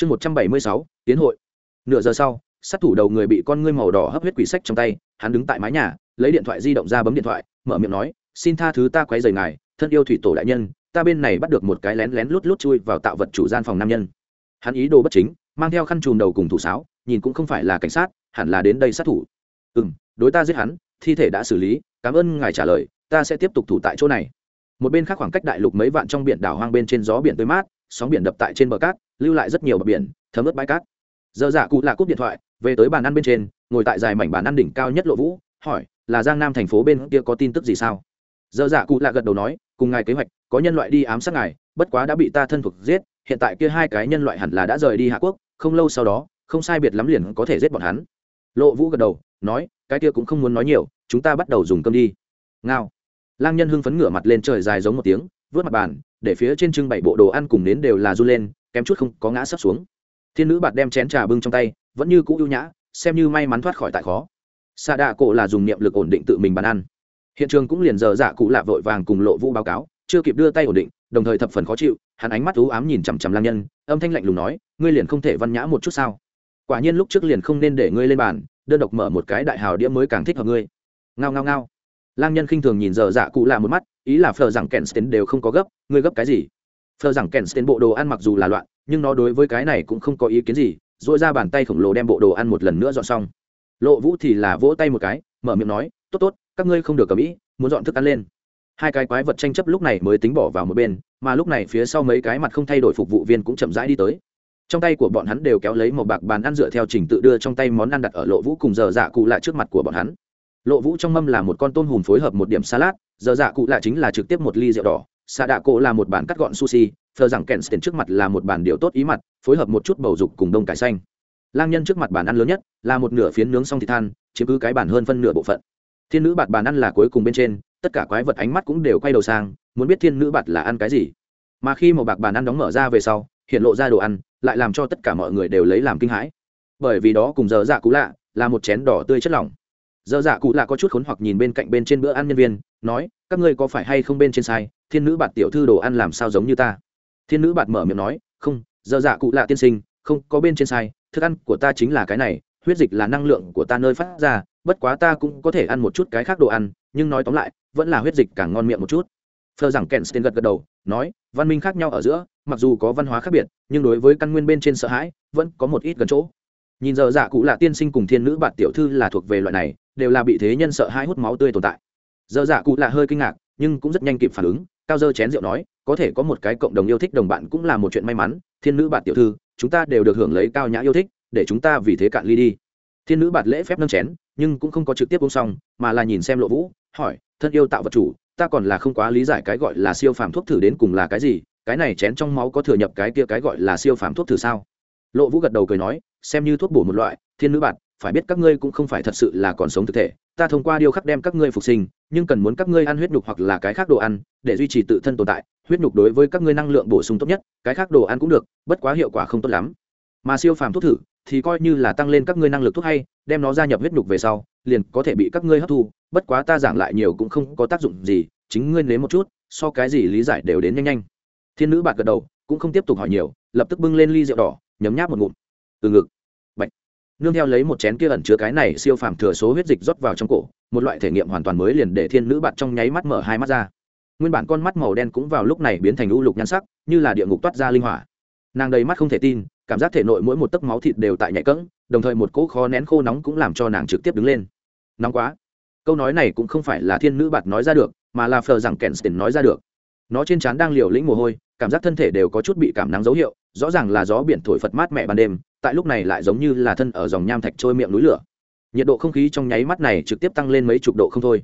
chương một trăm bảy mươi sáu, tiến hội. Nửa giờ sau, sát thủ đầu người bị con ngươi màu đỏ hấp huyết quỷ sách trong tay, hắn đứng tại mái nhà, lấy điện thoại di động ra bấm điện thoại, mở miệng nói, xin tha thứ ta quấy rầy ngài, thân yêu thủy tổ đại nhân, ta bên này bắt được một cái lén lén lút lút chui vào tạo vật chủ gian phòng nam nhân. Hắn ý đồ bất chính, mang theo khăn chùm đầu cùng thủ sáo, nhìn cũng không phải là cảnh sát, hẳn là đến đây sát thủ. Ừ m đối ta giết hắn, thi thể đã xử lý, cảm ơn ngài trả lời, ta sẽ tiếp tục thủ tại chỗ này. Một bên khác khoảng cách đại lục mấy vạn trong biển đảo hoang bên trên gió biển tươi mát sóng biển đập tại trên bờ cát, lưu lại rất nhiều bờ biển, thấm ướt bãi cát. Giờ dạ cụ lạ cúp điện thoại, về tới bàn ăn bên trên, ngồi tại dài mảnh bàn ăn đỉnh cao nhất lộ vũ, hỏi, là giang nam thành phố bên kia có tin tức gì sao? Giờ dạ cụ lạ gật đầu nói, cùng ngài kế hoạch, có nhân loại đi ám sát ngài, bất quá đã bị ta thân thuộc giết, hiện tại kia hai cái nhân loại hẳn là đã rời đi hạ quốc, không lâu sau đó, không sai biệt lắm liền có thể giết bọn hắn. Lộ vũ gật đầu, nói, cái kia cũng không muốn nói nhiều, chúng ta bắt đầu dùng cơm đi. Ngao. Lang nhân hưng phấn ngửa mặt lên trời dài giống một tiếng, vớt mặt bàn để phía trên trưng bày bộ đồ ăn cùng nến đều là du lên, kém chút không có ngã sắp xuống. Thiên nữ bạt đem chén trà bưng trong tay, vẫn như cũ ưu nhã, xem như may mắn thoát khỏi tại khó. Xạ đạ cổ là dùng niệm lực ổn định tự mình bàn ăn. Hiện trường cũng liền giờ dạ cụ lạ vội vàng cùng lộ vũ báo cáo, chưa kịp đưa tay ổn định, đồng thời thập phần khó chịu, hắn ánh mắt ú ám nhìn chằm chằm lang nhân, âm thanh lạnh lùng nói, ngươi liền không thể văn nhã một chút sao? Quả nhiên lúc trước liền không nên để ngươi lên bàn, đơn độc mở một cái đại hào đĩa mới càng thích hợp ngươi. Ngao ngao ngao. Lang nhân khinh thường nhìn giờ dạ cụ lạ một mắt ý là phờ rằng kensten đều không có gấp, ngươi gấp cái gì? Phờ rằng kensten bộ đồ ăn mặc dù là loạn, nhưng nó đối với cái này cũng không có ý kiến gì dội ra bàn tay khổng lồ đem bộ đồ ăn một lần nữa dọn xong. Lộ vũ thì là vỗ tay một cái, mở miệng nói, tốt tốt, các ngươi không được cầm ý, muốn dọn thức ăn lên. Hai cái quái vật tranh chấp lúc này mới tính bỏ vào một bên, mà lúc này phía sau mấy cái mặt không thay đổi phục vụ viên cũng chậm rãi đi tới. Trong tay của bọn hắn đều kéo lấy một bạc bàn ăn dựa theo trình tự đưa trong tay món ăn đặt ở lộ vũ cùng giờ dạ cụ lại trước mặt của bọn hắn lộ vũ trong mâm là một con tôm hùm phối hợp một điểm salad, giờ dạ cụ lại chính là trực tiếp một ly rượu đỏ, xạ đạ cổ là một bản cắt gọn sushi thờ rằng kèn tiền trước mặt là một bản điều tốt ý mặt, phối hợp một chút bầu dục cùng đông cải xanh. Lang nhân trước mặt bàn ăn lớn nhất là một nửa phiến nướng xong thịt than, chiếm cứ cái bản hơn phân nửa bộ phận. Thiên nữ bạt bàn ăn là cuối cùng bên trên, tất cả quái vật ánh mắt cũng đều quay đầu sang, muốn biết thiên nữ bạt là ăn cái gì. Mà khi một bạc bàn ăn đóng mở ra về sau, hiện lộ ra đồ ăn, lại làm cho tất cả mọi người đều lấy làm kinh hãi. Bởi vì đó cùng giờ dạ cũ lạ, là một chén đỏ tươi chất lỏng giờ dạ cụ lạ có chút khốn hoặc nhìn bên cạnh bên trên bữa ăn nhân viên, nói, các ngươi có phải hay không bên trên sai? Thiên nữ bạt tiểu thư đồ ăn làm sao giống như ta? Thiên nữ bạt mở miệng nói, không giờ dạ cụ lạ tiên sinh, không, có bên trên sai, thức ăn của ta chính là cái này, huyết dịch là năng lượng của ta nơi phát ra, bất quá ta cũng có thể ăn một chút cái khác đồ ăn, nhưng nói tóm lại, vẫn là huyết dịch càng ngon miệng một chút. Phờ rằng kẹn sten gật gật đầu, nói, văn minh khác nhau ở giữa, mặc dù có văn hóa khác biệt, nhưng đối với căn nguyên bên trên sợ hãi, vẫn có một ít gần chỗ. Nhìn giờ dạ cụ là tiên sinh cùng thiên nữ bạn tiểu thư là thuộc về loại này đều là bị thế nhân sợ hai hút máu tươi tồn tại. Dơ dạ cụ là hơi kinh ngạc, nhưng cũng rất nhanh kịp phản ứng, cao dơ chén rượu nói, có thể có một cái cộng đồng yêu thích đồng bạn cũng là một chuyện may mắn, thiên nữ bạn tiểu thư, chúng ta đều được hưởng lấy cao nhã yêu thích, để chúng ta vì thế cạn ly đi. Thiên nữ bạt lễ phép nâng chén, nhưng cũng không có trực tiếp uống xong, mà là nhìn xem lộ vũ, hỏi, thân yêu tạo vật chủ, ta còn là không quá lý giải cái gọi là siêu phàm thuốc thử đến cùng là cái gì, cái này chén trong máu có thừa nhập cái kia cái gọi là siêu phàm thuốc thử sao? Lộ vũ gật đầu cười nói, xem như thuốc bổ một loại, thiên nữ bạt phải biết các ngươi cũng không phải thật sự là còn sống thực thể, ta thông qua điều khắc đem các ngươi phục sinh, nhưng cần muốn các ngươi ăn huyết nhục hoặc là cái khác đồ ăn, để duy trì tự thân tồn tại, huyết nhục đối với các ngươi năng lượng bổ sung tốt nhất, cái khác đồ ăn cũng được, bất quá hiệu quả không tốt lắm. Mà siêu phàm thuốc thử thì coi như là tăng lên các ngươi năng lực thuốc hay, đem nó gia nhập huyết nhục về sau, liền có thể bị các ngươi hấp thu, bất quá ta giảng lại nhiều cũng không có tác dụng gì, chính ngươi nếm một chút, so cái gì lý giải đều đến nhanh nhanh. Thiên nữ bạt gật đầu, cũng không tiếp tục hỏi nhiều, lập tức bưng lên ly rượu đỏ, nhấm nháp một ngụm. Từ ngực nương theo lấy một chén kia ẩn chứa cái này siêu phàm thừa số huyết dịch rót vào trong cổ, một loại thể nghiệm hoàn toàn mới liền để thiên nữ bạt trong nháy mắt mở hai mắt ra. Nguyên bản con mắt màu đen cũng vào lúc này biến thành u lục nhan sắc, như là địa ngục toát ra linh hỏa. Nàng đầy mắt không thể tin, cảm giác thể nội mỗi một tấc máu thịt đều tại nhạy cẫng, đồng thời một cỗ khó nén khô nóng cũng làm cho nàng trực tiếp đứng lên. Nóng quá. Câu nói này cũng không phải là thiên nữ bạt nói ra được, mà là phờ rằng kensten nói ra được. Nó trên trán đang liều lĩnh mồ hôi, cảm giác thân thể đều có chút bị cảm nắng dấu hiệu, rõ ràng là gió biển thổi phật mát mẹ ban đêm tại lúc này lại giống như là thân ở dòng nham thạch trôi miệng núi lửa. Nhiệt độ không khí trong nháy mắt này trực tiếp tăng lên mấy chục độ không thôi.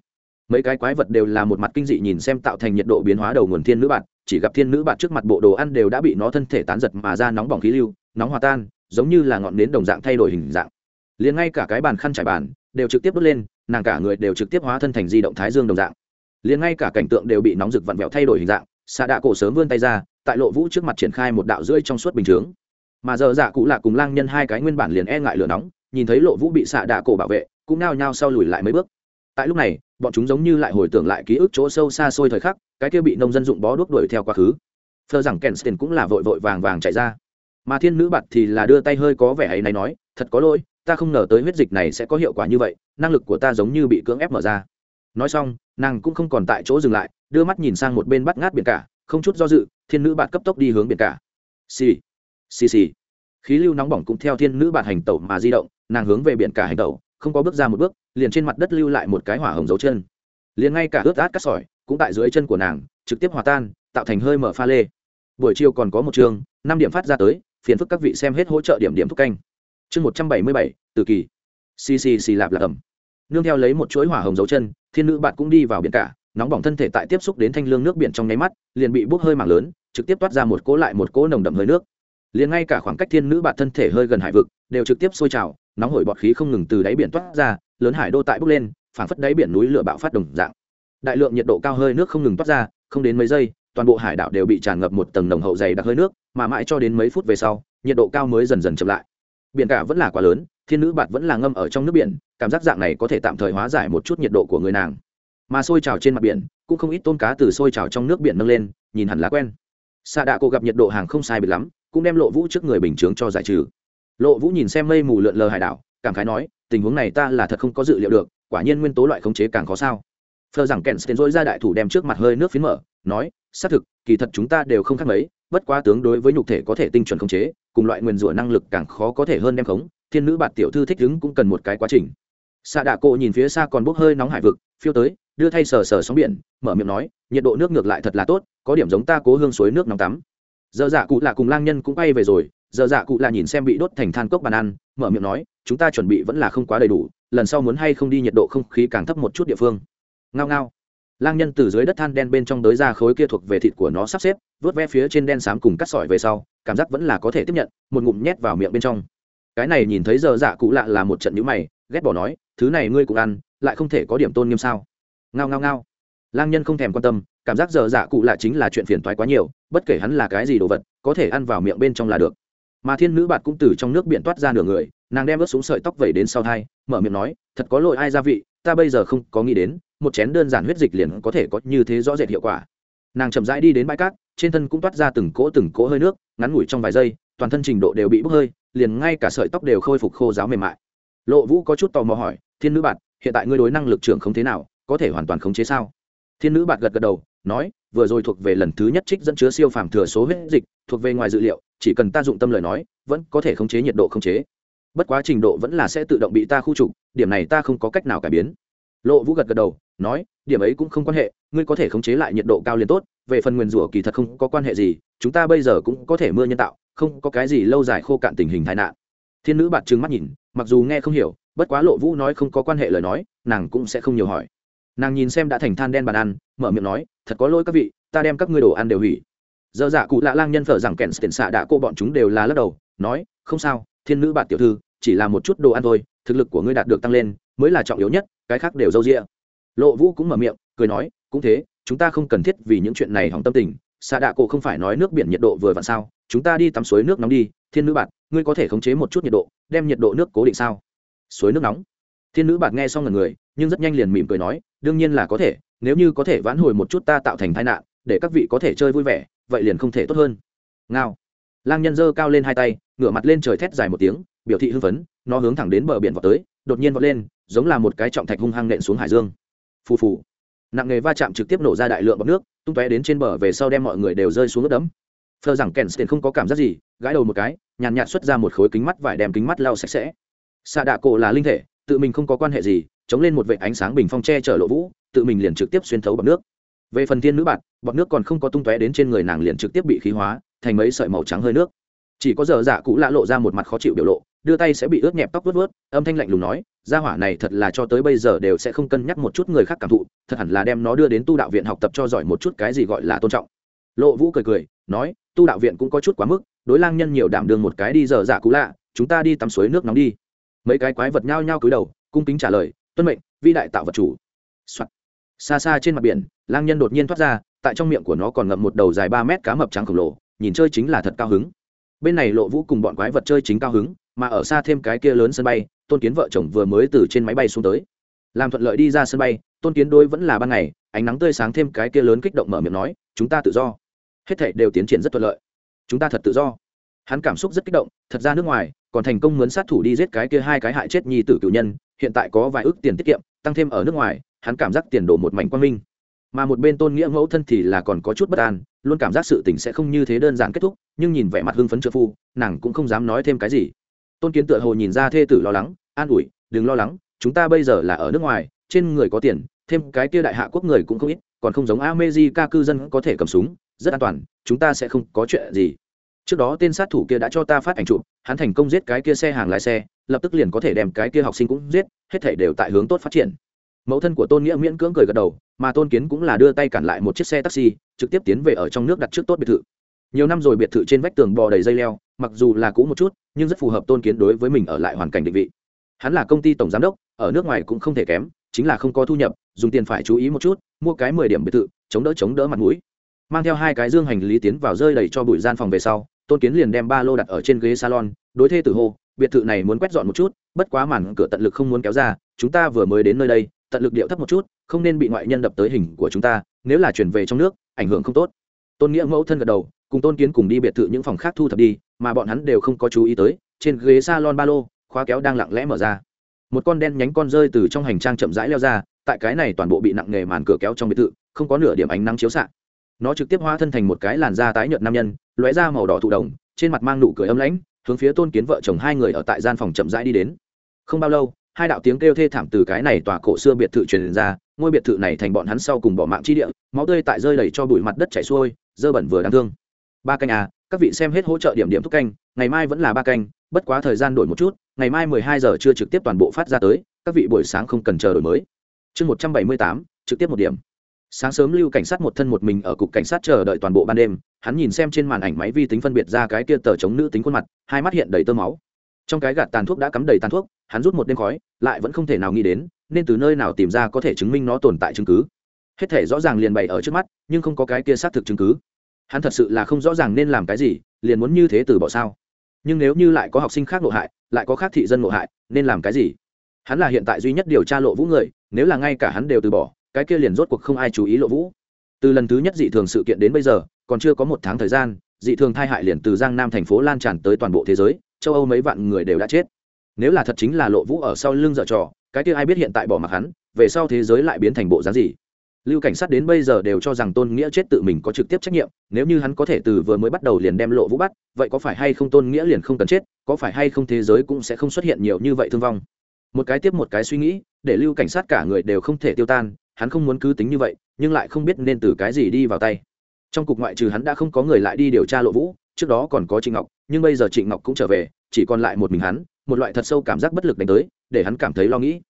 Mấy cái quái vật đều là một mặt kinh dị nhìn xem tạo thành nhiệt độ biến hóa đầu nguồn thiên nữ bạn chỉ gặp thiên nữ bạn trước mặt bộ đồ ăn đều đã bị nó thân thể tán giật mà ra nóng bỏng khí lưu, nóng hòa tan, giống như là ngọn nến đồng dạng thay đổi hình dạng. Liền ngay cả cái bàn khăn trải bàn đều trực tiếp đốt lên, nàng cả người đều trực tiếp hóa thân thành di động thái dương đồng dạng. Liền ngay cả cảnh tượng đều bị nóng rực vặn vẹo thay đổi hình dạng xạ đạ cổ sớm vươn tay ra, tại lộ vũ trước mặt triển khai một đạo rưỡi trong suốt bình chướng mà giờ dạ cụ lạ cùng lang nhân hai cái nguyên bản liền e ngại lửa nóng, nhìn thấy lộ vũ bị xạ đạ cổ bảo vệ, cũng nao nhao sau lùi lại mấy bước. Tại lúc này, bọn chúng giống như lại hồi tưởng lại ký ức chỗ sâu xa xôi thời khắc, cái kia bị nông dân dụng bó đuốc đuổi theo quá khứ. Thơ rằng kensten cũng là vội vội vàng vàng chạy ra. Mà thiên nữ bạt thì là đưa tay hơi có vẻ ấy này nói, thật có lỗi, ta không ngờ tới huyết dịch này sẽ có hiệu quả như vậy, năng lực của ta giống như bị cưỡng ép mở ra. Nói xong, nàng cũng không còn tại chỗ dừng lại, đưa mắt nhìn sang một bên bắt ngát biển cả, không chút do dự, thiên nữ bạt cấp tốc đi hướng biển cả. Xì xì xì. Khí lưu nóng bỏng cũng theo thiên nữ bạn hành tẩu mà di động, nàng hướng về biển cả hành tẩu, không có bước ra một bước, liền trên mặt đất lưu lại một cái hỏa hồng dấu chân. Liền ngay cả ướt át cắt sỏi, cũng tại dưới chân của nàng, trực tiếp hòa tan, tạo thành hơi mở pha lê. Buổi chiều còn có một chương năm điểm phát ra tới, phiền phức các vị xem hết hỗ trợ điểm điểm thúc canh. Chương một trăm bảy mươi bảy từ kỳ. Xì xì xì lạp lạp ẩm. Nương theo lấy một chuỗi hỏa hồng dấu chân, thiên nữ bạn cũng đi vào biển cả, nóng bỏng thân thể tại tiếp xúc đến thanh lương nước biển trong nháy mắt, liền bị bốc hơi mảng lớn, trực tiếp toát ra một cỗ lại một cỗ nồng đậm hơi nước liền ngay cả khoảng cách thiên nữ bạn thân thể hơi gần hải vực đều trực tiếp sôi trào, nóng hổi bọt khí không ngừng từ đáy biển toát ra, lớn hải đô tại bốc lên, phảng phất đáy biển núi lửa bạo phát đồng dạng. Đại lượng nhiệt độ cao hơi nước không ngừng toát ra, không đến mấy giây, toàn bộ hải đảo đều bị tràn ngập một tầng nồng hậu dày đặc hơi nước, mà mãi cho đến mấy phút về sau, nhiệt độ cao mới dần dần chậm lại. Biển cả vẫn là quá lớn, thiên nữ bạn vẫn là ngâm ở trong nước biển, cảm giác dạng này có thể tạm thời hóa giải một chút nhiệt độ của người nàng. Mà sôi trào trên mặt biển, cũng không ít tôm cá từ sôi trào trong nước biển nâng lên, nhìn hẳn lá quen. Xạ đạ cô gặp nhiệt độ hàng không sai bị lắm cũng đem lộ vũ trước người bình chướng cho giải trừ. Lộ vũ nhìn xem mây mù lượn lờ hải đảo, cảm khái nói, tình huống này ta là thật không có dự liệu được, quả nhiên nguyên tố loại khống chế càng khó sao. Phờ rằng kèn sten dối ra đại thủ đem trước mặt hơi nước phiến mở, nói, xác thực, kỳ thật chúng ta đều không khác mấy, bất quá tướng đối với nhục thể có thể tinh chuẩn khống chế, cùng loại nguyên rủa năng lực càng khó có thể hơn đem khống, thiên nữ bạt tiểu thư thích ứng cũng cần một cái quá trình. Xạ đạ cộ nhìn phía xa còn bốc hơi nóng hải vực, phiêu tới, đưa thay sờ sờ sóng biển, mở miệng nói, nhiệt độ nước ngược lại thật là tốt, có điểm giống ta cố hương suối nước nóng tắm giờ dạ cụ là cùng lang nhân cũng bay về rồi, giờ dạ cụ là nhìn xem bị đốt thành than cốc bàn ăn, mở miệng nói, chúng ta chuẩn bị vẫn là không quá đầy đủ, lần sau muốn hay không đi nhiệt độ không khí càng thấp một chút địa phương. Ngao ngao. Lang nhân từ dưới đất than đen bên trong đới ra khối kia thuộc về thịt của nó sắp xếp, vớt ve phía trên đen xám cùng cắt sỏi về sau, cảm giác vẫn là có thể tiếp nhận, một ngụm nhét vào miệng bên trong. Cái này nhìn thấy giờ dạ cụ lạ là một trận nhữ mày, ghét bỏ nói, thứ này ngươi cũng ăn, lại không thể có điểm tôn nghiêm sao? Ngao ngao ngao. Lang nhân không thèm quan tâm cảm giác giờ dạ cụ lạ chính là chuyện phiền toái quá nhiều, bất kể hắn là cái gì đồ vật, có thể ăn vào miệng bên trong là được. Mà thiên nữ bạt cũng từ trong nước biển toát ra nửa người, nàng đem ướt xuống sợi tóc vẩy đến sau thai, mở miệng nói, thật có lỗi ai gia vị, ta bây giờ không có nghĩ đến, một chén đơn giản huyết dịch liền có thể có như thế rõ rệt hiệu quả. Nàng chậm rãi đi đến bãi cát, trên thân cũng toát ra từng cỗ từng cỗ hơi nước, ngắn ngủi trong vài giây, toàn thân trình độ đều bị bốc hơi, liền ngay cả sợi tóc đều khôi phục khô giáo mềm mại. Lộ vũ có chút tò mò hỏi, thiên nữ bạt, hiện tại ngươi đối năng lực trưởng không thế nào, có thể hoàn toàn khống chế sao? Thiên nữ bạt gật gật đầu nói, vừa rồi thuộc về lần thứ nhất trích dẫn chứa siêu phàm thừa số huyết dịch, thuộc về ngoài dự liệu, chỉ cần ta dụng tâm lời nói, vẫn có thể khống chế nhiệt độ khống chế. Bất quá trình độ vẫn là sẽ tự động bị ta khu trục, điểm này ta không có cách nào cải biến. Lộ vũ gật gật đầu, nói, điểm ấy cũng không quan hệ, ngươi có thể khống chế lại nhiệt độ cao liền tốt, về phần nguyền rủa kỳ thật không có quan hệ gì, chúng ta bây giờ cũng có thể mưa nhân tạo, không có cái gì lâu dài khô cạn tình hình tai nạn. Thiên nữ bạt trừng mắt nhìn, mặc dù nghe không hiểu, bất quá lộ vũ nói không có quan hệ lời nói, nàng cũng sẽ không nhiều hỏi. Nàng nhìn xem đã thành than đen bàn ăn, mở miệng nói thật có lỗi các vị, ta đem các ngươi đồ ăn đều hủy. Dơ dạ cụ lạ lang nhân phở rằng kèn tiền xạ đã cô bọn chúng đều là lắc đầu, nói, không sao, thiên nữ bạn tiểu thư, chỉ là một chút đồ ăn thôi, thực lực của ngươi đạt được tăng lên, mới là trọng yếu nhất, cái khác đều dâu rĩa lộ vũ cũng mở miệng, cười nói, cũng thế, chúng ta không cần thiết vì những chuyện này hỏng tâm tình, xạ đạ cổ không phải nói nước biển nhiệt độ vừa vặn sao, chúng ta đi tắm suối nước nóng đi, thiên nữ bạn ngươi có thể khống chế một chút nhiệt độ, đem nhiệt độ nước cố định sao? Suối nước nóng. Thiên nữ bạn nghe xong lần người, nhưng rất nhanh liền mỉm cười nói, đương nhiên là có thể nếu như có thể vãn hồi một chút ta tạo thành tai nạn, để các vị có thể chơi vui vẻ, vậy liền không thể tốt hơn. Ngao. Lang nhân giơ cao lên hai tay, ngửa mặt lên trời thét dài một tiếng, biểu thị hưng phấn, nó hướng thẳng đến bờ biển vào tới, đột nhiên vọt lên, giống là một cái trọng thạch hung hăng nện xuống hải dương. Phù phù. Nặng nghề va chạm trực tiếp nổ ra đại lượng bọc nước, tung tóe đến trên bờ về sau đem mọi người đều rơi xuống nước đấm phờ rằng kèn tiền không có cảm giác gì, gãi đầu một cái, nhàn nhạt xuất ra một khối kính mắt vải đem kính mắt lau sạch sẽ. Xạ đạ cổ là linh thể, tự mình không có quan hệ gì, chống lên một vệ ánh sáng bình phong che chở lộ vũ tự mình liền trực tiếp xuyên thấu bọc nước. Về phần thiên nữ bạn, bọt nước còn không có tung tóe đến trên người nàng liền trực tiếp bị khí hóa, thành mấy sợi màu trắng hơi nước. Chỉ có giờ dạ cũ lạ lộ ra một mặt khó chịu biểu lộ, đưa tay sẽ bị ướt nhẹp tóc vớt vớt âm thanh lạnh lùng nói, gia hỏa này thật là cho tới bây giờ đều sẽ không cân nhắc một chút người khác cảm thụ, thật hẳn là đem nó đưa đến tu đạo viện học tập cho giỏi một chút cái gì gọi là tôn trọng. Lộ vũ cười cười, nói, tu đạo viện cũng có chút quá mức, đối lang nhân nhiều đảm đương một cái đi giờ dạ cũ lạ, chúng ta đi tắm suối nước nóng đi. Mấy cái quái vật nhao nhao cúi đầu, cung kính trả lời, tuân mệnh vi đại tạo vật chủ、Soạn xa xa trên mặt biển, lang nhân đột nhiên thoát ra, tại trong miệng của nó còn ngậm một đầu dài ba mét cá mập trắng khổng lồ, nhìn chơi chính là thật cao hứng. Bên này lộ vũ cùng bọn quái vật chơi chính cao hứng, mà ở xa thêm cái kia lớn sân bay, tôn kiến vợ chồng vừa mới từ trên máy bay xuống tới. Làm thuận lợi đi ra sân bay, tôn kiến đôi vẫn là ban ngày, ánh nắng tươi sáng thêm cái kia lớn kích động mở miệng nói, chúng ta tự do. Hết thảy đều tiến triển rất thuận lợi. Chúng ta thật tự do. Hắn cảm xúc rất kích động, thật ra nước ngoài, còn thành công mướn sát thủ đi giết cái kia hai cái hại chết nhi tử cựu nhân, hiện tại có vài ước tiền tiết kiệm, tăng thêm ở nước ngoài hắn cảm giác tiền đổ một mảnh quang minh. Mà một bên tôn nghĩa mẫu thân thì là còn có chút bất an, luôn cảm giác sự tình sẽ không như thế đơn giản kết thúc, nhưng nhìn vẻ mặt hưng phấn trợ phu, nàng cũng không dám nói thêm cái gì. Tôn kiến tựa hồ nhìn ra thê tử lo lắng, an ủi, đừng lo lắng, chúng ta bây giờ là ở nước ngoài, trên người có tiền, thêm cái kia đại hạ quốc người cũng không ít, còn không giống America cư dân có thể cầm súng, rất an toàn, chúng ta sẽ không có chuyện gì. Trước đó tên sát thủ kia đã cho ta phát ảnh chụp, hắn thành công giết cái kia xe hàng lái xe, lập tức liền có thể đem cái kia học sinh cũng giết, hết thể đều tại hướng tốt phát triển mẫu thân của tôn nghĩa miễn cưỡng cười gật đầu mà tôn kiến cũng là đưa tay cản lại một chiếc xe taxi trực tiếp tiến về ở trong nước đặt trước tốt biệt thự nhiều năm rồi biệt thự trên vách tường bò đầy dây leo mặc dù là cũ một chút nhưng rất phù hợp tôn kiến đối với mình ở lại hoàn cảnh định vị hắn là công ty tổng giám đốc ở nước ngoài cũng không thể kém chính là không có thu nhập dùng tiền phải chú ý một chút mua cái mười điểm biệt thự chống đỡ chống đỡ mặt mũi mang theo hai cái dương hành lý tiến vào rơi đầy cho bụi gian phòng về sau tôn kiến liền đem ba lô đặt ở trên ghế salon đối thê tử hô biệt thự này muốn quét dọn một chút bất quá màn cửa tận lực không muốn kéo ra chúng ta vừa mới đến nơi đây tận lực điệu thấp một chút, không nên bị ngoại nhân đập tới hình của chúng ta, nếu là chuyển về trong nước, ảnh hưởng không tốt. Tôn nghĩa mẫu thân gật đầu, cùng tôn kiến cùng đi biệt thự những phòng khác thu thập đi, mà bọn hắn đều không có chú ý tới, trên ghế salon ba lô, khóa kéo đang lặng lẽ mở ra. Một con đen nhánh con rơi từ trong hành trang chậm rãi leo ra, tại cái này toàn bộ bị nặng nghề màn cửa kéo trong biệt thự, không có nửa điểm ánh nắng chiếu xạ. Nó trực tiếp hóa thân thành một cái làn da tái nhợt nam nhân, lóe da màu đỏ thụ đồng, trên mặt mang nụ cười âm lãnh, hướng phía tôn kiến vợ chồng hai người ở tại gian phòng chậm rãi đi đến. Không bao lâu hai đạo tiếng kêu thê thảm từ cái này tòa cổ xưa biệt thự truyền ra, ngôi biệt thự này thành bọn hắn sau cùng bỏ mạng chi địa, máu tươi tại rơi đầy cho bụi mặt đất chảy xuôi, dơ bẩn vừa đáng thương. Ba canh à các vị xem hết hỗ trợ điểm điểm thúc canh, ngày mai vẫn là ba canh, bất quá thời gian đổi một chút, ngày mai mười hai giờ chưa trực tiếp toàn bộ phát ra tới, các vị buổi sáng không cần chờ đổi mới. Chương một trăm bảy mươi tám, trực tiếp một điểm. Sáng sớm lưu cảnh sát một thân một mình ở cục cảnh sát chờ đợi toàn bộ ban đêm, hắn nhìn xem trên màn ảnh máy vi tính phân biệt ra cái kia tờ chống nữ tính khuôn mặt, hai mắt hiện đầy tơ máu trong cái gạt tàn thuốc đã cắm đầy tàn thuốc, hắn rút một đêm khói, lại vẫn không thể nào nghĩ đến, nên từ nơi nào tìm ra có thể chứng minh nó tồn tại chứng cứ. Hết thể rõ ràng liền bày ở trước mắt, nhưng không có cái kia xác thực chứng cứ. Hắn thật sự là không rõ ràng nên làm cái gì, liền muốn như thế từ bỏ sao? Nhưng nếu như lại có học sinh khác ngộ hại, lại có khác thị dân ngộ hại, nên làm cái gì? Hắn là hiện tại duy nhất điều tra lộ vũ người, nếu là ngay cả hắn đều từ bỏ, cái kia liền rốt cuộc không ai chú ý lộ vũ. Từ lần thứ nhất dị thường sự kiện đến bây giờ, còn chưa có một tháng thời gian, dị thường thai hại liền từ giang nam thành phố lan tràn tới toàn bộ thế giới châu âu mấy vạn người đều đã chết. Nếu là thật chính là lộ vũ ở sau lưng dở trò, cái kia ai biết hiện tại bỏ mặc hắn, về sau thế giới lại biến thành bộ dáng gì? Lưu cảnh sát đến bây giờ đều cho rằng tôn nghĩa chết tự mình có trực tiếp trách nhiệm, nếu như hắn có thể từ vừa mới bắt đầu liền đem lộ vũ bắt, vậy có phải hay không tôn nghĩa liền không cần chết, có phải hay không thế giới cũng sẽ không xuất hiện nhiều như vậy thương vong? Một cái tiếp một cái suy nghĩ, để lưu cảnh sát cả người đều không thể tiêu tan, hắn không muốn cứ tính như vậy, nhưng lại không biết nên từ cái gì đi vào tay. Trong cục ngoại trừ hắn đã không có người lại đi điều tra lộ vũ trước đó còn có trịnh ngọc, nhưng bây giờ trịnh ngọc cũng trở về, chỉ còn lại một mình hắn, một loại thật sâu cảm giác bất lực đánh tới, để hắn cảm thấy lo nghĩ.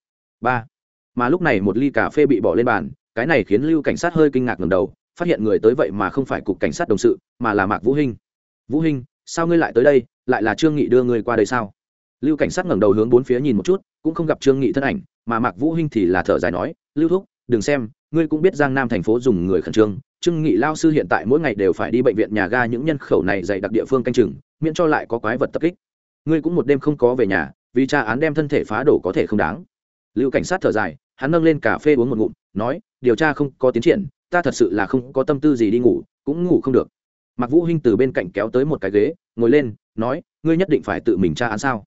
Ba. Mà lúc này một ly cà phê bị bỏ lên bàn, cái này khiến lưu cảnh sát hơi kinh ngạc ngầm đầu, phát hiện người tới vậy mà không phải cục cảnh sát đồng sự, mà là mạc vũ hinh. Vũ hinh, sao ngươi lại tới đây? Lại là trương nghị đưa ngươi qua đây sao? Lưu cảnh sát ngẩng đầu hướng bốn phía nhìn một chút, cũng không gặp trương nghị thân ảnh, mà mạc vũ hinh thì là thở dài nói, lưu thúc, đừng xem ngươi cũng biết giang nam thành phố dùng người khẩn trương trương nghị lao sư hiện tại mỗi ngày đều phải đi bệnh viện nhà ga những nhân khẩu này dạy đặc địa phương canh chừng, miễn cho lại có quái vật tập kích. Ngươi cũng một đêm không có về nhà, vì tra án đem thân thể phá đổ có thể không đáng. Lưu cảnh sát thở dài, hắn nâng lên cà phê uống một ngụm, nói, điều tra không có tiến triển, ta thật sự là không có tâm tư gì đi ngủ, cũng ngủ không được. Mặc vũ hinh từ bên cạnh kéo tới một cái ghế, ngồi lên, nói, ngươi nhất định phải tự mình tra án sao?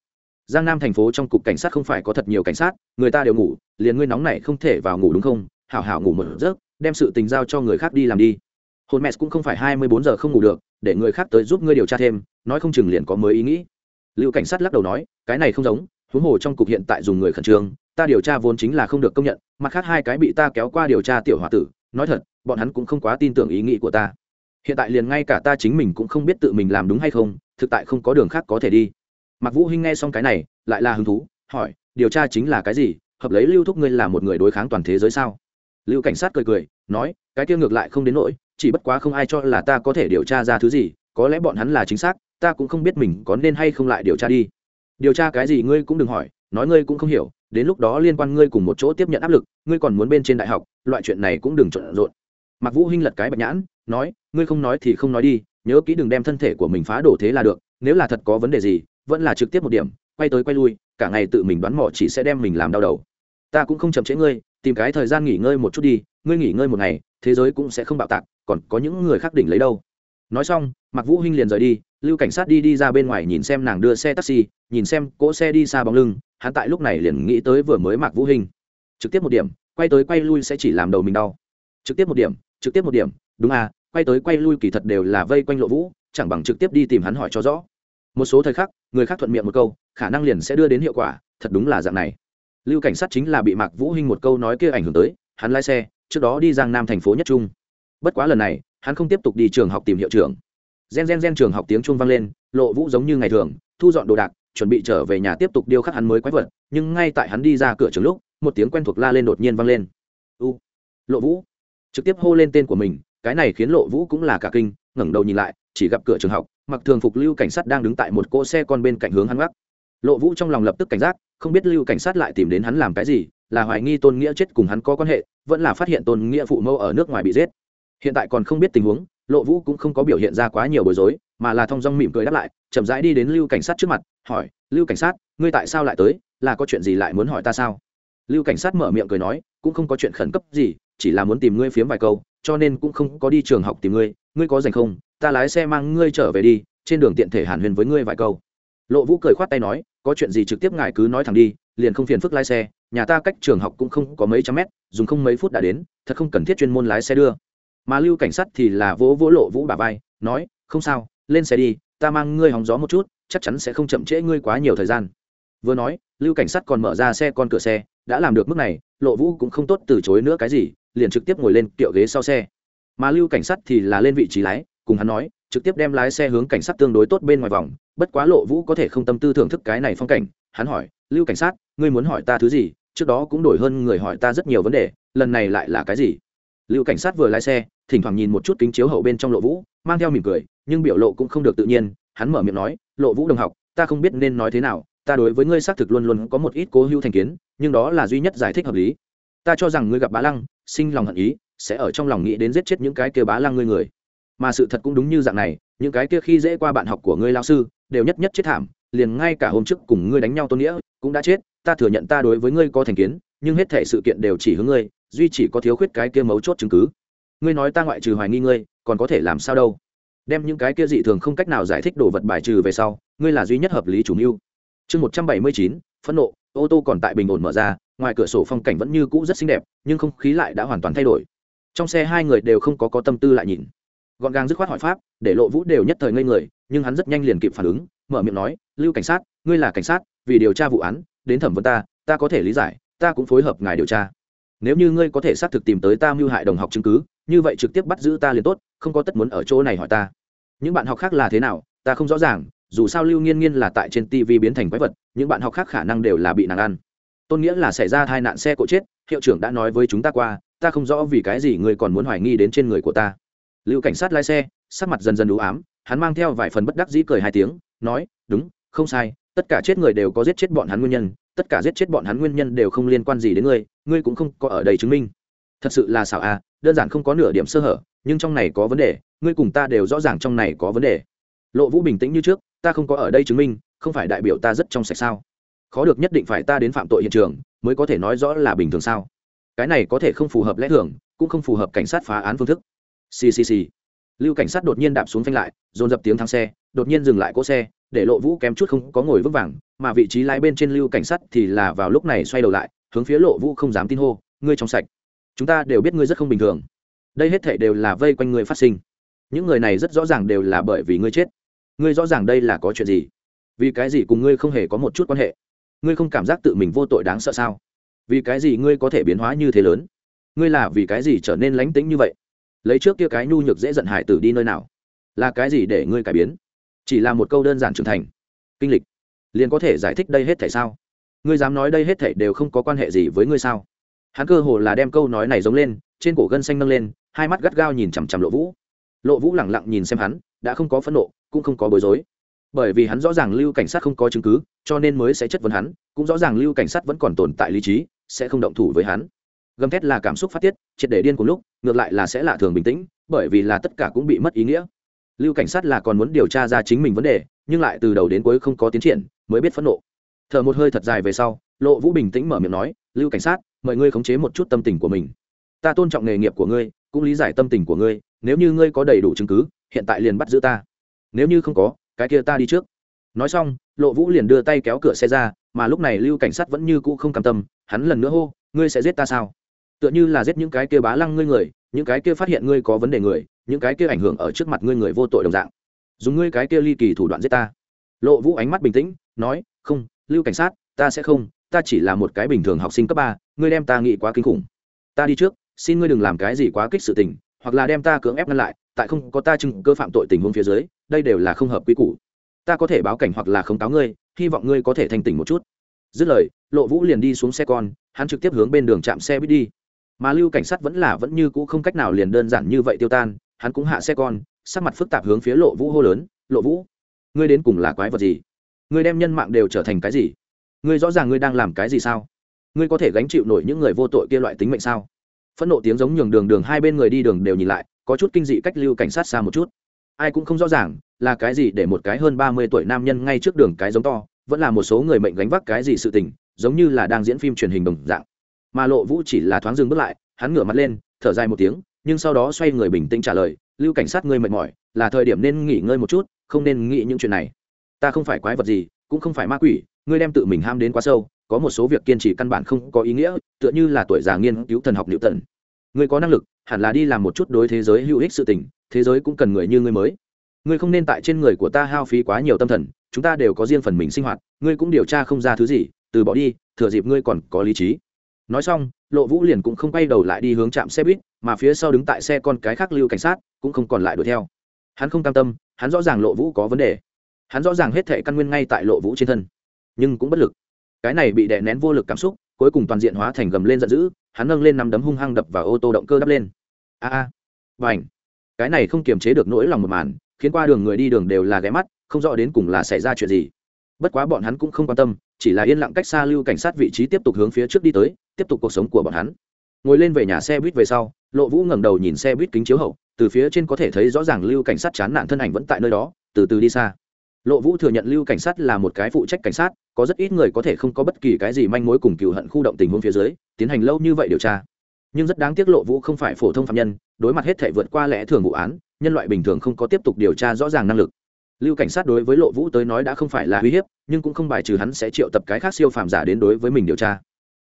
Giang nam thành phố trong cục cảnh sát không phải có thật nhiều cảnh sát, người ta đều ngủ, liền ngươi nóng này không thể vào ngủ đúng không? Hảo hảo ngủ một giấc, đem sự tình giao cho người khác đi làm đi. Hồn mẹ cũng không phải hai mươi bốn giờ không ngủ được, để người khác tới giúp ngươi điều tra thêm, nói không chừng liền có mới ý nghĩ. Lưu cảnh sát lắc đầu nói, cái này không giống, huống hồ trong cục hiện tại dùng người khẩn trương, ta điều tra vốn chính là không được công nhận, mặt khác hai cái bị ta kéo qua điều tra tiểu h tử, nói thật, bọn hắn cũng không quá tin tưởng ý nghĩ của ta. Hiện tại liền ngay cả ta chính mình cũng không biết tự mình làm đúng hay không, thực tại không có đường khác có thể đi. Mặc vũ hinh nghe xong cái này, lại là hứng thú, hỏi, điều tra chính là cái gì, hợp lấy lưu thúc ngươi là một người đối kháng toàn thế giới sao? Lưu cảnh sát cười cười, nói, cái kia ngược lại không đến nỗi, chỉ bất quá không ai cho là ta có thể điều tra ra thứ gì, có lẽ bọn hắn là chính xác, ta cũng không biết mình có nên hay không lại điều tra đi. Điều tra cái gì ngươi cũng đừng hỏi, nói ngươi cũng không hiểu, đến lúc đó liên quan ngươi cùng một chỗ tiếp nhận áp lực, ngươi còn muốn bên trên đại học, loại chuyện này cũng đừng trộn rộn. Mặc vũ hinh lật cái bạch nhãn, nói, ngươi không nói thì không nói đi, nhớ kỹ đừng đem thân thể của mình phá đổ thế là được, nếu là thật có vấn đề gì, vẫn là trực tiếp một điểm, quay tới quay lui, cả ngày tự mình đoán mò chỉ sẽ đem mình làm đau đầu ta cũng không chậm trễ ngươi tìm cái thời gian nghỉ ngơi một chút đi ngươi nghỉ ngơi một ngày thế giới cũng sẽ không bạo tạc còn có những người khác đỉnh lấy đâu. Nói xong mặc vũ huynh liền rời đi lưu cảnh sát đi đi ra bên ngoài nhìn xem nàng đưa xe taxi nhìn xem cỗ xe đi xa bóng lưng hắn tại lúc này liền nghĩ tới vừa mới mặc vũ hình, trực tiếp một điểm quay tới quay lui sẽ chỉ làm đầu mình đau. Trực tiếp một điểm trực tiếp một điểm đúng à quay tới quay lui kỳ thật đều là vây quanh lộ vũ chẳng bằng trực tiếp đi tìm hắn hỏi cho rõ. Một số thời khắc người khác thuận miệng một câu khả năng liền sẽ đưa đến hiệu quả thật đúng là dạng này lưu cảnh sát chính là bị mạc vũ hinh một câu nói kia ảnh hưởng tới, hắn lái xe, trước đó đi giang nam thành phố nhất trung. Bất quá lần này, hắn không tiếp tục đi trường học tìm hiệu trưởng. Gen gen gen trường học tiếng chuông vang lên, lộ vũ giống như ngày thường, thu dọn đồ đạc, chuẩn bị trở về nhà tiếp tục điêu khắc hắn mới quái vật, nhưng ngay tại hắn đi ra cửa trường lúc, một tiếng quen thuộc la lên đột nhiên vang lên. U, lộ vũ, trực tiếp hô lên tên của mình, cái này khiến lộ vũ cũng là cả kinh, ngẩng đầu nhìn lại, chỉ gặp cửa trường học mặc thường phục lưu cảnh sát đang đứng tại một cỗ xe con bên cạnh hướng hắn gác lộ vũ trong lòng lập tức cảnh giác không biết lưu cảnh sát lại tìm đến hắn làm cái gì, là hoài nghi tôn nghĩa chết cùng hắn có quan hệ, vẫn là phát hiện tôn nghĩa phụ mẫu ở nước ngoài bị giết. Hiện tại còn không biết tình huống, lộ vũ cũng không có biểu hiện ra quá nhiều bối rối, mà là thong dong mỉm cười đáp lại, chậm rãi đi đến lưu cảnh sát trước mặt, hỏi, lưu cảnh sát, ngươi tại sao lại tới, là có chuyện gì lại muốn hỏi ta sao? Lưu cảnh sát mở miệng cười nói, cũng không có chuyện khẩn cấp gì, chỉ là muốn tìm ngươi phiếm vài câu, cho nên cũng không có đi trường học tìm ngươi ngươi có dành không? Ta lái xe mang ngươi trở về đi, trên đường tiện thể hàn huyền với ngươi vài câu. Lộ vũ cười khoát tay nói có chuyện gì trực tiếp ngài cứ nói thẳng đi, liền không phiền phức lái xe, nhà ta cách trường học cũng không có mấy trăm mét, dùng không mấy phút đã đến, thật không cần thiết chuyên môn lái xe đưa. Mà lưu cảnh sát thì là vỗ vỗ lộ vũ bà vai, nói, không sao, lên xe đi, ta mang ngươi hóng gió một chút, chắc chắn sẽ không chậm trễ ngươi quá nhiều thời gian. Vừa nói, lưu cảnh sát còn mở ra xe con cửa xe, đã làm được mức này, lộ vũ cũng không tốt từ chối nữa cái gì, liền trực tiếp ngồi lên kiệu ghế sau xe. Mà lưu cảnh sát thì là lên vị trí lái, cùng hắn nói trực tiếp đem lái xe hướng cảnh sát tương đối tốt bên ngoài vòng, bất quá lộ vũ có thể không tâm tư thưởng thức cái này phong cảnh, hắn hỏi, lưu cảnh sát, ngươi muốn hỏi ta thứ gì? Trước đó cũng đổi hơn người hỏi ta rất nhiều vấn đề, lần này lại là cái gì? Lưu cảnh sát vừa lái xe, thỉnh thoảng nhìn một chút kính chiếu hậu bên trong lộ vũ, mang theo mỉm cười, nhưng biểu lộ cũng không được tự nhiên, hắn mở miệng nói, lộ vũ đồng học, ta không biết nên nói thế nào, ta đối với ngươi xác thực luôn luôn có một ít cố hữu thành kiến, nhưng đó là duy nhất giải thích hợp lý. Ta cho rằng ngươi gặp bá lăng, sinh lòng hận ý, sẽ ở trong lòng nghĩ đến giết chết những cái kia bá lăng ngươi người mà sự thật cũng đúng như dạng này, những cái kia khi dễ qua bạn học của ngươi lao sư, đều nhất nhất chết thảm, liền ngay cả hôm trước cùng ngươi đánh nhau tôn nghĩa cũng đã chết, ta thừa nhận ta đối với ngươi có thành kiến, nhưng hết thể sự kiện đều chỉ hướng ngươi, duy chỉ có thiếu khuyết cái kia mấu chốt chứng cứ. Ngươi nói ta ngoại trừ hoài nghi ngươi, còn có thể làm sao đâu? Đem những cái kia dị thường không cách nào giải thích đồ vật bài trừ về sau, ngươi là duy nhất hợp lý chủ mưu. Chương một trăm bảy mươi chín, phẫn nộ, ô tô còn tại bình ổn mở ra, ngoài cửa sổ phong cảnh vẫn như cũ rất xinh đẹp, nhưng không khí lại đã hoàn toàn thay đổi. Trong xe hai người đều không có có tâm tư lại nhìn gọn gàng dứt khoát hỏi pháp, để lộ vũ đều nhất thời ngây người, nhưng hắn rất nhanh liền kịp phản ứng, mở miệng nói, lưu cảnh sát, ngươi là cảnh sát, vì điều tra vụ án, đến thẩm vấn ta ta có thể lý giải, ta cũng phối hợp ngài điều tra. Nếu như ngươi có thể xác thực tìm tới ta mưu hại đồng học chứng cứ, như vậy trực tiếp bắt giữ ta liền tốt, không có tất muốn ở chỗ này hỏi ta. Những bạn học khác là thế nào, ta không rõ ràng, dù sao lưu nghiên nghiên là tại trên tv biến thành quái vật, những bạn học khác khả năng đều là bị nàng ăn. Tôn nghĩa là xảy ra tai nạn xe cộ chết, hiệu trưởng đã nói với chúng ta qua, ta không rõ vì cái gì ngươi còn muốn hoài nghi đến trên người của ta lưu cảnh sát lái xe, sắc mặt dần dần đủ ám, hắn mang theo vài phần bất đắc dĩ cười hai tiếng, nói, đúng, không sai, tất cả chết người đều có giết chết bọn hắn nguyên nhân, tất cả giết chết bọn hắn nguyên nhân đều không liên quan gì đến ngươi ngươi cũng không có ở đây chứng minh. Thật sự là xảo à đơn giản không có nửa điểm sơ hở, nhưng trong này có vấn đề, ngươi cùng ta đều rõ ràng trong này có vấn đề. Lộ vũ bình tĩnh như trước, ta không có ở đây chứng minh, không phải đại biểu ta rất trong sạch sao? Khó được nhất định phải ta đến phạm tội hiện trường, mới có thể nói rõ là bình thường sao? Cái này có thể không phù hợp lẽ thường, cũng không phù hợp cảnh sát phá án phương thức ccc lưu cảnh sát đột nhiên đạp xuống phanh lại, dồn dập tiếng thắng xe, đột nhiên dừng lại cỗ xe, để lộ vũ kém chút không có ngồi vững vàng, mà vị trí lái bên trên lưu cảnh sát thì là vào lúc này xoay đầu lại, hướng phía lộ vũ không dám tin hô, ngươi trong sạch. Chúng ta đều biết ngươi rất không bình thường. Đây hết thể đều là vây quanh ngươi phát sinh. Những người này rất rõ ràng đều là bởi vì ngươi chết. Ngươi rõ ràng đây là có chuyện gì? Vì cái gì cùng ngươi không hề có một chút quan hệ? Ngươi không cảm giác tự mình vô tội đáng sợ sao? Vì cái gì ngươi có thể biến hóa như thế lớn? Ngươi là vì cái gì trở nên lánh tính như vậy? Lấy trước kia cái nhu nhược dễ giận hải tử đi nơi nào? Là cái gì để ngươi cải biến? Chỉ là một câu đơn giản trưởng thành. Kinh lịch. Liền có thể giải thích đây hết thể sao? Ngươi dám nói đây hết thể đều không có quan hệ gì với ngươi sao? Hắn cơ hồ là đem câu nói này giống lên, trên cổ gân xanh nâng lên, hai mắt gắt gao nhìn chằm chằm lộ vũ. Lộ vũ lẳng lặng nhìn xem hắn, đã không có phẫn nộ, cũng không có bối rối. Bởi vì hắn rõ ràng lưu cảnh sát không có chứng cứ, cho nên mới sẽ chất vấn hắn, cũng rõ ràng lưu cảnh sát vẫn còn tồn tại lý trí, sẽ không động thủ với hắn gầm thét là cảm xúc phát tiết, triệt để điên cùng lúc, ngược lại là sẽ lạ thường bình tĩnh, bởi vì là tất cả cũng bị mất ý nghĩa. Lưu cảnh sát là còn muốn điều tra ra chính mình vấn đề, nhưng lại từ đầu đến cuối không có tiến triển, mới biết phẫn nộ. Thở một hơi thật dài về sau, lộ vũ bình tĩnh mở miệng nói, lưu cảnh sát, mời ngươi khống chế một chút tâm tình của mình. Ta tôn trọng nghề nghiệp của ngươi, cũng lý giải tâm tình của ngươi, nếu như ngươi có đầy đủ chứng cứ, hiện tại liền bắt giữ ta. Nếu như không có, cái kia ta đi trước. Nói xong, lộ vũ liền đưa tay kéo cửa xe ra, mà lúc này lưu cảnh sát vẫn như cũ không cam tâm, hắn lần nữa hô, ngươi sẽ giết ta sao? Tựa như là giết những cái kia bá lăng ngươi người, những cái kia phát hiện ngươi có vấn đề người, những cái kia ảnh hưởng ở trước mặt ngươi người vô tội đồng dạng. Dùng ngươi cái kia ly kỳ thủ đoạn giết ta. Lộ vũ ánh mắt bình tĩnh, nói, không, lưu cảnh sát, ta sẽ không, ta chỉ là một cái bình thường học sinh cấp ba, ngươi đem ta nghĩ quá kinh khủng. Ta đi trước, xin ngươi đừng làm cái gì quá kích sự tình, hoặc là đem ta cưỡng ép ngăn lại, tại không có ta chứng cơ phạm tội tình huống phía dưới, đây đều là không hợp quy củ. Ta có thể báo cảnh hoặc là không cáo ngươi, hy vọng ngươi có thể thành tỉnh một chút. Dứt lời, lộ vũ liền đi xuống xe con, hắn trực tiếp hướng bên đường chạm xe buýt đi mà lưu cảnh sát vẫn là vẫn như cũ không cách nào liền đơn giản như vậy tiêu tan, hắn cũng hạ xe con, sắc mặt phức tạp hướng phía lộ vũ hô lớn, lộ vũ, ngươi đến cùng là quái vật gì? Ngươi đem nhân mạng đều trở thành cái gì? Ngươi rõ ràng ngươi đang làm cái gì sao? Ngươi có thể gánh chịu nổi những người vô tội kia loại tính mệnh sao? Phẫn nộ tiếng giống nhường đường đường hai bên người đi đường đều nhìn lại, có chút kinh dị cách lưu cảnh sát xa một chút. Ai cũng không rõ ràng, là cái gì để một cái hơn ba mươi tuổi nam nhân ngay trước đường cái giống to, vẫn là một số người mệnh gánh vác cái gì sự tình, giống như là đang diễn phim truyền hình đồng dạng mà lộ vũ chỉ là thoáng dừng bước lại, hắn ngửa mặt lên, thở dài một tiếng, nhưng sau đó xoay người bình tĩnh trả lời, lưu cảnh sát ngươi mệt mỏi, là thời điểm nên nghỉ ngơi một chút, không nên nghĩ những chuyện này. Ta không phải quái vật gì, cũng không phải ma quỷ, ngươi đem tự mình ham đến quá sâu, có một số việc kiên trì căn bản không có ý nghĩa, tựa như là tuổi già nghiên cứu thần học liệu tần ngươi có năng lực, hẳn là đi làm một chút đối thế giới hữu ích sự tình, thế giới cũng cần người như ngươi mới. Ngươi không nên tại trên người của ta hao phí quá nhiều tâm thần, chúng ta đều có riêng phần mình sinh hoạt, ngươi cũng điều tra không ra thứ gì, từ bỏ đi, thừa dịp ngươi còn có lý trí nói xong, lộ vũ liền cũng không quay đầu lại đi hướng trạm xe buýt, mà phía sau đứng tại xe con cái khác lưu cảnh sát cũng không còn lại đuổi theo. Hắn không cam tâm, hắn rõ ràng lộ vũ có vấn đề. Hắn rõ ràng hết thệ căn nguyên ngay tại lộ vũ trên thân, nhưng cũng bất lực. Cái này bị đè nén vô lực cảm xúc, cuối cùng toàn diện hóa thành gầm lên giận dữ, hắn nâng lên nắm đấm hung hăng đập vào ô tô động cơ đắp lên. A a. Và ảnh cái này không kiềm chế được nỗi lòng một màn, khiến qua đường người đi đường đều là ghé mắt, không rõ đến cùng là xảy ra chuyện gì bất quá bọn hắn cũng không quan tâm, chỉ là yên lặng cách xa lưu cảnh sát vị trí tiếp tục hướng phía trước đi tới, tiếp tục cuộc sống của bọn hắn. Ngồi lên về nhà xe buýt về sau, lộ vũ ngẩng đầu nhìn xe buýt kính chiếu hậu, từ phía trên có thể thấy rõ ràng lưu cảnh sát chán nản thân ảnh vẫn tại nơi đó, từ từ đi xa. Lộ vũ thừa nhận lưu cảnh sát là một cái phụ trách cảnh sát, có rất ít người có thể không có bất kỳ cái gì manh mối cùng cựu hận khu động tình huống phía dưới, tiến hành lâu như vậy điều tra. Nhưng rất đáng tiếc lộ vũ không phải phổ thông phạm nhân, đối mặt hết thể vượt qua lẽ thường vụ án, nhân loại bình thường không có tiếp tục điều tra rõ ràng năng lực lưu cảnh sát đối với lộ vũ tới nói đã không phải là uy hiếp, nhưng cũng không bài trừ hắn sẽ triệu tập cái khác siêu phàm giả đến đối với mình điều tra.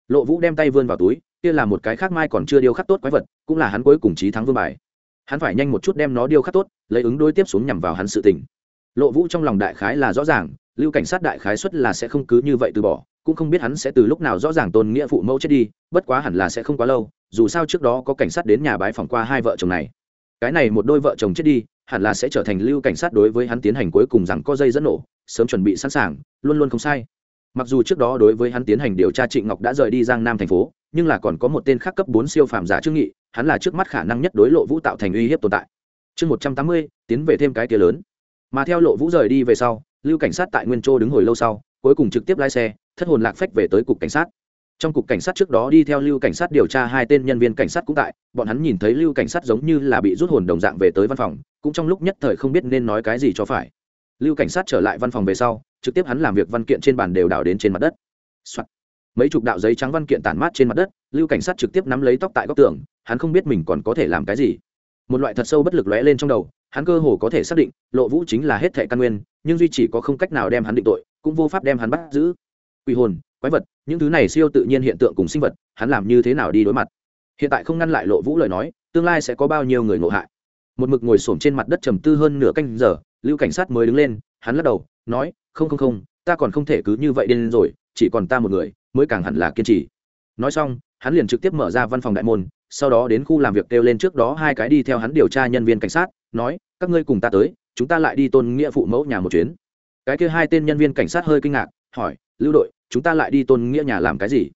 Lộ vũ đem tay vươn vào túi, kia là một cái khác mai còn chưa điêu khắc tốt quái vật, cũng là hắn cuối cùng trí thắng vương bài. Hắn phải nhanh một chút đem nó điêu khắc tốt, lấy ứng đối tiếp xuống nhằm vào hắn sự tình. Lộ vũ trong lòng đại khái là rõ ràng, lưu cảnh sát đại khái xuất là sẽ không cứ như vậy từ bỏ, cũng không biết hắn sẽ từ lúc nào rõ ràng tôn nghĩa phụ mẫu chết đi, bất quá hẳn là sẽ không quá lâu, dù sao trước đó có cảnh sát đến nhà bái phòng qua hai vợ chồng này cái này một đôi vợ chồng chết đi, hẳn là sẽ trở thành lưu cảnh sát đối với hắn tiến hành cuối cùng rằng có dây dẫn nổ, sớm chuẩn bị sẵn sàng, luôn luôn không sai. Mặc dù trước đó đối với hắn tiến hành điều tra trịnh ngọc đã rời đi giang nam thành phố, nhưng là còn có một tên khác cấp bốn siêu phàm giả trương nghị, hắn là trước mắt khả năng nhất đối lộ vũ tạo thành uy hiếp tồn tại. Chương một trăm tám mươi, tiến về thêm cái tia lớn. Mà theo lộ vũ rời đi về sau, lưu cảnh sát tại nguyên châu đứng hồi lâu sau, cuối cùng trực tiếp lái xe, thất hồn lạc phách về tới cục cảnh sát trong cục cảnh sát trước đó đi theo lưu cảnh sát điều tra hai tên nhân viên cảnh sát cũng tại, bọn hắn nhìn thấy lưu cảnh sát giống như là bị rút hồn đồng dạng về tới văn phòng, cũng trong lúc nhất thời không biết nên nói cái gì cho phải. Lưu cảnh sát trở lại văn phòng về sau, trực tiếp hắn làm việc văn kiện trên bàn đều đảo đến trên mặt đất、Soạn. mấy chục đạo giấy trắng văn kiện tản mát trên mặt đất, lưu cảnh sát trực tiếp nắm lấy tóc tại góc tường, hắn không biết mình còn có thể làm cái gì. Một loại thật sâu bất lực lóe lên trong đầu, hắn cơ hồ có thể xác định, lộ vũ chính là hết thẻ căn nguyên, nhưng duy chỉ có không cách nào đem hắn định tội, cũng vô pháp đem hắn bắt giữ. Quỷ hồn quái vật, những thứ này siêu tự nhiên hiện tượng cùng sinh vật, hắn làm như thế nào đi đối mặt? Hiện tại không ngăn lại lộ vũ lời nói, tương lai sẽ có bao nhiêu người ngộ hại? Một mực ngồi s trên mặt đất trầm tư hơn nửa canh giờ, lưu cảnh sát mới đứng lên, hắn lắc đầu, nói, không không không, ta còn không thể cứ như vậy điên rồi, chỉ còn ta một người, mới càng hẳn là kiên trì. Nói xong, hắn liền trực tiếp mở ra văn phòng đại môn, sau đó đến khu làm việc kêu lên trước đó hai cái đi theo hắn điều tra nhân viên cảnh sát, nói, các ngươi cùng ta tới, chúng ta lại đi tôn nghĩa phụ mẫu nhà một chuyến. Cái kia hai tên nhân viên cảnh sát hơi kinh ngạc, hỏi, lưu đội chúng ta lại đi tôn nghĩa nhà làm cái gì?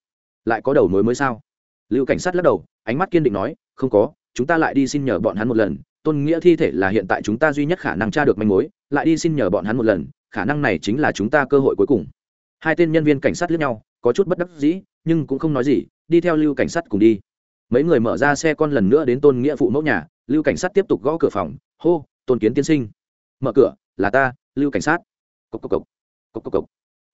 Lại có đầu mối mới sao? Lưu cảnh sát lắc đầu, ánh mắt kiên định nói, không có, chúng ta lại đi xin nhờ bọn hắn một lần, tôn nghĩa thi thể là hiện tại chúng ta duy nhất khả năng tra được manh mối, lại đi xin nhờ bọn hắn một lần, khả năng này chính là chúng ta cơ hội cuối cùng. Hai tên nhân viên cảnh sát lướt nhau, có chút bất đắc dĩ, nhưng cũng không nói gì, đi theo lưu cảnh sát cùng đi. Mấy người mở ra xe con lần nữa đến tôn nghĩa phụ mẫu nhà, lưu cảnh sát tiếp tục gõ cửa phòng, hô, tôn kiến tiên sinh. Mở cửa, là ta, lưu cảnh sát. Cốc cốc cốc. Cốc cốc cốc.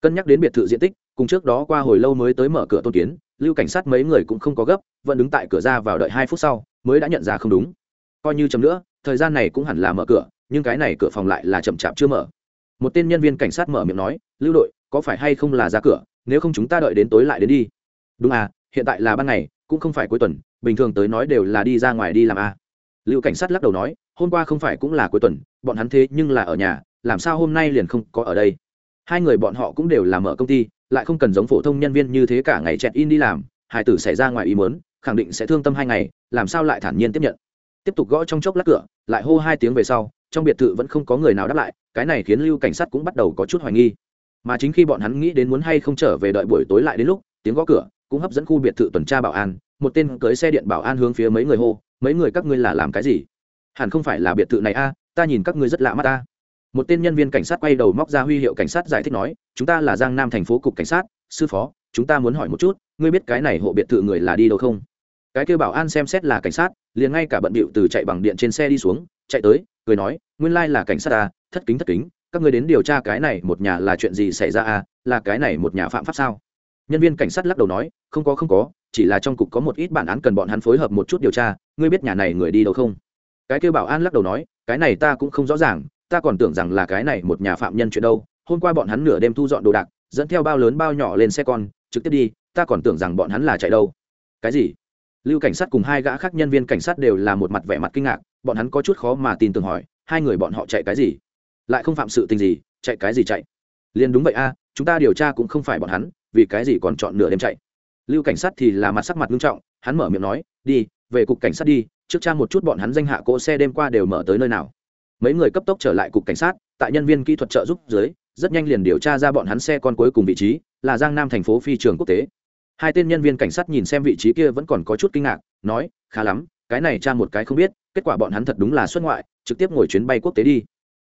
cân nhắc đến biệt thự diện tích cùng trước đó qua hồi lâu mới tới mở cửa tôn kiến, lưu cảnh sát mấy người cũng không có gấp, vẫn đứng tại cửa ra vào đợi hai phút sau, mới đã nhận ra không đúng. Coi như chấm nữa, thời gian này cũng hẳn là mở cửa, nhưng cái này cửa phòng lại là chậm chạp chưa mở. Một tên nhân viên cảnh sát mở miệng nói, lưu đội, có phải hay không là ra cửa? Nếu không chúng ta đợi đến tối lại đến đi. Đúng à hiện tại là ban ngày, cũng không phải cuối tuần, bình thường tới nói đều là đi ra ngoài đi làm à. lưu cảnh sát lắc đầu nói, hôm qua không phải cũng là cuối tuần, bọn hắn thế nhưng là ở nhà, làm sao hôm nay liền không có ở đây? Hai người bọn họ cũng đều là mở công ty lại không cần giống phổ thông nhân viên như thế cả ngày chẹt in đi làm hải tử xảy ra ngoài ý muốn, khẳng định sẽ thương tâm hai ngày làm sao lại thản nhiên tiếp nhận. Tiếp tục gõ trong chốc lát cửa lại hô hai tiếng về sau trong biệt thự vẫn không có người nào đáp lại cái này khiến lưu cảnh sát cũng bắt đầu có chút hoài nghi. Mà chính khi bọn hắn nghĩ đến muốn hay không trở về đợi buổi tối lại đến lúc tiếng gõ cửa cũng hấp dẫn khu biệt thự tuần tra bảo an một tên cưới xe điện bảo an hướng phía mấy người hô mấy người các ngươi là làm cái gì? Hẳn không phải là biệt thự này a ta nhìn các ngươi rất lạ mắt ta một tên nhân viên cảnh sát quay đầu móc ra huy hiệu cảnh sát giải thích nói, chúng ta là giang nam thành phố cục cảnh sát, sư phó, chúng ta muốn hỏi một chút, ngươi biết cái này hộ biệt thự người là đi đâu không? Cái kêu bảo an xem xét là cảnh sát, liền ngay cả bận bịu từ chạy bằng điện trên xe đi xuống, chạy tới, cười nói, nguyên lai là cảnh sát à thất kính thất kính, các người đến điều tra cái này một nhà là chuyện gì xảy ra à là cái này một nhà phạm pháp sao? Nhân viên cảnh sát lắc đầu nói, không có không có, chỉ là trong cục có một ít bản án cần bọn hắn phối hợp một chút điều tra, ngươi biết nhà này người đi đâu không? Cái kêu bảo an lắc đầu nói, cái này ta cũng không rõ ràng ta còn tưởng rằng là cái này một nhà phạm nhân chuyện đâu, hôm qua bọn hắn nửa đêm thu dọn đồ đạc, dẫn theo bao lớn bao nhỏ lên xe con, trực tiếp đi, ta còn tưởng rằng bọn hắn là chạy đâu. Cái gì? Lưu cảnh sát cùng hai gã khác nhân viên cảnh sát đều là một mặt vẻ mặt kinh ngạc, bọn hắn có chút khó mà tin tưởng hỏi, hai người bọn họ chạy cái gì? Lại không phạm sự tình gì, chạy cái gì chạy? Liền đúng vậy a, chúng ta điều tra cũng không phải bọn hắn, vì cái gì còn chọn nửa đêm chạy? Lưu cảnh sát thì là mặt sắc mặt nghiêm trọng, hắn mở miệng nói, đi, về cục cảnh sát đi, trước tra một chút bọn hắn danh hạ cỗ xe đêm qua đều mở tới nơi nào mấy người cấp tốc trở lại cục cảnh sát, tại nhân viên kỹ thuật trợ giúp dưới, rất nhanh liền điều tra ra bọn hắn xe con cuối cùng vị trí, là giang nam thành phố phi trường quốc tế. Hai tên nhân viên cảnh sát nhìn xem vị trí kia vẫn còn có chút kinh ngạc, nói, khá lắm, cái này tra một cái không biết, kết quả bọn hắn thật đúng là xuất ngoại, trực tiếp ngồi chuyến bay quốc tế đi.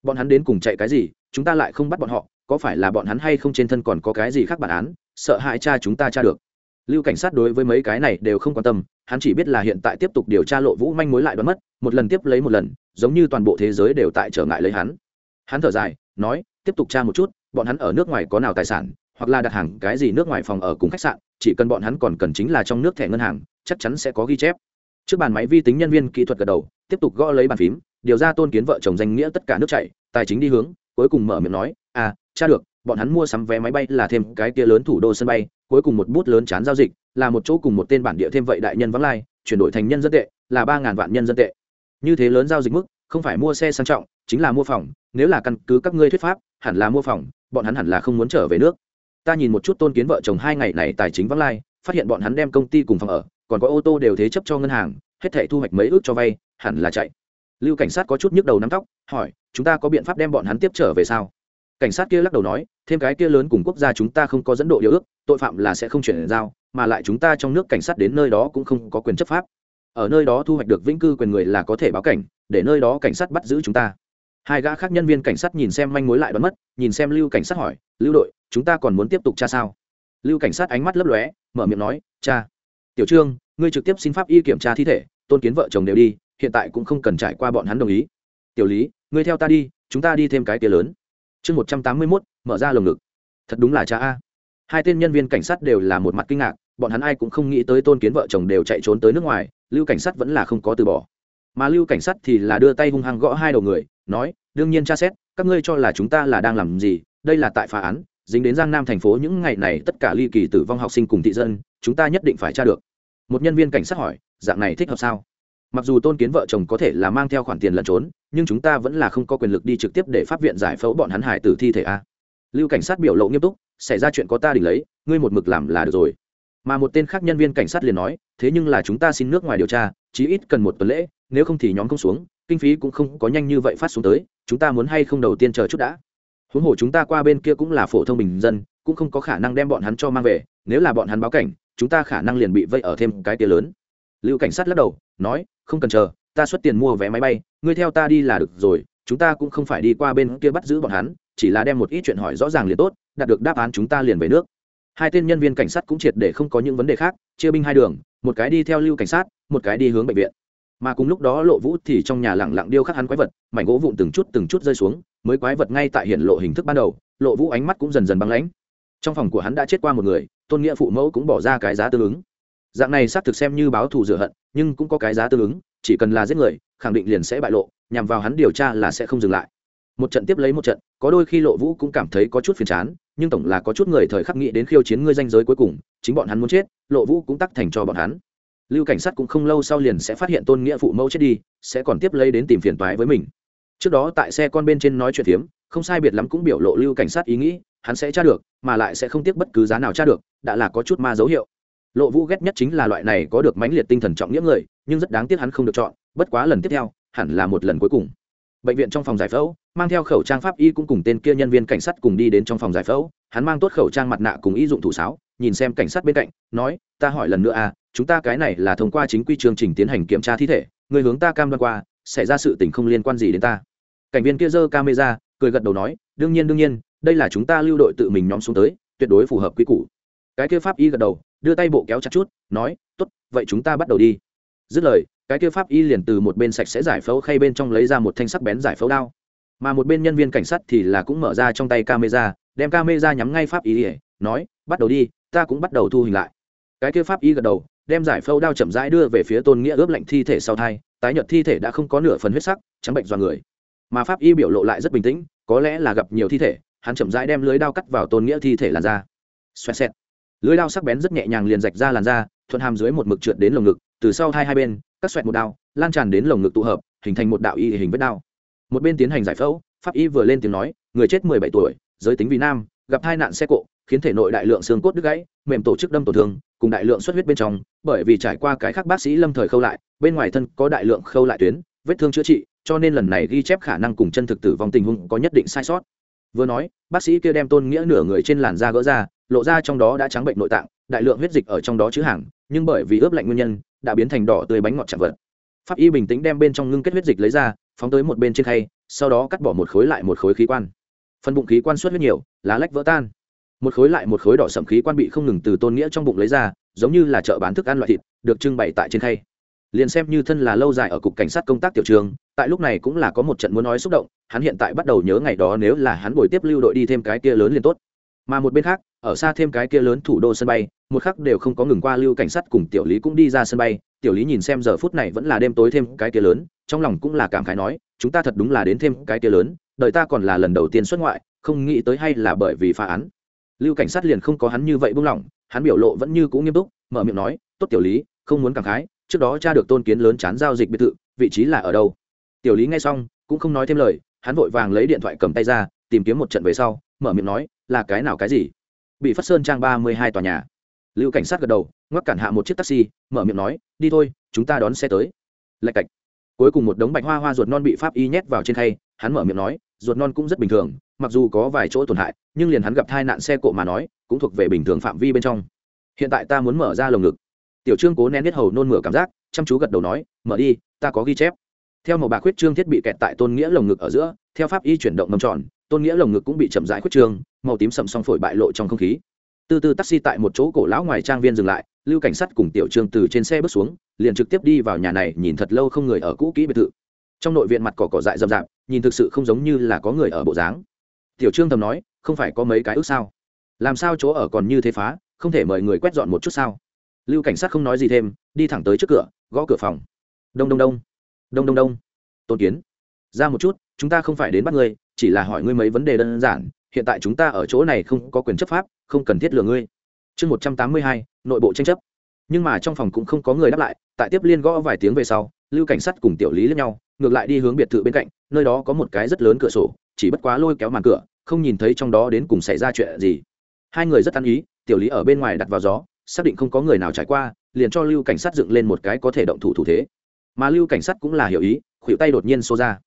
Bọn hắn đến cùng chạy cái gì, chúng ta lại không bắt bọn họ, có phải là bọn hắn hay không trên thân còn có cái gì khác bản án, sợ hãi cha chúng ta tra được lưu cảnh sát đối với mấy cái này đều không quan tâm, hắn chỉ biết là hiện tại tiếp tục điều tra lộ vũ manh mối lại đoán mất, một lần tiếp lấy một lần, giống như toàn bộ thế giới đều tại trở ngại lấy hắn. Hắn thở dài, nói, tiếp tục tra một chút, bọn hắn ở nước ngoài có nào tài sản, hoặc là đặt hàng cái gì nước ngoài phòng ở cùng khách sạn, chỉ cần bọn hắn còn cần chính là trong nước thẻ ngân hàng, chắc chắn sẽ có ghi chép. Trước bàn máy vi tính nhân viên kỹ thuật gật đầu, tiếp tục gõ lấy bàn phím, điều ra tôn kiến vợ chồng danh nghĩa tất cả nước chạy tài chính đi hướng, cuối cùng mở miệng nói à cha được bọn hắn mua sắm vé máy bay là thêm cái kia lớn thủ đô sân bay, cuối cùng một bút lớn chán giao dịch, là một chỗ cùng một tên bản địa thêm vậy đại nhân vắng lai, chuyển đổi thành nhân dân tệ, là ba ngàn vạn nhân dân tệ. Như thế lớn giao dịch mức, không phải mua xe sang trọng, chính là mua phòng, nếu là căn cứ các ngươi thuyết pháp, hẳn là mua phòng, bọn hắn hẳn là không muốn trở về nước. Ta nhìn một chút tôn kiến vợ chồng hai ngày này tài chính vắng lai, phát hiện bọn hắn đem công ty cùng phòng ở, còn có ô tô đều thế chấp cho ngân hàng, hết thể thu hoạch mấy ước cho vay, hẳn là chạy. Lưu cảnh sát có chút nhức đầu nắm tóc, hỏi, chúng ta có biện pháp đem bọn hắn tiếp trở về sao? Cảnh sát kia lắc đầu nói, thêm cái kia lớn cùng quốc gia chúng ta không có dẫn độ điều ước, tội phạm là sẽ không chuyển giao, mà lại chúng ta trong nước cảnh sát đến nơi đó cũng không có quyền chấp pháp. Ở nơi đó thu hoạch được vĩnh cư quyền người là có thể báo cảnh, để nơi đó cảnh sát bắt giữ chúng ta. Hai gã khác nhân viên cảnh sát nhìn xem manh mối lại bắn mất, nhìn xem lưu cảnh sát hỏi, lưu đội, chúng ta còn muốn tiếp tục tra sao? Lưu cảnh sát ánh mắt lấp lóe, mở miệng nói cha tiểu trương, ngươi trực tiếp xin pháp y kiểm tra thi thể, tôn kiến vợ chồng đều đi, hiện tại cũng không cần trải qua bọn hắn đồng ý. Tiểu lý, ngươi theo ta đi, chúng ta đi thêm cái tia lớn chương một trăm tám mươi mốt, mở ra lồng ngực. Thật đúng là cha a. Hai tên nhân viên cảnh sát đều là một mặt kinh ngạc, bọn hắn ai cũng không nghĩ tới tôn kiến vợ chồng đều chạy trốn tới nước ngoài, lưu cảnh sát vẫn là không có từ bỏ. Mà lưu cảnh sát thì là đưa tay hung hăng gõ hai đầu người, nói, đương nhiên tra xét, các ngươi cho là chúng ta là đang làm gì, đây là tại phá án, dính đến giang nam thành phố những ngày này tất cả ly kỳ tử vong học sinh cùng thị dân, chúng ta nhất định phải tra được. Một nhân viên cảnh sát hỏi, dạng này thích hợp sao? Mặc dù tôn kiến vợ chồng có thể là mang theo khoản tiền lẩn trốn, nhưng chúng ta vẫn là không có quyền lực đi trực tiếp để pháp viện giải phẫu bọn hắn hải tử thi thể a. Lưu cảnh sát biểu lộ nghiêm túc, xảy ra chuyện có ta đỉnh lấy, ngươi một mực làm là được rồi. Mà một tên khác nhân viên cảnh sát liền nói, thế nhưng là chúng ta xin nước ngoài điều tra, chí ít cần một tuần lễ, nếu không thì nhóm không xuống, kinh phí cũng không có nhanh như vậy phát xuống tới, chúng ta muốn hay không đầu tiên chờ chút đã. Huống hồ chúng ta qua bên kia cũng là phổ thông bình dân, cũng không có khả năng đem bọn hắn cho mang về, nếu là bọn hắn báo cảnh, chúng ta khả năng liền bị vây ở thêm cái tia lớn. Lưu cảnh sát lắc đầu, nói không cần chờ, ta xuất tiền mua vé máy bay, ngươi theo ta đi là được rồi, chúng ta cũng không phải đi qua bên kia bắt giữ bọn hắn, chỉ là đem một ít chuyện hỏi rõ ràng liền tốt, đạt được đáp án chúng ta liền về nước. Hai tên nhân viên cảnh sát cũng triệt để không có những vấn đề khác, chia binh hai đường, một cái đi theo lưu cảnh sát, một cái đi hướng bệnh viện. Mà cùng lúc đó lộ vũ thì trong nhà lẳng lặng điêu khắc hắn quái vật, mảnh gỗ vụn từng chút từng chút rơi xuống, mới quái vật ngay tại hiện lộ hình thức ban đầu, lộ vũ ánh mắt cũng dần dần băng lãnh. Trong phòng của hắn đã chết qua một người, tôn nghĩa phụ mẫu cũng bỏ ra cái giá tương ứng. Dạng này xác thực xem như báo thù rửa hận nhưng cũng có cái giá tương ứng, chỉ cần là giết người, khẳng định liền sẽ bại lộ, nhằm vào hắn điều tra là sẽ không dừng lại. Một trận tiếp lấy một trận, có đôi khi lộ vũ cũng cảm thấy có chút phiền chán, nhưng tổng là có chút người thời khắc nghĩ đến khiêu chiến ngươi danh giới cuối cùng, chính bọn hắn muốn chết, lộ vũ cũng tắc thành cho bọn hắn. Lưu cảnh sát cũng không lâu sau liền sẽ phát hiện tôn nghĩa phụ mẫu chết đi, sẽ còn tiếp lấy đến tìm phiền toái với mình. Trước đó tại xe con bên trên nói chuyện phiếm, không sai biệt lắm cũng biểu lộ lưu cảnh sát ý nghĩ, hắn sẽ tra được, mà lại sẽ không tiếc bất cứ giá nào tra được, đã là có chút ma dấu hiệu lộ vũ ghét nhất chính là loại này có được mãnh liệt tinh thần trọng nghĩa người, nhưng rất đáng tiếc hắn không được chọn, bất quá lần tiếp theo, hẳn là một lần cuối cùng. Bệnh viện trong phòng giải phẫu, mang theo khẩu trang pháp y cũng cùng tên kia nhân viên cảnh sát cùng đi đến trong phòng giải phẫu, hắn mang tốt khẩu trang mặt nạ cùng y dụng thủ sáo, nhìn xem cảnh sát bên cạnh, nói, ta hỏi lần nữa à chúng ta cái này là thông qua chính quy chương trình tiến hành kiểm tra thi thể, người hướng ta cam đoan qua, xảy ra sự tình không liên quan gì đến ta. Cảnh viên kia giơ camera, cười gật đầu nói, đương nhiên đương nhiên, đây là chúng ta lưu đội tự mình nhóm xuống tới, tuyệt đối phù hợp quy củ. Cái kia pháp y gật đầu đưa tay bộ kéo chặt chút, nói, tốt, vậy chúng ta bắt đầu đi. Dứt lời, cái kia pháp y liền từ một bên sạch sẽ giải phẫu khay bên trong lấy ra một thanh sắc bén giải phẫu đao. Mà một bên nhân viên cảnh sát thì là cũng mở ra trong tay camera, đem camera nhắm ngay pháp y, nói, bắt đầu đi, ta cũng bắt đầu thu hình lại. Cái kia pháp y gật đầu, đem giải phẫu đao chậm rãi đưa về phía tôn nghĩa ướp lạnh thi thể sau thai, tái nhợt thi thể đã không có nửa phần huyết sắc, trắng bệnh do người. Mà pháp y biểu lộ lại rất bình tĩnh, có lẽ là gặp nhiều thi thể, hắn chậm rãi đem lưới đao cắt vào tôn nghĩa thi thể làn da. Xoẹt xẹt lưới lao sắc bén rất nhẹ nhàng liền rạch ra làn da, thuận hàm dưới một mực trượt đến lồng ngực, từ sau hai hai bên cắt xoẹt một đao, lan tràn đến lồng ngực tụ hợp, hình thành một đạo y hình vết đao. Một bên tiến hành giải phẫu, pháp y vừa lên tiếng nói, người chết mười bảy tuổi, giới tính vì nam, gặp hai nạn xe cộ, khiến thể nội đại lượng xương cốt đứt gãy, mềm tổ chức đâm tổn thương, cùng đại lượng xuất huyết bên trong, bởi vì trải qua cái khác bác sĩ lâm thời khâu lại, bên ngoài thân có đại lượng khâu lại tuyến, vết thương chữa trị, cho nên lần này ghi chép khả năng cùng chân thực tử vong tình huống có nhất định sai sót. Vừa nói, bác sĩ kia đem tôn nghĩa nửa người trên làn da gỡ ra lộ ra trong đó đã trắng bệnh nội tạng, đại lượng huyết dịch ở trong đó chứa hàng, nhưng bởi vì ướp lạnh nguyên nhân, đã biến thành đỏ tươi bánh ngọt chạm vật. Pháp y bình tĩnh đem bên trong ngưng kết huyết dịch lấy ra, phóng tới một bên trên khay, sau đó cắt bỏ một khối lại một khối khí quan. Phần bụng khí quan xuất huyết nhiều, lá lách vỡ tan. Một khối lại một khối đỏ sậm khí quan bị không ngừng từ tôn nghĩa trong bụng lấy ra, giống như là chợ bán thức ăn loại thịt, được trưng bày tại trên khay. Liền xem như thân là lâu dài ở cục cảnh sát công tác tiểu trường, tại lúc này cũng là có một trận muốn nói xúc động, hắn hiện tại bắt đầu nhớ ngày đó nếu là hắn bồi tiếp lưu đội đi thêm cái kia lớn liền tốt. Mà một bên khác ở xa thêm cái kia lớn thủ đô sân bay, một khắc đều không có ngừng qua lưu cảnh sát cùng tiểu lý cũng đi ra sân bay. Tiểu lý nhìn xem giờ phút này vẫn là đêm tối thêm cái kia lớn, trong lòng cũng là cảm khái nói, chúng ta thật đúng là đến thêm cái kia lớn, đợi ta còn là lần đầu tiên xuất ngoại, không nghĩ tới hay là bởi vì phá án. Lưu cảnh sát liền không có hắn như vậy buông lỏng, hắn biểu lộ vẫn như cũ nghiêm túc, mở miệng nói, tốt tiểu lý, không muốn cảm khái, trước đó cha được tôn kiến lớn chán giao dịch biệt thự, vị trí là ở đâu? Tiểu lý nghe xong, cũng không nói thêm lời, hắn vội vàng lấy điện thoại cầm tay ra, tìm kiếm một trận về sau, mở miệng nói, là cái nào cái gì? Bị phát sơn trang ba mươi hai tòa nhà. Lưu cảnh sát gật đầu, ngoắc cản hạ một chiếc taxi, mở miệng nói, đi thôi, chúng ta đón xe tới. Lạch cạch. Cuối cùng một đống bạch hoa hoa ruột non bị pháp y nhét vào trên khay, hắn mở miệng nói, ruột non cũng rất bình thường, mặc dù có vài chỗ tổn hại, nhưng liền hắn gặp tai nạn xe cộ mà nói, cũng thuộc về bình thường phạm vi bên trong. Hiện tại ta muốn mở ra lồng ngực. Tiểu trương cố nén biết hầu nôn mửa cảm giác, chăm chú gật đầu nói, mở đi, ta có ghi chép. Theo một bà khuyết trương thiết bị kẹt tại tôn nghĩa lồng ngực ở giữa, theo pháp y chuyển động mâm tròn tôn nghĩa lồng ngực cũng bị chậm rãi khuất trương, màu tím sầm song phổi bại lộ trong không khí. Từ từ taxi tại một chỗ cổ lão ngoài trang viên dừng lại, lưu cảnh sát cùng tiểu trương từ trên xe bước xuống, liền trực tiếp đi vào nhà này, nhìn thật lâu không người ở cũ kỹ biệt thự. Trong nội viện mặt cỏ cỏ dại rậm rạp, nhìn thực sự không giống như là có người ở bộ dáng. Tiểu trương thầm nói, không phải có mấy cái ước sao? Làm sao chỗ ở còn như thế phá, không thể mời người quét dọn một chút sao? Lưu cảnh sát không nói gì thêm, đi thẳng tới trước cửa, gõ cửa phòng. Đông đông đông. Đông đông đông. Tôn kiến, ra một chút, chúng ta không phải đến bắt người chỉ là hỏi ngươi mấy vấn đề đơn giản, hiện tại chúng ta ở chỗ này không có quyền chấp pháp, không cần thiết lừa ngươi. Chương một trăm tám mươi hai, nội bộ tranh chấp. Nhưng mà trong phòng cũng không có người đáp lại, tại tiếp liên gõ vài tiếng về sau, lưu cảnh sát cùng tiểu lý lẫn nhau, ngược lại đi hướng biệt thự bên cạnh, nơi đó có một cái rất lớn cửa sổ, chỉ bất quá lôi kéo màn cửa, không nhìn thấy trong đó đến cùng xảy ra chuyện gì. Hai người rất ăn ý, tiểu lý ở bên ngoài đặt vào gió, xác định không có người nào trải qua, liền cho lưu cảnh sát dựng lên một cái có thể động thủ thủ thế. Mà lưu cảnh sát cũng là hiểu ý, khuỷu tay đột nhiên xô ra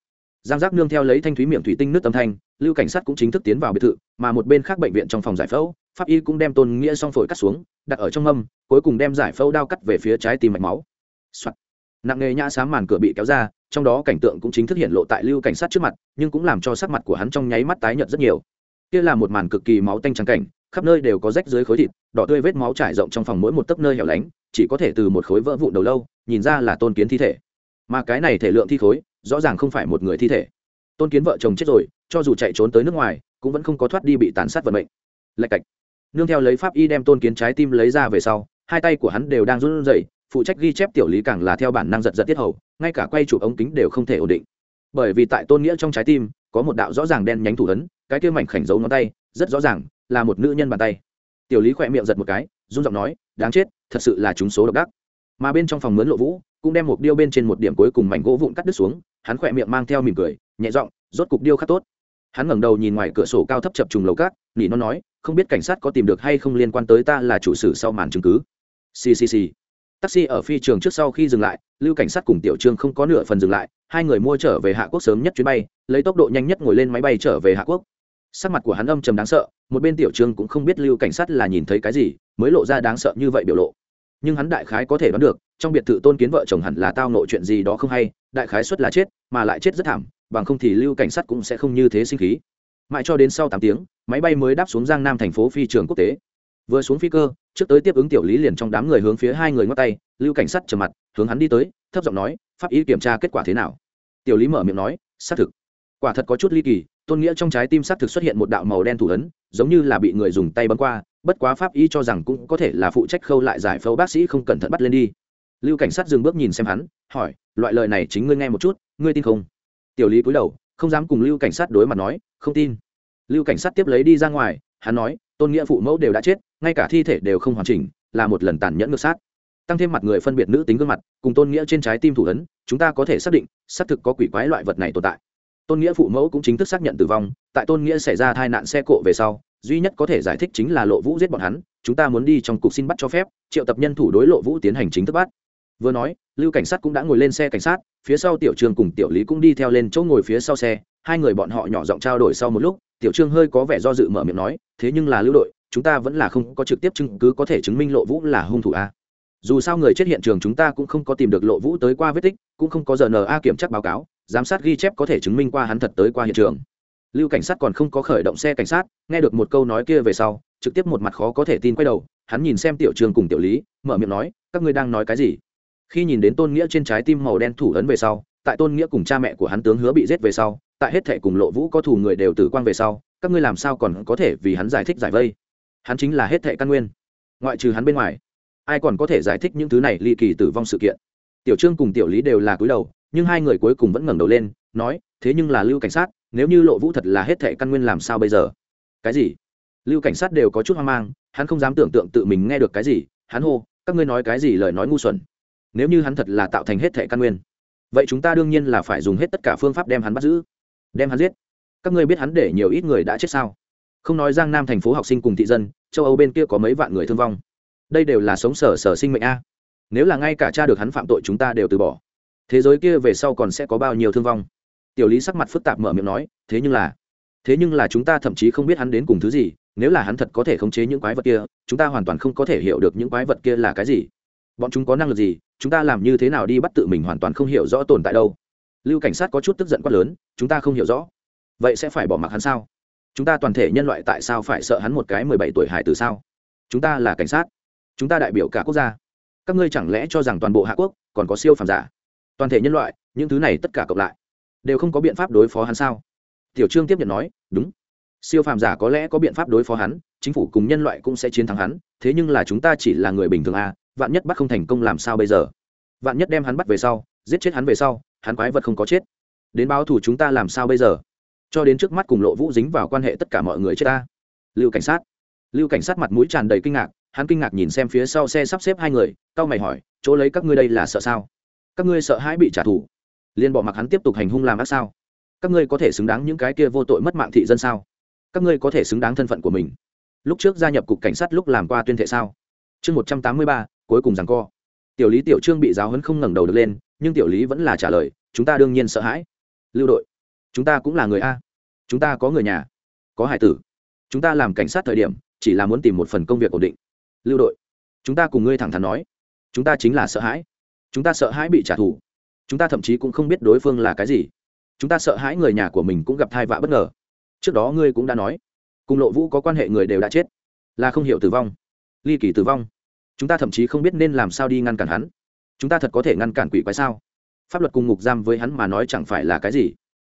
giang giác nương theo lấy thanh thúy miệng thủy tinh nước âm thanh, lưu cảnh sát cũng chính thức tiến vào biệt thự, mà một bên khác bệnh viện trong phòng giải phẫu, pháp y cũng đem tôn nghĩa song phổi cắt xuống, đặt ở trong mâm, cuối cùng đem giải phẫu đao cắt về phía trái tim mạch máu、Soạn. nặng nghề nhã sáng màn cửa bị kéo ra, trong đó cảnh tượng cũng chính thức hiện lộ tại lưu cảnh sát trước mặt, nhưng cũng làm cho sắc mặt của hắn trong nháy mắt tái nhợt rất nhiều. Kia là một màn cực kỳ máu tanh trắng cảnh, khắp nơi đều có rách dưới khối thịt, đỏ tươi vết máu trải rộng trong phòng mỗi một tấc nơi hẻo lánh, chỉ có thể từ một khối vỡ vụn đầu lâu, nhìn ra là tôn kiến thi thể mà cái này thể lượng thi khối, rõ ràng không phải một người thi thể. Tôn kiến vợ chồng chết rồi, cho dù chạy trốn tới nước ngoài, cũng vẫn không có thoát đi bị tàn sát vận mệnh. Lạch cạch. Nương theo lấy pháp y đem tôn kiến trái tim lấy ra về sau, hai tay của hắn đều đang run rẩy, phụ trách ghi chép tiểu lý càng là theo bản năng giật giật tiết hầu, ngay cả quay chụp ống kính đều không thể ổn định. Bởi vì tại tôn nghĩa trong trái tim, có một đạo rõ ràng đen nhánh thủ ấn, cái kia mảnh khảnh dấu ngón tay, rất rõ ràng, là một nữ nhân bàn tay. Tiểu lý khỏe miệng giật một cái, run giọng nói, đáng chết, thật sự là chúng số độc đắc. Mà bên trong phòng mướn lộ vũ cũng đem một điêu bên trên một điểm cuối cùng mảnh gỗ vụn cắt đứt xuống, hắn khỏe miệng mang theo mỉm cười, nhẹ giọng, rốt cục điêu khắc tốt. Hắn ngẩng đầu nhìn ngoài cửa sổ cao thấp chập trùng lầu cát, nỉ nó nói, không biết cảnh sát có tìm được hay không liên quan tới ta là chủ sử sau màn chứng cứ. Ccc taxi ở phi trường trước sau khi dừng lại, lưu cảnh sát cùng tiểu trương không có nửa phần dừng lại, hai người mua trở về hạ quốc sớm nhất chuyến bay, lấy tốc độ nhanh nhất ngồi lên máy bay trở về hạ quốc. Sắc mặt của hắn âm trầm đáng sợ, một bên tiểu trương cũng không biết lưu cảnh sát là nhìn thấy cái gì, mới lộ ra đáng sợ như vậy biểu lộ nhưng hắn đại khái có thể đoán được, trong biệt thự tôn kiến vợ chồng hẳn là tao nội chuyện gì đó không hay, đại khái suất là chết, mà lại chết rất thảm, bằng không thì lưu cảnh sát cũng sẽ không như thế sinh khí. Mãi cho đến sau tám tiếng, máy bay mới đáp xuống giang nam thành phố phi trường quốc tế. Vừa xuống phi cơ, trước tới tiếp ứng tiểu lý liền trong đám người hướng phía hai người ngót tay, lưu cảnh sát trầm mặt, hướng hắn đi tới, thấp giọng nói, pháp y kiểm tra kết quả thế nào? Tiểu lý mở miệng nói, xác thực. Quả thật có chút ly kỳ, tôn nghĩa trong trái tim xác thực xuất hiện một đạo màu đen thủ ấn, giống như là bị người dùng tay bấm qua bất quá pháp y cho rằng cũng có thể là phụ trách khâu lại giải phẫu bác sĩ không cẩn thận bắt lên đi. Lưu cảnh sát dừng bước nhìn xem hắn, hỏi, loại lời này chính ngươi nghe một chút, ngươi tin không? Tiểu lý cúi đầu, không dám cùng lưu cảnh sát đối mặt nói, không tin. Lưu cảnh sát tiếp lấy đi ra ngoài, hắn nói, tôn nghĩa phụ mẫu đều đã chết, ngay cả thi thể đều không hoàn chỉnh, là một lần tàn nhẫn ngược sát. Tăng thêm mặt người phân biệt nữ tính gương mặt, cùng tôn nghĩa trên trái tim thủ ấn, chúng ta có thể xác định, xác thực có quỷ quái loại vật này tồn tại. Tôn nghĩa phụ mẫu cũng chính thức xác nhận tử vong, tại tôn nghĩa xảy ra tai nạn xe cộ về sau duy nhất có thể giải thích chính là lộ vũ giết bọn hắn, chúng ta muốn đi trong cục xin bắt cho phép, triệu tập nhân thủ đối lộ vũ tiến hành chính thức bắt. Vừa nói, lưu cảnh sát cũng đã ngồi lên xe cảnh sát, phía sau tiểu trường cùng tiểu lý cũng đi theo lên chỗ ngồi phía sau xe, hai người bọn họ nhỏ giọng trao đổi sau một lúc, tiểu trương hơi có vẻ do dự mở miệng nói, thế nhưng là lưu đội, chúng ta vẫn là không có trực tiếp chứng cứ có thể chứng minh lộ vũ là hung thủ a. Dù sao người chết hiện trường chúng ta cũng không có tìm được lộ vũ tới qua vết tích, cũng không có giờ na kiểm tra báo cáo, giám sát ghi chép có thể chứng minh qua hắn thật tới qua hiện trường lưu cảnh sát còn không có khởi động xe cảnh sát, nghe được một câu nói kia về sau, trực tiếp một mặt khó có thể tin quay đầu, hắn nhìn xem tiểu trường cùng tiểu lý, mở miệng nói, các ngươi đang nói cái gì? Khi nhìn đến tôn nghĩa trên trái tim màu đen thủ ấn về sau, tại tôn nghĩa cùng cha mẹ của hắn tướng hứa bị giết về sau, tại hết thệ cùng lộ vũ có thù người đều tử quang về sau, các ngươi làm sao còn có thể vì hắn giải thích giải vây? Hắn chính là hết thệ căn nguyên. Ngoại trừ hắn bên ngoài, ai còn có thể giải thích những thứ này ly kỳ tử vong sự kiện? Tiểu trương cùng tiểu lý đều là cúi đầu, nhưng hai người cuối cùng vẫn ngẩng đầu lên, nói, thế nhưng là lưu cảnh sát nếu như lộ vũ thật là hết thệ căn nguyên làm sao bây giờ? Cái gì? Lưu cảnh sát đều có chút hoang mang, hắn không dám tưởng tượng tự mình nghe được cái gì, hắn hô, các ngươi nói cái gì lời nói ngu xuẩn. Nếu như hắn thật là tạo thành hết thệ căn nguyên, vậy chúng ta đương nhiên là phải dùng hết tất cả phương pháp đem hắn bắt giữ, đem hắn giết. Các ngươi biết hắn để nhiều ít người đã chết sao? Không nói giang nam thành phố học sinh cùng thị dân, châu âu bên kia có mấy vạn người thương vong. Đây đều là sống sở sở sinh mệnh a. Nếu là ngay cả cha được hắn phạm tội chúng ta đều từ bỏ. Thế giới kia về sau còn sẽ có bao nhiêu thương vong? Tiểu lý sắc mặt phức tạp mở miệng nói, thế nhưng là, thế nhưng là chúng ta thậm chí không biết hắn đến cùng thứ gì, nếu là hắn thật có thể khống chế những quái vật kia, chúng ta hoàn toàn không có thể hiểu được những quái vật kia là cái gì. Bọn chúng có năng lực gì, chúng ta làm như thế nào đi bắt tự mình hoàn toàn không hiểu rõ tồn tại đâu. Lưu cảnh sát có chút tức giận quát lớn, chúng ta không hiểu rõ. Vậy sẽ phải bỏ mặc hắn sao? Chúng ta toàn thể nhân loại tại sao phải sợ hắn một cái mười bảy tuổi hải từ sao? Chúng ta là cảnh sát. Chúng ta đại biểu cả quốc gia. Các ngươi chẳng lẽ cho rằng toàn bộ hạ quốc còn có siêu phàm giả? Toàn thể nhân loại, những thứ này tất cả cộng lại đều không có biện pháp đối phó hắn sao? Tiểu trương tiếp nhận nói, đúng. Siêu phàm giả có lẽ có biện pháp đối phó hắn, chính phủ cùng nhân loại cũng sẽ chiến thắng hắn, thế nhưng là chúng ta chỉ là người bình thường à vạn nhất bắt không thành công làm sao bây giờ? Vạn nhất đem hắn bắt về sau, giết chết hắn về sau, hắn quái vật không có chết. Đến báo thù chúng ta làm sao bây giờ? Cho đến trước mắt cùng lộ vũ dính vào quan hệ tất cả mọi người chết ta. Lưu cảnh sát. Lưu cảnh sát mặt mũi tràn đầy kinh ngạc, hắn kinh ngạc nhìn xem phía sau xe sắp xếp hai người c mày hỏi, chỗ lấy các ngươi đây là sợ sao? Các ngươi sợ hãi bị trả thù? Liền bỏ mặc hắn tiếp tục hành hung làm ác sao? Các ngươi có thể xứng đáng những cái kia vô tội mất mạng thị dân sao? Các ngươi có thể xứng đáng thân phận của mình. Lúc trước gia nhập cục cảnh sát lúc làm qua tuyên thệ sao? Chương một trăm tám mươi ba, cuối cùng rằng co. Tiểu lý tiểu trương bị giáo hấn không ngẩng đầu được lên, nhưng tiểu lý vẫn là trả lời, chúng ta đương nhiên sợ hãi. Lưu đội, chúng ta cũng là người a. Chúng ta có người nhà, có hải tử. Chúng ta làm cảnh sát thời điểm, chỉ là muốn tìm một phần công việc ổn định. Lưu đội, chúng ta cùng ngươi thẳng thắn nói. Chúng ta chính là sợ hãi. Chúng ta sợ hãi bị trả thù chúng ta thậm chí cũng không biết đối phương là cái gì. Chúng ta sợ hãi người nhà của mình cũng gặp thai vạ bất ngờ. Trước đó ngươi cũng đã nói, cùng lộ vũ có quan hệ người đều đã chết, là không hiểu tử vong, ly kỳ tử vong. Chúng ta thậm chí không biết nên làm sao đi ngăn cản hắn. Chúng ta thật có thể ngăn cản quỷ quái sao? Pháp luật cùng ngục giam với hắn mà nói chẳng phải là cái gì?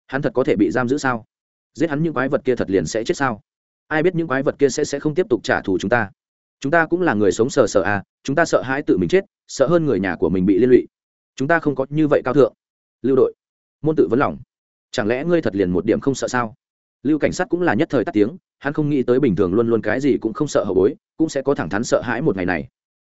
Hắn thật có thể bị giam giữ sao? Giết hắn những quái vật kia thật liền sẽ chết sao? Ai biết những quái vật kia sẽ sẽ không tiếp tục trả thù chúng ta? Chúng ta cũng là người sống sờ sờ à chúng ta sợ hãi tự mình chết, sợ hơn người nhà của mình bị liên lụy chúng ta không có như vậy cao thượng. Lưu đội, môn tự vấn lòng. Chẳng lẽ ngươi thật liền một điểm không sợ sao? Lưu cảnh sát cũng là nhất thời tắt tiếng, hắn không nghĩ tới bình thường luôn luôn cái gì cũng không sợ hậu bối, cũng sẽ có thẳng thắn sợ hãi một ngày này.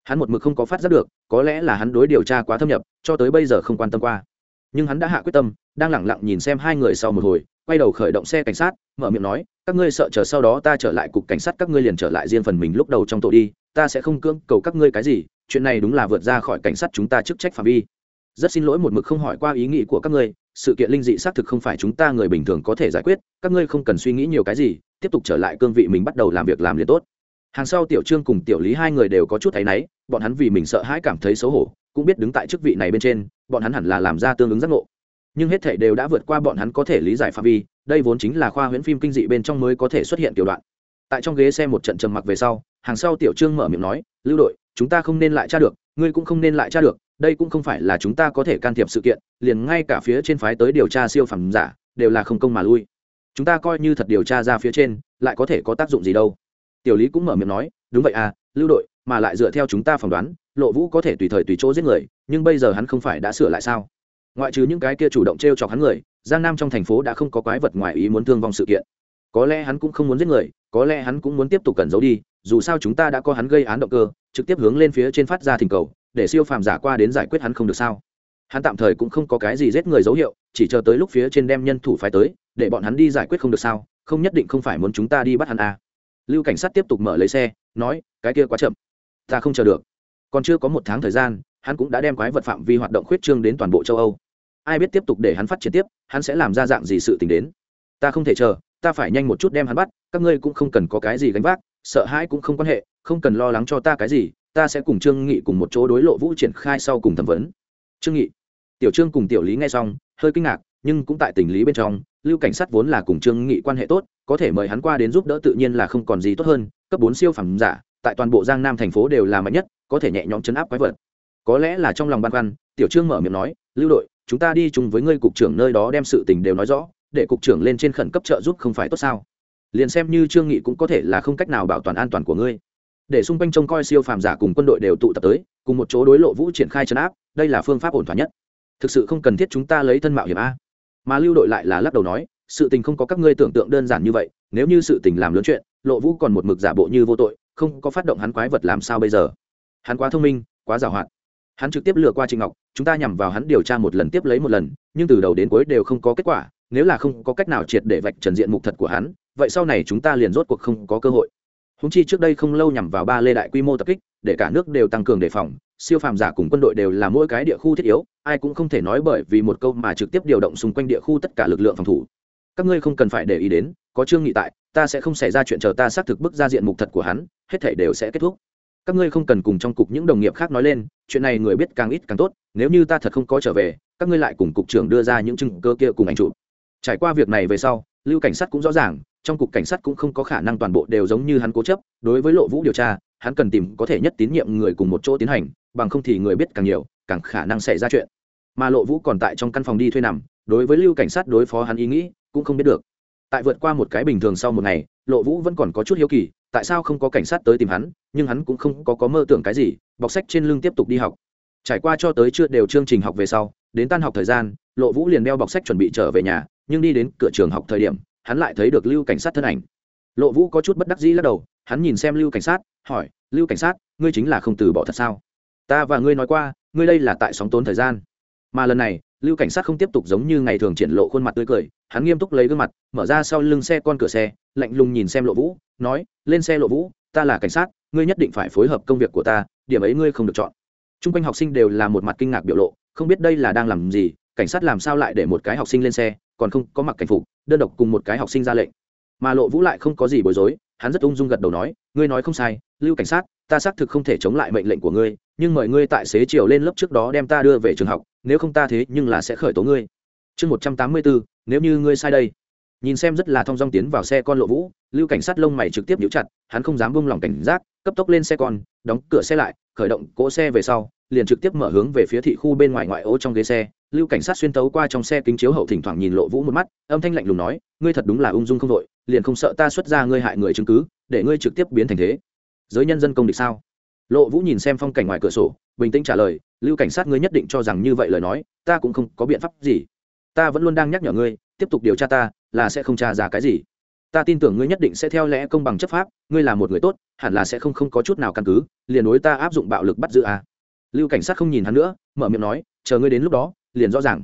Hắn một mực không có phát giác được, có lẽ là hắn đối điều tra quá thâm nhập, cho tới bây giờ không quan tâm qua. Nhưng hắn đã hạ quyết tâm, đang lẳng lặng nhìn xem hai người sau một hồi, quay đầu khởi động xe cảnh sát, mở miệng nói, các ngươi sợ chờ sau đó ta trở lại cục cảnh sát, các ngươi liền trở lại riêng phần mình lúc đầu trong tổ đi, ta sẽ không cưỡng cầu các ngươi cái gì, chuyện này đúng là vượt ra khỏi cảnh sát chúng ta chức trách phạm vi rất xin lỗi một mực không hỏi qua ý nghĩ của các ngươi, sự kiện linh dị xác thực không phải chúng ta người bình thường có thể giải quyết, các ngươi không cần suy nghĩ nhiều cái gì, tiếp tục trở lại cương vị mình bắt đầu làm việc làm liền tốt. Hàng sau tiểu trương cùng tiểu lý hai người đều có chút thấy náy, bọn hắn vì mình sợ hãi cảm thấy xấu hổ, cũng biết đứng tại chức vị này bên trên, bọn hắn hẳn là làm ra tương ứng giác ngộ. Nhưng hết thể đều đã vượt qua bọn hắn có thể lý giải phạm vi, đây vốn chính là khoa huyễn phim kinh dị bên trong mới có thể xuất hiện tiểu đoạn. Tại trong ghế xe một trận trầm mặc về sau, hàng sau tiểu trương mở miệng nói, lưu đội chúng ta không nên lại tra được, ngươi cũng không nên lại tra được, đây cũng không phải là chúng ta có thể can thiệp sự kiện, liền ngay cả phía trên phái tới điều tra siêu phẩm giả, đều là không công mà lui. Chúng ta coi như thật điều tra ra phía trên, lại có thể có tác dụng gì đâu. Tiểu lý cũng mở miệng nói, đúng vậy à lưu đội, mà lại dựa theo chúng ta phỏng đoán, lộ vũ có thể tùy thời tùy chỗ giết người, nhưng bây giờ hắn không phải đã sửa lại sao? Ngoại trừ những cái kia chủ động t r e o chọc hắn người, giang nam trong thành phố đã không có quái vật ngoài ý muốn thương vong sự kiện. Có lẽ hắn cũng không muốn giết người, có lẽ hắn cũng muốn tiếp tục cẩn giấu đi dù sao chúng ta đã có hắn gây án động cơ, trực tiếp hướng lên phía trên phát ra thỉnh cầu, để siêu phàm giả qua đến giải quyết hắn không được sao? Hắn tạm thời cũng không có cái gì giết người dấu hiệu, chỉ chờ tới lúc phía trên đem nhân thủ phải tới, để bọn hắn đi giải quyết không được sao? Không nhất định không phải muốn chúng ta đi bắt hắn à. lưu cảnh sát tiếp tục mở lấy xe, nói, cái kia quá chậm, ta không chờ được. Còn chưa có một tháng thời gian, hắn cũng đã đem quái vật phạm vi hoạt động khuyết trương đến toàn bộ châu âu. Ai biết tiếp tục để hắn phát triển tiếp, hắn sẽ làm ra dạng gì sự t ì n h đến? Ta không thể chờ, ta phải nhanh một chút đem hắn bắt, các ngươi cũng không cần có cái gì gánh vác sợ hãi cũng không quan hệ, không cần lo lắng cho ta cái gì, ta sẽ cùng trương nghị cùng một chỗ đối lộ vũ triển khai sau cùng thẩm vấn. Trương nghị, tiểu trương cùng tiểu lý nghe xong, hơi kinh ngạc, nhưng cũng tại tình lý bên trong, lưu cảnh sát vốn là cùng trương nghị quan hệ tốt, có thể mời hắn qua đến giúp đỡ tự nhiên là không còn gì tốt hơn, cấp bốn siêu phẩm giả, tại toàn bộ giang nam thành phố đều là mạnh nhất, có thể nhẹ nhõm chấn áp quái vật. Có lẽ là trong lòng băn khoăn, tiểu trương mở miệng nói, lưu đội, chúng ta đi chung với ngươi cục trưởng nơi đó đem sự tình đều nói rõ, để cục trưởng lên trên khẩn cấp trợ giúp không phải tốt sao? Liền xem như trương nghị cũng có thể là không cách nào bảo toàn an toàn của ngươi. Để xung quanh trông coi siêu phàm giả cùng quân đội đều tụ tập tới, cùng một chỗ đối lộ vũ triển khai chấn áp, đây là phương pháp ổn thỏa nhất. Thực sự không cần thiết chúng ta lấy thân mạo hiểm a. Mà lưu đội lại là lắc đầu nói, sự tình không có các ngươi tưởng tượng đơn giản như vậy, nếu như sự tình làm lớn chuyện, lộ vũ còn một mực giả bộ như vô tội, không có phát động hắn quái vật làm sao bây giờ? Hắn quá thông minh, quá giàu hoạt hắn trực tiếp lừa qua trịnh ngọc, chúng ta nhằm vào hắn điều tra một lần tiếp lấy một lần, nhưng từ đầu đến cuối đều không có kết quả, nếu là không có cách nào triệt để vạch trần diện mục thật của hắn vậy sau này chúng ta liền rốt cuộc không có cơ hội. Húng chi trước đây không lâu nhằm vào ba lê đại quy mô tập kích, để cả nước đều tăng cường đề phòng, siêu phàm giả cùng quân đội đều là mỗi cái địa khu thiết yếu, ai cũng không thể nói bởi vì một câu mà trực tiếp điều động xung quanh địa khu tất cả lực lượng phòng thủ. Các ngươi không cần phải để ý đến, có trương nghị tại, ta sẽ không xảy ra chuyện chờ ta xác thực bức ra diện mục thật của hắn, hết thảy đều sẽ kết thúc. Các ngươi không cần cùng trong cục những đồng nghiệp khác nói lên, chuyện này người biết càng ít càng tốt, nếu như ta thật không có trở về, các ngươi lại cùng cục trưởng đưa ra những chứng cơ kia cùng ảnh chụp. Trải qua việc này về sau, lưu cảnh sát cũng rõ ràng trong cục cảnh sát cũng không có khả năng toàn bộ đều giống như hắn cố chấp, đối với lộ vũ điều tra, hắn cần tìm có thể nhất tín nhiệm người cùng một chỗ tiến hành, bằng không thì người biết càng nhiều, càng khả năng xảy ra chuyện. Mà lộ vũ còn tại trong căn phòng đi thuê nằm, đối với lưu cảnh sát đối phó hắn ý nghĩ cũng không biết được. Tại vượt qua một cái bình thường sau một ngày, lộ vũ vẫn còn có chút hiếu kỳ, tại sao không có cảnh sát tới tìm hắn, nhưng hắn cũng không có có mơ tưởng cái gì, bọc sách trên lưng tiếp tục đi học. Trải qua cho tới chưa đều chương trình học về sau, đến tan học thời gian, lộ vũ liền đeo bọc sách chuẩn bị trở về nhà, nhưng đi đến cửa trường học thời điểm hắn lại thấy được lưu cảnh sát thân ảnh. Lộ vũ có chút bất đắc dĩ lắc đầu, hắn nhìn xem lưu cảnh sát, hỏi, lưu cảnh sát, ngươi chính là không từ bỏ thật sao? Ta và ngươi nói qua, ngươi đây là tại sóng tốn thời gian. Mà lần này, lưu cảnh sát không tiếp tục giống như ngày thường triển lộ khuôn mặt tươi cười, hắn nghiêm túc lấy gương mặt, mở ra sau lưng xe con cửa xe, lạnh lùng nhìn xem lộ vũ, nói, lên xe lộ vũ, ta là cảnh sát, ngươi nhất định phải phối hợp công việc của ta, điểm ấy ngươi không được chọn. T r u n g quanh học sinh đều là một mặt kinh ngạc biểu lộ, không biết đây là đang làm gì, cảnh sát làm sao lại để một cái học sinh lên xe còn không có mặc cảnh phục, đơn độc cùng một cái học sinh ra lệnh. Mà lộ vũ lại không có gì bối rối, hắn rất ung dung gật đầu nói, ngươi nói không sai, lưu cảnh sát, ta xác thực không thể chống lại mệnh lệnh của ngươi, nhưng mời ngươi tại xế chiều lên lớp trước đó đem ta đưa về trường học, nếu không ta thế nhưng là sẽ khởi tố ngươi. Chương một trăm tám mươi bốn, nếu như ngươi sai đây. Nhìn xem rất là thong dong tiến vào xe con lộ vũ, lưu cảnh sát lông mày trực tiếp nhíu chặt, hắn không dám buông lòng cảnh giác, cấp tốc lên xe con, đóng cửa xe lại, khởi động cỗ xe về sau, liền trực tiếp mở hướng về phía thị khu bên ngoài ngoại ô trong ghế xe lưu cảnh sát xuyên tấu qua trong xe kính chiếu hậu thỉnh thoảng nhìn lộ vũ một mắt, âm thanh lạnh lùng nói, ngươi thật đúng là ung dung không đội liền không sợ ta xuất ra ngươi hại người chứng cứ, để ngươi trực tiếp biến thành thế. Giới nhân dân công địch sao? Lộ vũ nhìn xem phong cảnh ngoài cửa sổ, bình tĩnh trả lời, lưu cảnh sát ngươi nhất định cho rằng như vậy lời nói, ta cũng không có biện pháp gì. Ta vẫn luôn đang nhắc nhở ngươi, tiếp tục điều tra ta, là sẽ không tra ra cái gì. Ta tin tưởng ngươi nhất định sẽ theo lẽ công bằng chấp pháp, ngươi là một người tốt, hẳn là sẽ không không có chút nào căn cứ, liền đối ta áp dụng bạo lực bắt giữ à. lưu cảnh sát không nhìn hắn nữa, mở miệng nói, chờ ngươi đến lúc đó liền rõ ràng.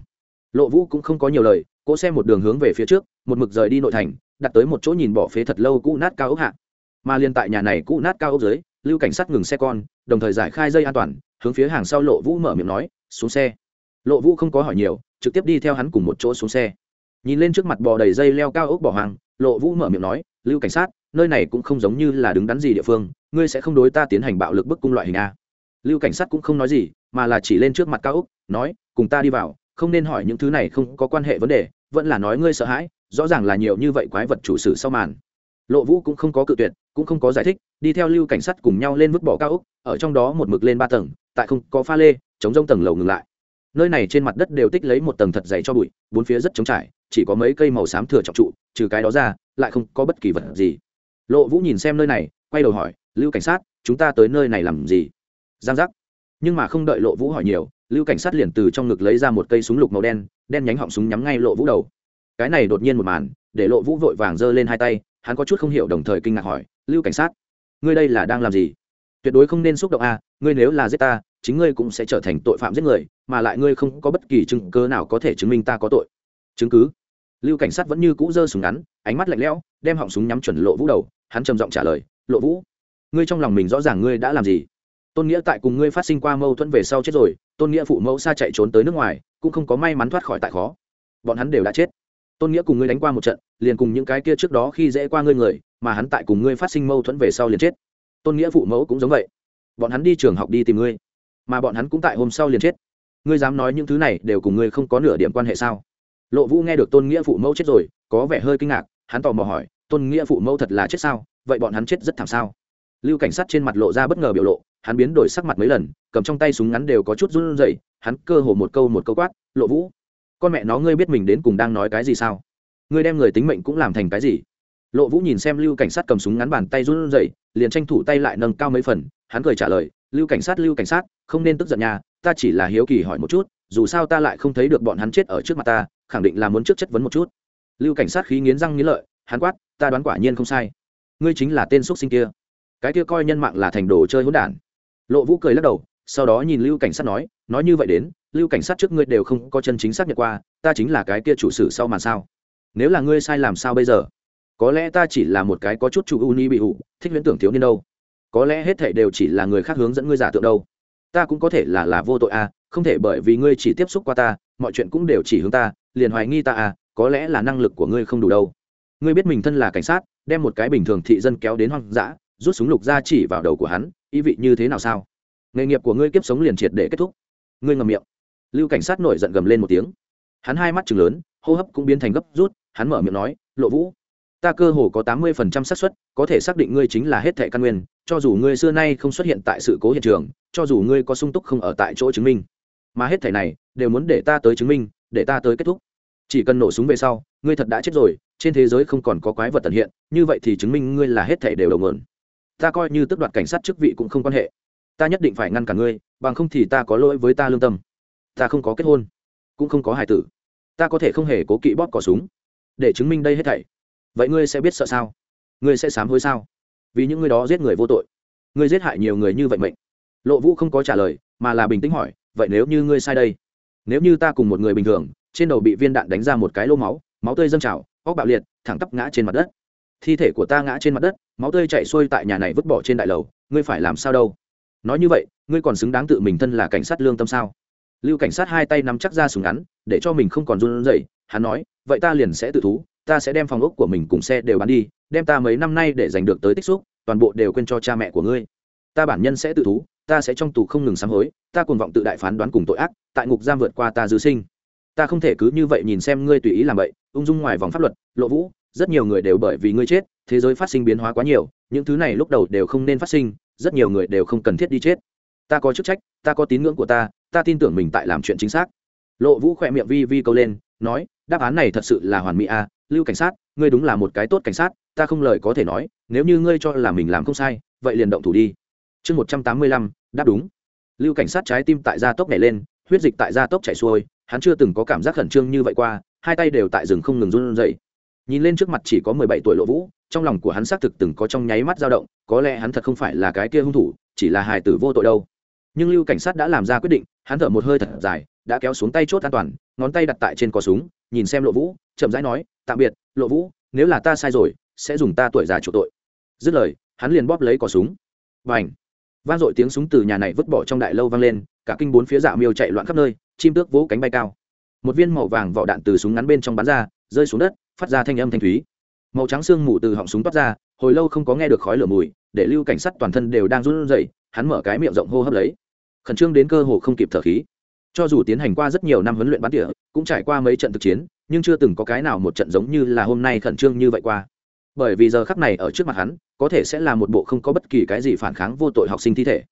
Lộ vũ cũng không có nhiều lời cỗ xe một đường hướng về phía trước, một mực rời đi nội thành, đặt tới một chỗ nhìn bỏ phế thật lâu cũ nát cao ốc hạ. Mà liền tại nhà này cũ nát cao ốc dưới, lưu cảnh sát ngừng xe con, đồng thời giải khai dây an toàn, hướng phía hàng sau lộ vũ mở miệng nói, xuống xe. Lộ vũ không có hỏi nhiều, trực tiếp đi theo hắn cùng một chỗ xuống xe. Nhìn lên trước mặt bò đầy dây leo cao ốc bỏ hàng lộ vũ mở miệng nói, lưu cảnh sát, nơi này cũng không giống như là đứng đắn gì địa phương, ngươi sẽ không đối ta tiến hành bạo lực bức cung loại hình a. Lưu cảnh sát cũng không nói gì, mà là chỉ lên trước mặt cao ốc, nói cùng ta đi vào, không nên hỏi những thứ này không có quan hệ vấn đề, vẫn là nói ngươi sợ hãi, rõ ràng là nhiều như vậy quái vật chủ sử sau màn. Lộ vũ cũng không có cự tuyệt, cũng không có giải thích, đi theo lưu cảnh sát cùng nhau lên vứt bỏ cao ốc, ở trong đó một mực lên ba tầng, tại không có pha lê, chống rông tầng lầu ngừng lại. Nơi này trên mặt đất đều tích lấy một tầng thật dày cho bụi, bốn phía rất trống trải, chỉ có mấy cây màu xám thừa trọng trụ, trừ cái đó ra, lại không có bất kỳ vật gì. Lộ vũ nhìn xem nơi này, quay đầu hỏi, lưu cảnh sát, chúng ta tới nơi này làm gì? Giang giác. Nhưng mà không đợi lộ vũ hỏi nhiều lưu cảnh sát liền từ trong ngực lấy ra một cây súng lục màu đen đen nhánh họng súng nhắm ngay lộ vũ đầu. Cái này đột nhiên một màn, để lộ vũ vội vàng giơ lên hai tay, hắn có chút không hiểu đồng thời kinh ngạc hỏi, lưu cảnh sát, ngươi đây là đang làm gì? Tuyệt đối không nên xúc động a ngươi nếu là giết ta, chính ngươi cũng sẽ trở thành tội phạm giết người, mà lại ngươi không có bất kỳ chứng cứ nào có thể chứng minh ta có tội. Chứng cứ? Lưu cảnh sát vẫn như cũ giơ súng ngắn, ánh mắt lạnh lẽo, đem họng súng nhắm chuẩn lộ vũ đầu, hắn trầm giọng trả lời, lộ vũ, ngươi trong lòng mình rõ ràng ngươi đã làm gì? Tôn nghĩa tại cùng ngươi phát sinh qua mâu thuẫn về sau chết rồi, tôn nghĩa phụ mẫu xa chạy trốn tới nước ngoài, cũng không có may mắn thoát khỏi tại khó. Bọn hắn đều đã chết. Tôn nghĩa cùng ngươi đánh qua một trận, liền cùng những cái kia trước đó khi dễ qua ngươi người, mà hắn tại cùng ngươi phát sinh mâu thuẫn về sau liền chết. Tôn nghĩa phụ mẫu cũng giống vậy. Bọn hắn đi trường học đi tìm ngươi, mà bọn hắn cũng tại hôm sau liền chết. Ngươi dám nói những thứ này đều cùng ngươi không có nửa điểm quan hệ sao? Lộ vũ nghe được tôn nghĩa phụ mẫu chết rồi, có vẻ hơi kinh ngạc, hắn tò mò hỏi, tôn nghĩa phụ mẫu thật là chết sao? Vậy bọn hắn chết rất thảm sao? Lưu cảnh sát trên mặt lộ ra bất ngờ biểu lộ hắn biến đổi sắc mặt mấy lần, cầm trong tay súng ngắn đều có chút run rẩy, hắn cơ hồ một câu một câu quát, lộ vũ, con mẹ nó ngươi biết mình đến cùng đang nói cái gì sao? Ngươi đem người tính mệnh cũng làm thành cái gì? Lộ vũ nhìn xem lưu cảnh sát cầm súng ngắn bàn tay run rẩy, liền tranh thủ tay lại nâng cao mấy phần, hắn cười trả lời, lưu cảnh sát, lưu cảnh sát, không nên tức giận nha, ta chỉ là hiếu kỳ hỏi một chút, dù sao ta lại không thấy được bọn hắn chết ở trước mặt ta, khẳng định là muốn trước chất vấn một chút. Lưu cảnh sát khí nghiến răng nghiến lợi, hắn quát, ta đoán quả nhiên không sai. Ngươi chính là tên x sinh kia. Cái kia coi nhân mạng là thành đồ chơi hỗn đản lộ vũ cười lắc đầu, sau đó nhìn lưu cảnh sát nói nói như vậy đến, lưu cảnh sát trước ngươi đều không có chân chính xác nhận qua, ta chính là cái kia chủ sử sau màn sao. Nếu là ngươi sai làm sao bây giờ? Có lẽ ta chỉ là một cái có chút chủ uni bị hụ thích huyễn tưởng thiếu niên đâu. Có lẽ hết thảy đều chỉ là người khác hướng dẫn ngươi giả tượng đâu. Ta cũng có thể là là vô tội à không thể bởi vì ngươi chỉ tiếp xúc qua ta, mọi chuyện cũng đều chỉ hướng ta, liền hoài nghi ta à có lẽ là năng lực của ngươi không đủ đâu. Ngươi biết mình thân là cảnh sát, đem một cái bình thường thị dân kéo đến hoang dã, rút súng lục ra chỉ vào đầu của hắn ý vị như thế nào sao? Nghề nghiệp của ngươi kiếp sống liền triệt để kết thúc. Ngươi ngầm miệng. Lưu cảnh sát nổi giận gầm lên một tiếng. Hắn hai mắt chừng lớn, hô hấp cũng biến thành gấp rút, hắn mở miệng nói, lộ vũ, ta cơ hồ có tám mươi phần trăm xác suất, có thể xác định ngươi chính là hết thẻ căn nguyên, cho dù ngươi xưa nay không xuất hiện tại sự cố hiện trường, cho dù ngươi có sung túc không ở tại chỗ chứng minh. Mà hết thẻ này, đều muốn để ta tới chứng minh, để ta tới kết thúc. Chỉ cần nổ súng về sau, ngươi thật đã chết rồi, trên thế giới không còn có quái vật tận hiện, như vậy thì chứng minh ngươi là hết thẻ đều đầu mượn ta coi như tước đoạt cảnh sát chức vị cũng không quan hệ. Ta nhất định phải ngăn cả ngươi, bằng không thì ta có lỗi với ta lương tâm. Ta không có kết hôn, cũng không có hài tử. Ta có thể không hề cố kỵ bóp cỏ súng, để chứng minh đây hết thảy. Vậy ngươi sẽ biết sợ sao? Ngươi sẽ sám hối sao? Vì những người đó giết người vô tội. Ngươi giết hại nhiều người như vậy mệnh. Lộ vũ không có trả lời, mà là bình tĩnh hỏi, vậy nếu như ngươi sai đây? Nếu như ta cùng một người bình thường, trên đầu bị viên đạn đánh ra một cái lô máu máu tươi dâng trào, óc bạo liệt, thẳng tắp ngã trên mặt đất thi thể của ta ngã trên mặt đất, máu tươi chạy xuôi tại nhà này vứt bỏ trên đại lầu, ngươi phải làm sao đâu? Nói như vậy, ngươi còn xứng đáng tự mình thân là cảnh sát lương tâm sao? Lưu cảnh sát hai tay nắm chắc ra súng ngắn, để cho mình không còn run rẩy, hắn nói, vậy ta liền sẽ tự thú, ta sẽ đem phòng ốc của mình cùng xe đều bán đi, đem ta mấy năm nay để giành được tới tích xúc, toàn bộ đều quên cho cha mẹ của ngươi. Ta bản nhân sẽ tự thú, ta sẽ trong tù không ngừng sám hối, ta cuồng vọng tự đại phán đoán cùng tội ác, tại ngục giam vượt qua ta dư sinh. Ta không thể cứ như vậy nhìn xem ngươi tùy ý làm vậy ung dung ngoài vòng pháp luật, lộ vũ rất nhiều người đều bởi vì ngươi chết, thế giới phát sinh biến hóa quá nhiều, những thứ này lúc đầu đều không nên phát sinh, rất nhiều người đều không cần thiết đi chết. Ta có chức trách, ta có tín ngưỡng của ta ta tin tưởng mình tại làm chuyện chính xác. Lộ vũ khỏe miệng vi vi câu lên, nói, đáp án này thật sự là hoàn mỹ à lưu cảnh sát, ngươi đúng là một cái tốt cảnh sát, ta không lời có thể nói, nếu như ngươi cho là mình làm không sai, vậy liền động thủ đi. Chương một trăm tám mươi lăm, đáp đúng. Lưu cảnh sát trái tim tại gia tốc nhảy lên, huyết dịch tại gia tốc chảy xuôi, hắn chưa từng có cảm giác khẩn trương như vậy qua, hai tay đều tại rừng không ngừng run rẩy nhìn lên trước mặt chỉ có mười bảy tuổi lộ vũ, trong lòng của hắn xác thực từng có trong nháy mắt dao động, có lẽ hắn thật không phải là cái kia hung thủ, chỉ là hài tử vô tội đâu. Nhưng lưu cảnh sát đã làm ra quyết định, hắn thở một hơi thật dài, đã kéo xuống tay chốt an toàn, ngón tay đặt tại trên cò súng, nhìn xem lộ vũ, chậm rãi nói, tạm biệt, lộ vũ, nếu là ta sai rồi, sẽ dùng ta tuổi già chuộc tội. Dứt lời, hắn liền bóp lấy cò súng. Và ảnh vang dội tiếng súng từ nhà này vứt bỏ trong đại lâu vang lên, cả kinh bốn phía dạ miêu chạy loạn khắp nơi, chim tước vỗ cánh bay cao. Một viên màu vàng vỏ đạn từ súng ngắn bên trong bắn ra, rơi xuống đất phát ra thanh âm thanh thúy. Màu trắng sương mù từ họng súng toát ra, hồi lâu không có nghe được khói lửa mùi, để lưu cảnh sát toàn thân đều đang run rẩy, hắn mở cái miệng rộng hô hấp lấy. Khẩn trương đến cơ hồ không kịp thở khí. Cho dù tiến hành qua rất nhiều năm huấn luyện bắn tỉa, cũng trải qua mấy trận thực chiến, nhưng chưa từng có cái nào một trận giống như là hôm nay khẩn trương như vậy qua. Bởi vì giờ khắc này ở trước mặt hắn, có thể sẽ là một bộ không có bất kỳ cái gì phản kháng vô tội học sinh thi thể.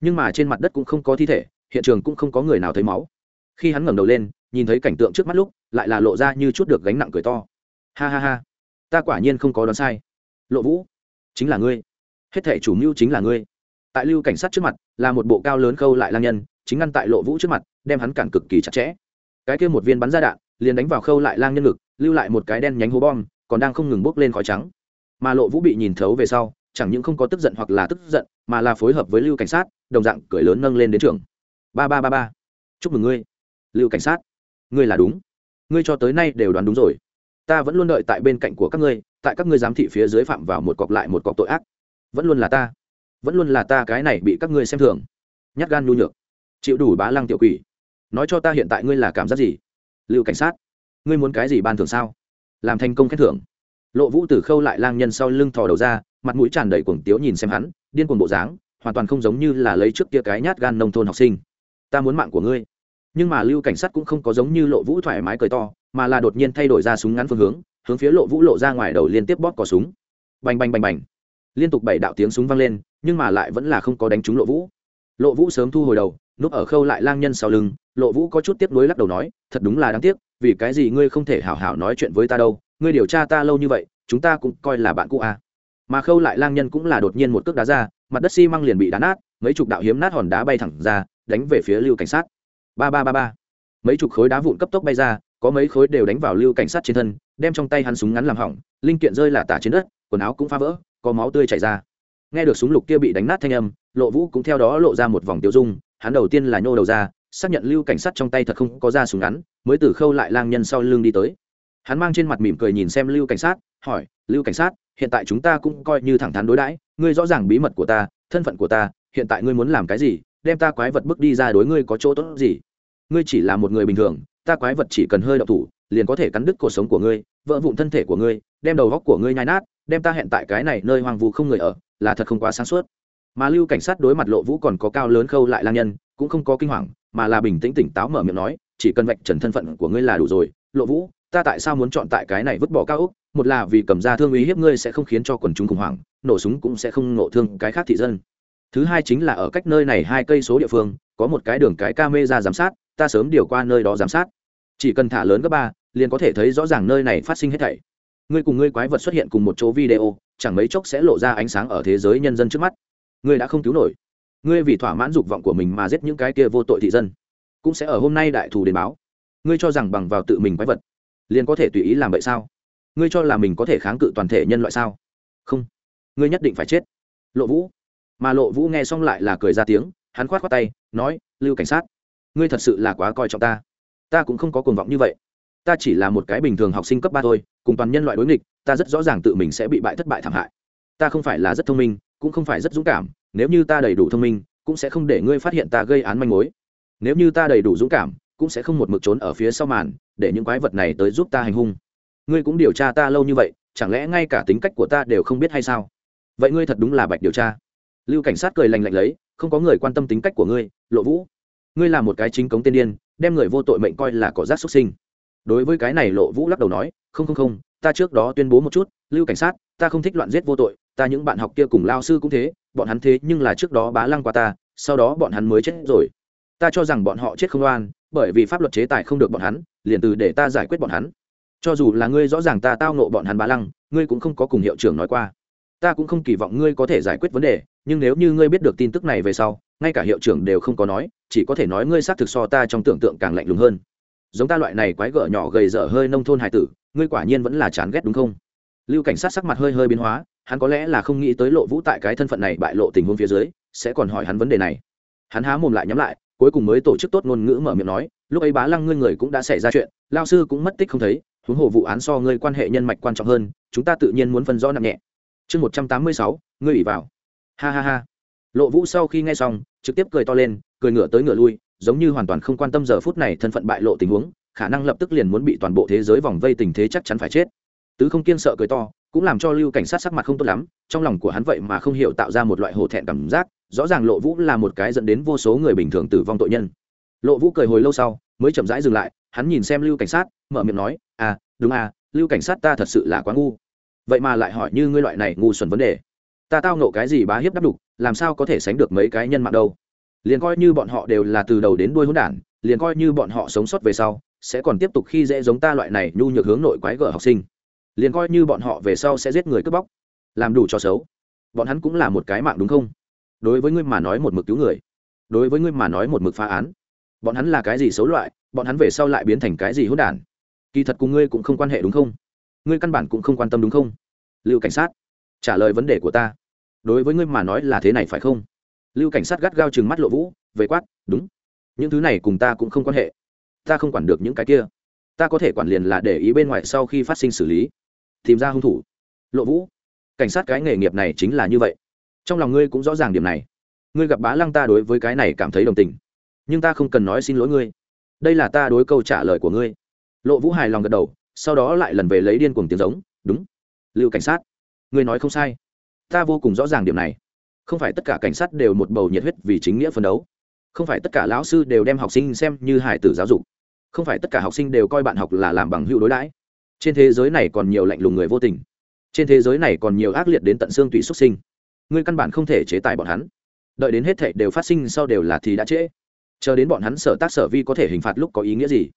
Nhưng mà trên mặt đất cũng không có thi thể, hiện trường cũng không có người nào thấy máu. Khi hắn ngẩng đầu lên, nhìn thấy cảnh tượng trước mắt lúc, lại là lộ ra như chút được gánh nặng cười to ha ha ha. Ta quả nhiên không có đoán sai. Lộ vũ, chính là ngươi. Hết thể chủ mưu chính là ngươi. Tại lưu cảnh sát trước mặt, là một bộ cao lớn khâu lại lang nhân, chính ngăn tại lộ vũ trước mặt, đem hắn cản cực kỳ chặt chẽ. Cái kia một viên bắn ra đạn, liền đánh vào khâu lại lang nhân ngực, lưu lại một cái đen nhánh hố bom, còn đang không ngừng bốc lên khói trắng. Mà lộ vũ bị nhìn thấu về sau, chẳng những không có tức giận hoặc là tức giận, mà là phối hợp với lưu cảnh sát, đồng dạng cười lớn nâng lên đến trường. Ba ba ba ba. Chúc mừng ngươi, lưu cảnh sát. Ngươi là đúng. Ngươi cho tới nay đều đoán đúng rồi ta vẫn luôn đợi tại bên cạnh của các ngươi, tại các ngươi giám thị phía dưới phạm vào một cọc lại một cọc tội ác. Vẫn luôn là ta. Vẫn luôn là ta cái này bị các ngươi xem thường. Nhát gan nhu nhược. Chịu đủ bá lăng tiểu quỷ. Nói cho ta hiện tại ngươi là cảm giác gì? Lưu cảnh sát, ngươi muốn cái gì ban thường sao? Làm thành công khen thưởng. Lộ vũ tử khâu lại lang nhân sau lưng thò đầu ra, mặt mũi tràn đầy cuồng tiếu nhìn xem hắn, điên cuồng bộ dáng, hoàn toàn không giống như là lấy trước kia cái nhát gan nông thôn học sinh. Ta muốn mạng của ngươi. Nhưng mà lưu cảnh sát cũng không có giống như lộ vũ thoải mái cười to mà là đột nhiên thay đổi ra súng ngắn phương hướng hướng phía lộ vũ lộ ra ngoài đầu liên tiếp bóp cò súng. Bành bành bành bành. Liên tục bảy đạo tiếng súng vang lên, nhưng mà lại vẫn là không có đánh trúng lộ vũ. Lộ vũ sớm thu hồi đầu, núp ở khâu lại lang nhân sau lưng, lộ vũ có chút tiếp nối lắc đầu nói, thật đúng là đáng tiếc, vì cái gì ngươi không thể hảo hảo nói chuyện với ta đâu, ngươi điều tra ta lâu như vậy, chúng ta cũng coi là bạn cũ à. mà khâu lại lang nhân cũng là đột nhiên một cước đá ra, mặt đất xi măng liền bị đá nát, mấy chục đạo hiếm nát hòn đá bay thẳng ra, đánh về phía lưu cảnh sát. Ba ba ba ba. Mấy chục khối đá vụn cấp tốc bay ra có mấy khối đều đánh vào lưu cảnh sát trên thân, đem trong tay hắn súng ngắn làm hỏng, linh kiện rơi là tả trên đất, quần áo cũng phá vỡ, có máu tươi chảy ra. Nghe được súng lục kia bị đánh nát thanh âm, lộ vũ cũng theo đó lộ ra một vòng tiêu dung, hắn đầu tiên là nhô đầu ra, xác nhận lưu cảnh sát trong tay thật không có ra súng ngắn, mới từ khâu lại lang nhân sau lưng đi tới. Hắn mang trên mặt mỉm cười nhìn xem lưu cảnh sát, hỏi, lưu cảnh sát, hiện tại chúng ta cũng coi như thẳng thắn đối đãi, ngươi rõ ràng bí mật của ta, thân phận của ta, hiện tại ngươi muốn làm cái gì, đem ta quái vật bước đi ra đối ngươi có chỗ tốt gì? Ngươi chỉ là một người bình thường ta quái vật chỉ cần hơi đậu thủ, liền có thể cắn đứt cuộc sống của ngươi, vỡ vụn thân thể của ngươi, đem đầu góc của ngươi nhai nát, đem ta hẹn tại cái này nơi hoang vu không người ở, là thật không quá sáng suốt. Mà lưu cảnh sát đối mặt lộ vũ còn có cao lớn khâu lại lang nhân, cũng không có kinh hoàng, mà là bình tĩnh tỉnh táo mở miệng nói, chỉ cần vạch trần thân phận của ngươi là đủ rồi, lộ vũ, ta tại sao muốn chọn tại cái này vứt bỏ cao úc một là vì cầm ra thương ý hiếp ngươi sẽ không khiến cho quần chúng khủng hoảng, nổ súng cũng sẽ không nổ thương cái khác thị dân. Thứ hai chính là ở cách nơi này hai cây số địa phương, có một cái đường cái ca mê ra giám sát, ta sớm điều qua nơi đó giám sát chỉ cần thả lớn gấp ba, liền có thể thấy rõ ràng nơi này phát sinh hết thảy. Ngươi cùng ngươi quái vật xuất hiện cùng một chỗ video, chẳng mấy chốc sẽ lộ ra ánh sáng ở thế giới nhân dân trước mắt. Ngươi đã không cứu nổi. Ngươi vì thỏa mãn dục vọng của mình mà giết những cái kia vô tội thị dân. Cũng sẽ ở hôm nay đại thù đến báo. Ngươi cho rằng bằng vào tự mình quái vật, liền có thể tùy ý làm vậy sao? Ngươi cho là mình có thể kháng cự toàn thể nhân loại sao? Không. Ngươi nhất định phải chết. Lộ vũ. Mà lộ vũ nghe xong lại là cười ra tiếng, hắn khoát khoát tay, nói, lưu cảnh sát, ngươi thật sự là quá coi trọng ta ta cũng không có cuồng vọng như vậy. Ta chỉ là một cái bình thường học sinh cấp ba thôi, cùng toàn nhân loại đối nghịch, ta rất rõ ràng tự mình sẽ bị bại thất bại thảm hại. Ta không phải là rất thông minh, cũng không phải rất dũng cảm, nếu như ta đầy đủ thông minh, cũng sẽ không để ngươi phát hiện ta gây án manh mối. Nếu như ta đầy đủ dũng cảm, cũng sẽ không một mực trốn ở phía sau màn, để những quái vật này tới giúp ta hành hung. Ngươi cũng điều tra ta lâu như vậy, chẳng lẽ ngay cả tính cách của ta đều không biết hay sao? Vậy ngươi thật đúng là bạch điều tra. Lưu cảnh sát cười lành lạnh lấy, không có người quan tâm tính cách của ngươi, lộ vũ. Ngươi là một cái chính cống tiên điên đem người vô tội mệnh coi là cỏ rác xuất sinh. Đối với cái này lộ vũ lắc đầu nói, không không không, ta trước đó tuyên bố một chút, lưu cảnh sát, ta không thích loạn giết vô tội, ta những bạn học kia cùng lao sư cũng thế, bọn hắn thế nhưng là trước đó bá lăng qua ta, sau đó bọn hắn mới chết rồi. Ta cho rằng bọn họ chết không oan, bởi vì pháp luật chế tài không được bọn hắn, liền từ để ta giải quyết bọn hắn. Cho dù là ngươi rõ ràng ta tao nộ bọn hắn bá lăng, ngươi cũng không có cùng hiệu trưởng nói qua. Ta cũng không kỳ vọng ngươi có thể giải quyết vấn đề nhưng nếu như ngươi biết được tin tức này về sau, ngay cả hiệu trưởng đều không có nói, chỉ có thể nói ngươi xác thực so ta trong tưởng tượng càng lạnh lùng hơn. Giống ta loại này quái gở nhỏ gầy dở hơi nông thôn hải tử, ngươi quả nhiên vẫn là chán ghét đúng không? Lưu cảnh sát sắc mặt hơi hơi biến hóa, hắn có lẽ là không nghĩ tới lộ vũ tại cái thân phận này bại lộ tình huống phía dưới, sẽ còn hỏi hắn vấn đề này. Hắn há mồm lại nhắm lại, cuối cùng mới tổ chức tốt ngôn ngữ mở miệng nói, lúc ấy bá lăng ngươi người cũng đã xảy ra chuyện, lao sư cũng mất tích không thấy, huống hồ vụ án so ngươi quan hệ nhân mạch quan trọng hơn, chúng ta tự nhiên muốn phân rõ nặng nhẹ. Chương một trăm tám mươi sáu, ngươi ủy vào ha ha ha. Lộ vũ sau khi nghe xong, trực tiếp cười to lên, cười ngửa tới ngửa lui, giống như hoàn toàn không quan tâm giờ phút này thân phận bại lộ tình huống, khả năng lập tức liền muốn bị toàn bộ thế giới vòng vây tình thế chắc chắn phải chết. Tứ không kiên sợ cười to, cũng làm cho lưu cảnh sát sắc mặt không tốt lắm, trong lòng của hắn vậy mà không hiểu tạo ra một loại hổ thẹn cảm giác, rõ ràng lộ vũ là một cái dẫn đến vô số người bình thường tử vong tội nhân. Lộ vũ cười hồi lâu sau, mới chậm rãi dừng lại, hắn nhìn xem lưu cảnh sát, mở miệng nói à đúng à lưu cảnh sát ta thật sự là quá ngu. Vậy mà lại hỏi như ngươi loại này ngu xuẩn vấn đề ta tao nộ cái gì bá hiếp đắp đục, làm sao có thể sánh được mấy cái nhân mạng đâu? Liền coi như bọn họ đều là từ đầu đến đuôi hỗn đản, liền coi như bọn họ sống sót về sau, sẽ còn tiếp tục khi dễ giống ta loại này nhu nhược hướng nội quái gở học sinh. Liền coi như bọn họ về sau sẽ giết người cướp bóc, làm đủ cho xấu. Bọn hắn cũng là một cái mạng đúng không? Đối với ngươi mà nói một mực cứu người. Đối với ngươi mà nói một mực phá án. Bọn hắn là cái gì xấu loại, bọn hắn về sau lại biến thành cái gì hỗn đản? Kỳ thật cùng ngươi cũng không quan hệ đúng không? Ngươi căn bản cũng không quan tâm đúng không? Lưu cảnh sát, trả lời vấn đề của ta đối với ngươi mà nói là thế này phải không? Lưu cảnh sát gắt gao chừng mắt lộ vũ, về quát, đúng. Những thứ này cùng ta cũng không quan hệ. Ta không quản được những cái kia. Ta có thể quản liền là để ý bên ngoài sau khi phát sinh xử lý. Tìm ra hung thủ. Lộ vũ, cảnh sát cái nghề nghiệp này chính là như vậy. Trong lòng ngươi cũng rõ ràng điểm này. Ngươi gặp bá lăng ta đối với cái này cảm thấy đồng tình. Nhưng ta không cần nói xin lỗi ngươi. Đây là ta đối câu trả lời của ngươi. Lộ vũ hài lòng gật đầu, sau đó lại lần về lấy điên cuồng tiếng giống, đúng. Lưu cảnh sát, ngươi nói không sai ta vô cùng rõ ràng điểm này. Không phải tất cả cảnh sát đều một bầu nhiệt huyết vì chính nghĩa phân đấu. Không phải tất cả lão sư đều đem học sinh xem như hải tử giáo dục. Không phải tất cả học sinh đều coi bạn học là làm bằng hữu đối đãi. Trên thế giới này còn nhiều lạnh lùng người vô tình. Trên thế giới này còn nhiều ác liệt đến tận xương tùy xuất sinh. Ngươi căn bản không thể chế tài bọn hắn. Đợi đến hết thệ đều phát sinh sau đều là thì đã trễ. Chờ đến bọn hắn sở tác sở vi có thể hình phạt lúc có ý nghĩa gì?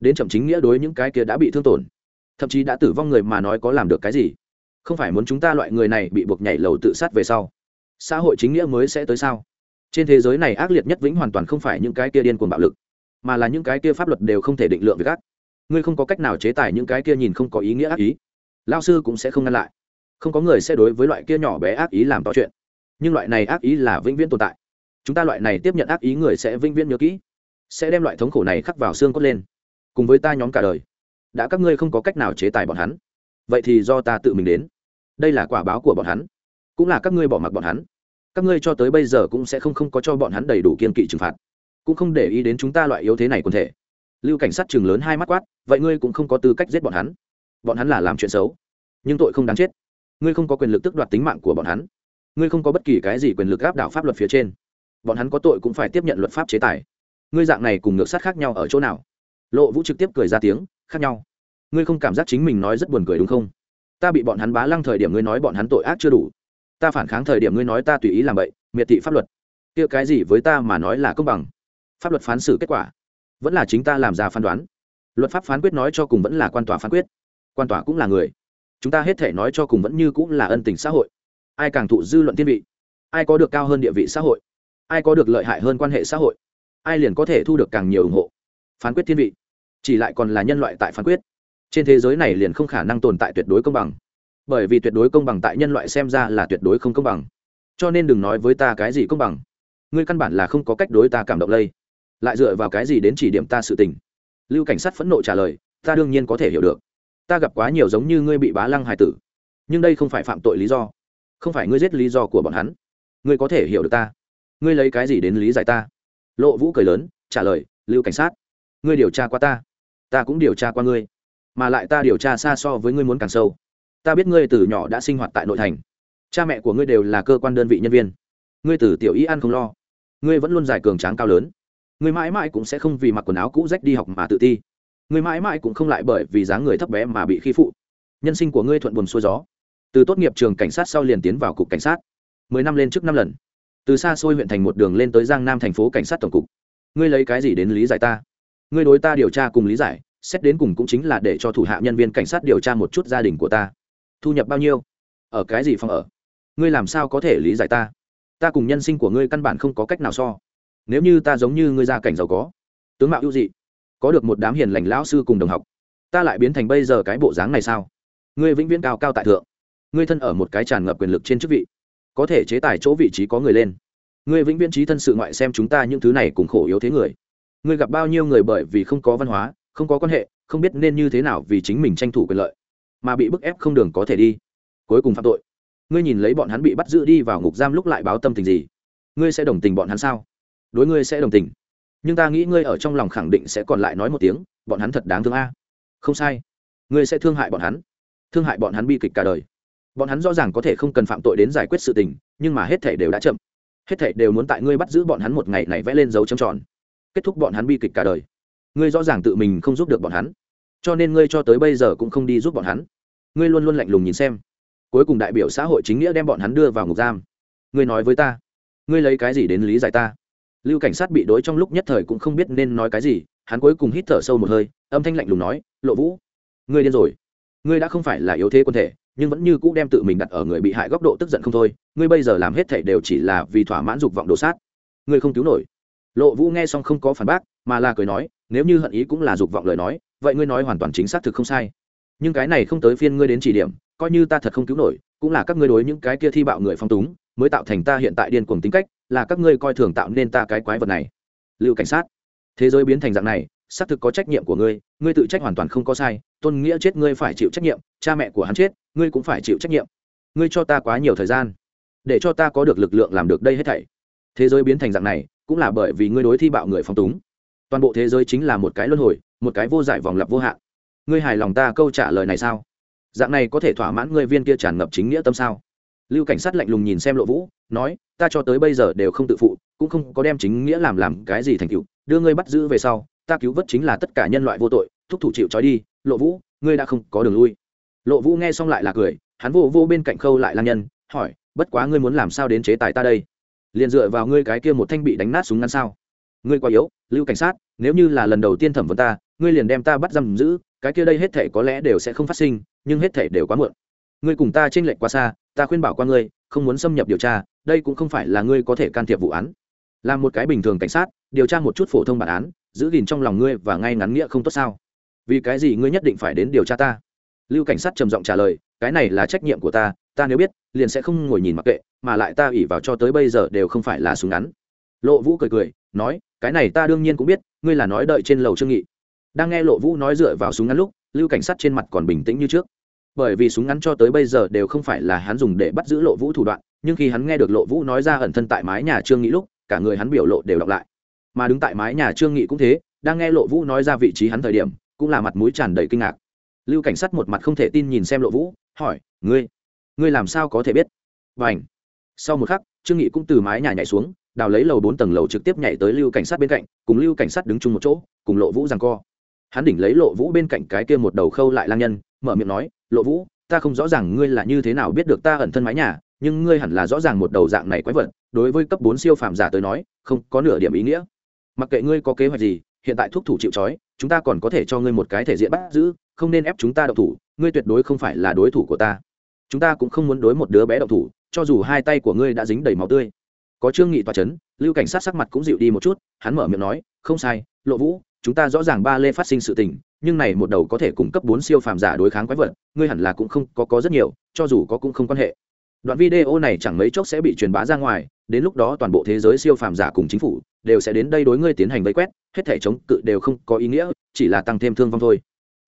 Đến chậm chính nghĩa đối những cái kia đã bị thương tổn. Thậm chí đã tử vong người mà nói có làm được cái gì? Không phải muốn chúng ta loại người này bị buộc nhảy lầu tự sát về sau. Xã hội chính nghĩa mới sẽ tới sao? Trên thế giới này ác liệt nhất vĩnh hoàn toàn không phải những cái kia điên cuồng bạo lực, mà là những cái kia pháp luật đều không thể định lượng việc ác. Ngươi không có cách nào chế tài những cái kia nhìn không có ý nghĩa ác ý. Lao sư cũng sẽ không ngăn lại. Không có người sẽ đối với loại kia nhỏ bé ác ý làm to chuyện. Nhưng loại này ác ý là vĩnh viễn tồn tại. Chúng ta loại này tiếp nhận ác ý người sẽ vĩnh viễn nhớ kỹ, sẽ đem loại thống khổ này khắc vào xương cốt lên, cùng với ta nhóm cả đời. Đã các ngươi không có cách nào chế tài bọn hắn, vậy thì do ta tự mình đến đây là quả báo của bọn hắn. Cũng là các ngươi bỏ mặc bọn hắn. Các ngươi cho tới bây giờ cũng sẽ không không có cho bọn hắn đầy đủ kiên kỵ trừng phạt. Cũng không để ý đến chúng ta loại yếu thế này quần thể. Lưu cảnh sát chừng lớn hai mắt quát, vậy ngươi cũng không có tư cách giết bọn hắn. Bọn hắn là làm chuyện xấu. Nhưng tội không đáng chết. Ngươi không có quyền lực tước đoạt tính mạng của bọn hắn. Ngươi không có bất kỳ cái gì quyền lực áp đảo pháp luật phía trên. Bọn hắn có tội cũng phải tiếp nhận luật pháp chế tài. Ngươi dạng này cùng ngược sát khác nhau ở chỗ nào? Lộ vũ trực tiếp cười ra tiếng, khác nhau. Ngươi không cảm giác chính mình nói rất buồn cười đúng không? Ta bị bọn hắn bá lăng thời điểm ngươi nói bọn hắn tội ác chưa đủ. Ta phản kháng thời điểm ngươi nói ta tùy ý làm vậy miệt thị pháp luật. Kia cái gì với ta mà nói là công bằng? Pháp luật phán xử kết quả, vẫn là chính ta làm ra phán đoán. Luật pháp phán quyết nói cho cùng vẫn là quan tòa phán quyết. Quan tòa cũng là người. Chúng ta hết thể nói cho cùng vẫn như cũng là ân tình xã hội. Ai càng thụ dư luận thiên vị, ai có được cao hơn địa vị xã hội, ai có được lợi hại hơn quan hệ xã hội, ai liền có thể thu được càng nhiều ủng hộ. Phán quyết thiên vị, chỉ lại còn là nhân loại tại phán quyết trên thế giới này liền không khả năng tồn tại tuyệt đối công bằng. Bởi vì tuyệt đối công bằng tại nhân loại xem ra là tuyệt đối không công bằng. Cho nên đừng nói với ta cái gì công bằng. Ngươi căn bản là không có cách đối ta cảm động lây. Lại dựa vào cái gì đến chỉ điểm ta sự tình? Lưu cảnh sát phẫn nộ trả lời, ta đương nhiên có thể hiểu được. Ta gặp quá nhiều giống như ngươi bị bá lăng hài tử. Nhưng đây không phải phạm tội lý do. Không phải ngươi giết lý do của bọn hắn. Ngươi có thể hiểu được ta. Ngươi lấy cái gì đến lý giải ta? Lộ vũ cười lớn, trả lời, lưu cảnh sát, ngươi điều tra qua ta. Ta cũng điều tra qua ngươi mà lại ta điều tra xa so với ngươi muốn càng sâu. Ta biết ngươi từ nhỏ đã sinh hoạt tại nội thành. Cha mẹ của ngươi đều là cơ quan đơn vị nhân viên. Ngươi từ tiểu y ăn không lo. Ngươi vẫn luôn giải cường tráng cao lớn. Ngươi mãi mãi cũng sẽ không vì mặc quần áo cũ rách đi học mà tự ti. Ngươi mãi mãi cũng không lại bởi vì dáng người thấp bé mà bị khi phụ. Nhân sinh của ngươi thuận buồn xuôi gió. Từ tốt nghiệp trường cảnh sát sau liền tiến vào cục cảnh sát. Mười năm lên trước năm lần. Từ xa xôi huyện thành một đường lên tới giang nam thành phố cảnh sát tổng cục. Ngươi lấy cái gì đến lý giải ta? Ngươi đối ta điều tra cùng lý giải xét đến cùng cũng chính là để cho thủ hạ nhân viên cảnh sát điều tra một chút gia đình của ta. Thu nhập bao nhiêu? Ở cái gì phòng ở? Ngươi làm sao có thể lý giải ta? Ta cùng nhân sinh của ngươi căn bản không có cách nào so. Nếu như ta giống như ngươi gia cảnh giàu có, tướng mạo ưu dị, có được một đám hiền lành lão sư cùng đồng học, ta lại biến thành bây giờ cái bộ dáng này sao? Ngươi vĩnh viễn cao cao tại thượng. Ngươi thân ở một cái tràn ngập quyền lực trên chức vị, có thể chế tài chỗ vị trí có người lên. Ngươi vĩnh viễn trí thân sự ngoại xem chúng ta những thứ này cùng khổ yếu thế người. Ngươi gặp bao nhiêu người bởi vì không có văn hóa không có quan hệ, không biết nên như thế nào vì chính mình tranh thủ quyền lợi, mà bị bức ép không đường có thể đi. Cuối cùng phạm tội. Ngươi nhìn lấy bọn hắn bị bắt giữ đi vào ngục giam lúc lại báo tâm tình gì? Ngươi sẽ đồng tình bọn hắn sao? Đối ngươi sẽ đồng tình. Nhưng ta nghĩ ngươi ở trong lòng khẳng định sẽ còn lại nói một tiếng, bọn hắn thật đáng thương a. Không sai. Ngươi sẽ thương hại bọn hắn. Thương hại bọn hắn bi kịch cả đời. Bọn hắn rõ ràng có thể không cần phạm tội đến giải quyết sự tình, nhưng mà hết thể đều đã chậm. Hết thể đều muốn tại ngươi bắt giữ bọn hắn một ngày này vẽ lên dấu trầm tròn. Kết thúc bọn hắn bi kịch cả đời ngươi rõ ràng tự mình không giúp được bọn hắn, cho nên ngươi cho tới bây giờ cũng không đi giúp bọn hắn. Ngươi luôn luôn lạnh lùng nhìn xem. Cuối cùng đại biểu xã hội chính nghĩa đem bọn hắn đưa vào ngục giam. Ngươi nói với ta, ngươi lấy cái gì đến lý giải ta? Lưu cảnh sát bị đối trong lúc nhất thời cũng không biết nên nói cái gì, hắn cuối cùng hít thở sâu một hơi, âm thanh lạnh lùng nói, lộ vũ, ngươi điên rồi. Ngươi đã không phải là yếu thế quân thể, nhưng vẫn như cũ đem tự mình đặt ở người bị hại góc độ tức giận không thôi. Ngươi bây giờ làm hết thể đều chỉ là vì thỏa mãn dục vọng đồ sát. Ngươi không cứu nổi. Lộ vũ nghe xong không có phản bác, mà là cười nói nếu như hận ý cũng là dục vọng lời nói, vậy ngươi nói hoàn toàn chính xác thực không sai. Nhưng cái này không tới phiên ngươi đến chỉ điểm, coi như ta thật không cứu nổi, cũng là các ngươi đối những cái kia thi bạo người phong túng, mới tạo thành ta hiện tại điên cuồng tính cách, là các ngươi coi thường tạo nên ta cái quái vật này. Lưu cảnh sát, thế giới biến thành dạng này, xác thực có trách nhiệm của ngươi ngươi tự trách hoàn toàn không có sai, tôn nghĩa chết ngươi phải chịu trách nhiệm, cha mẹ của hắn chết, ngươi cũng phải chịu trách nhiệm. Ngươi cho ta quá nhiều thời gian, để cho ta có được lực lượng làm được đây hết thảy. Thế giới biến thành dạng này, cũng là bởi vì ngươi đối thi bạo người phong túng toàn bộ thế giới chính là một cái luân hồi, một cái vô giải vòng lặp vô hạn. Ngươi hài lòng ta câu trả lời này sao? Dạng này có thể thỏa mãn ngươi viên kia tràn ngập chính nghĩa tâm sao? Lưu cảnh sát lạnh lùng nhìn xem lộ vũ, nói, ta cho tới bây giờ đều không tự phụ, cũng không có đem chính nghĩa làm làm cái gì thành cựu đưa ngươi bắt giữ về sau, ta cứu vớt chính là tất cả nhân loại vô tội, thúc thủ chịu trói đi, lộ vũ, ngươi đã không có đường lui. Lộ vũ nghe xong lại là cười, hắn vô vô bên cạnh khâu lại lang nhân, hỏi, bất quá ngươi muốn làm sao đến chế tài ta đây? Liền dựa vào ngươi cái kia một thanh bị đánh nát súng ngắn sao? Ngươi quá yếu, lưu cảnh sát, nếu như là lần đầu tiên thẩm vấn ta, ngươi liền đem ta bắt giam giữ, cái kia đây hết thể có lẽ đều sẽ không phát sinh, nhưng hết thể đều quá muộn. Ngươi cùng ta tranh lệch quá xa, ta khuyên bảo qua ngươi, không muốn xâm nhập điều tra, đây cũng không phải là ngươi có thể can thiệp vụ án. Là một cái bình thường cảnh sát, điều tra một chút phổ thông bản án, giữ gìn trong lòng ngươi và ngay ngắn nghĩa không tốt sao? Vì cái gì ngươi nhất định phải đến điều tra ta? Lưu cảnh sát trầm giọng trả lời, cái này là trách nhiệm của ta ta nếu biết, liền sẽ không ngồi nhìn mặc kệ, mà lại ta ủy vào cho tới bây giờ đều không phải là súng ngắn lộ vũ cười cười, nói, cái này ta đương nhiên cũng biết, ngươi là nói đợi trên lầu trương nghị. Đang nghe lộ vũ nói dựa vào súng ngắn lúc, lưu cảnh sát trên mặt còn bình tĩnh như trước. Bởi vì súng ngắn cho tới bây giờ đều không phải là hắn dùng để bắt giữ lộ vũ thủ đoạn, nhưng khi hắn nghe được lộ vũ nói ra ẩn thân tại mái nhà trương nghị lúc, cả người hắn biểu lộ đều đọc lại. Mà đứng tại mái nhà trương nghị cũng thế, đang nghe lộ vũ nói ra vị trí hắn thời điểm, cũng là mặt mũi tràn đầy kinh ngạc. Lưu cảnh sát một mặt không thể tin nhìn xem lộ vũ, hỏi, ngươi ngươi làm sao có thể biết? Và ảnh sau một khắc, trương nghị cũng từ mái nhà nhảy xuống đào lấy lầu bốn tầng lầu trực tiếp nhảy tới lưu cảnh sát bên cạnh, cùng lưu cảnh sát đứng chung một chỗ, cùng lộ vũ rằng co. Hắn đỉnh lấy lộ vũ bên cạnh cái kia một đầu khâu lại lang nhân, mở miệng nói, lộ vũ, ta không rõ ràng ngươi là như thế nào biết được ta ẩn thân mái nhà, nhưng ngươi hẳn là rõ ràng một đầu dạng này quái vật, đối với cấp bốn siêu phàm giả tới nói, không có nửa điểm ý nghĩa. Mặc kệ ngươi có kế hoạch gì, hiện tại thuốc thủ chịu trói, chúng ta còn có thể cho ngươi một cái thể diện bắt giữ, không nên ép chúng ta đậu thủ, ngươi tuyệt đối không phải là đối thủ của ta. Chúng ta cũng không muốn đối một đứa bé đậu thủ, cho dù hai tay của ngươi đã dính đầy máu tươi có trương nghị tòa chấn, lưu cảnh sát sắc mặt cũng dịu đi một chút, hắn mở miệng nói, không sai, lộ vũ, chúng ta rõ ràng ba lê phát sinh sự tình, nhưng này một đầu có thể cung cấp bốn siêu phàm giả đối kháng quái vật, ngươi hẳn là cũng không, có có rất nhiều, cho dù có cũng không quan hệ. Đoạn video này chẳng mấy chốc sẽ bị truyền bá ra ngoài, đến lúc đó toàn bộ thế giới siêu phàm giả cùng chính phủ đều sẽ đến đây đối ngươi tiến hành vây quét, hết thể chống cự đều không có ý nghĩa, chỉ là tăng thêm thương vong thôi.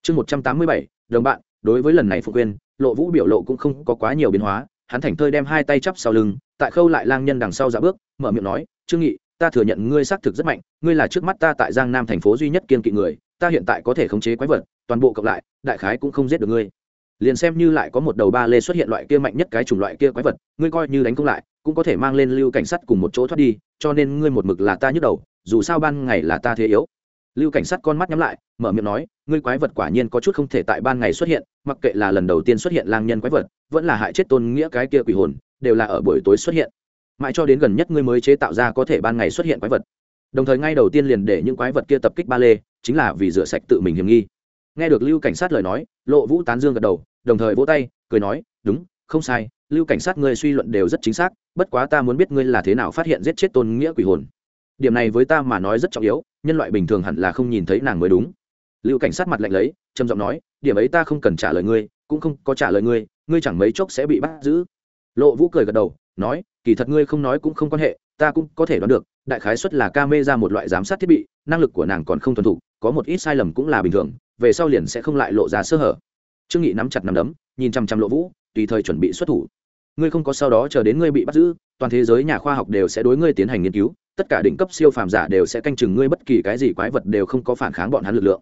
Chương một trăm tám mươi bảy, đồng bạn, đối với lần này phụ quên lộ vũ biểu lộ cũng không có quá nhiều biến hóa hắn thảnh thơi đem hai tay chắp sau lưng, tại khâu lại lang nhân đằng sau giả bước, mở miệng nói, trương nghị, ta thừa nhận ngươi xác thực rất mạnh, ngươi là trước mắt ta tại giang nam thành phố duy nhất kiên kỵ người, ta hiện tại có thể khống chế quái vật, toàn bộ cộng lại, đại khái cũng không giết được ngươi. Liền xem như lại có một đầu ba lê xuất hiện loại kia mạnh nhất cái chủng loại kia quái vật, ngươi coi như đánh không lại, cũng có thể mang lên lưu cảnh sát cùng một chỗ thoát đi, cho nên ngươi một mực là ta nhức đầu, dù sao ban ngày là ta thế yếu. Lưu cảnh sát con mắt nhắm lại mở miệng nói, ngươi quái vật quả nhiên có chút không thể tại ban ngày xuất hiện, mặc kệ là lần đầu tiên xuất hiện lang nhân quái vật, vẫn là hại chết tôn nghĩa cái kia quỷ hồn, đều là ở buổi tối xuất hiện. Mãi cho đến gần nhất ngươi mới chế tạo ra có thể ban ngày xuất hiện quái vật. Đồng thời ngay đầu tiên liền để những quái vật kia tập kích ba lê, chính là vì rửa sạch tự mình hiểm nghi. Nghe được lưu cảnh sát lời nói, lộ vũ tán dương gật đầu, đồng thời vỗ tay, cười nói, đúng, không sai, lưu cảnh sát ngươi suy luận đều rất chính xác, bất quá ta muốn biết ngươi là thế nào phát hiện giết chết tôn nghĩa quỷ hồn. Điểm này với ta mà nói rất trọng yếu, nhân loại bình thường hẳn là không nhìn thấy nàng mới đúng lưu cảnh sát mặt lạnh lấy, trầm giọng nói, điểm ấy ta không cần trả lời ngươi, cũng không có trả lời ngươi ngươi chẳng mấy chốc sẽ bị bắt giữ. Lộ vũ cười gật đầu, nói, kỳ thật ngươi không nói cũng không quan hệ, ta cũng có thể đoán được, đại khái xuất là ca mê ra một loại giám sát thiết bị, năng lực của nàng còn không thuần thục, có một ít sai lầm cũng là bình thường, về sau liền sẽ không lại lộ ra sơ hở. Trương nghị nắm chặt nắm đấm, nhìn chăm chăm lộ vũ, tùy thời chuẩn bị xuất thủ. Ngươi không có sau đó chờ đến ngươi bị bắt giữ, toàn thế giới nhà khoa học đều sẽ đối ngươi tiến hành nghiên cứu, tất cả đỉnh cấp siêu phàm giả đều sẽ canh chừng ngươi bất kỳ cái gì quái vật đều không có phản kháng bọn hắn lực lượng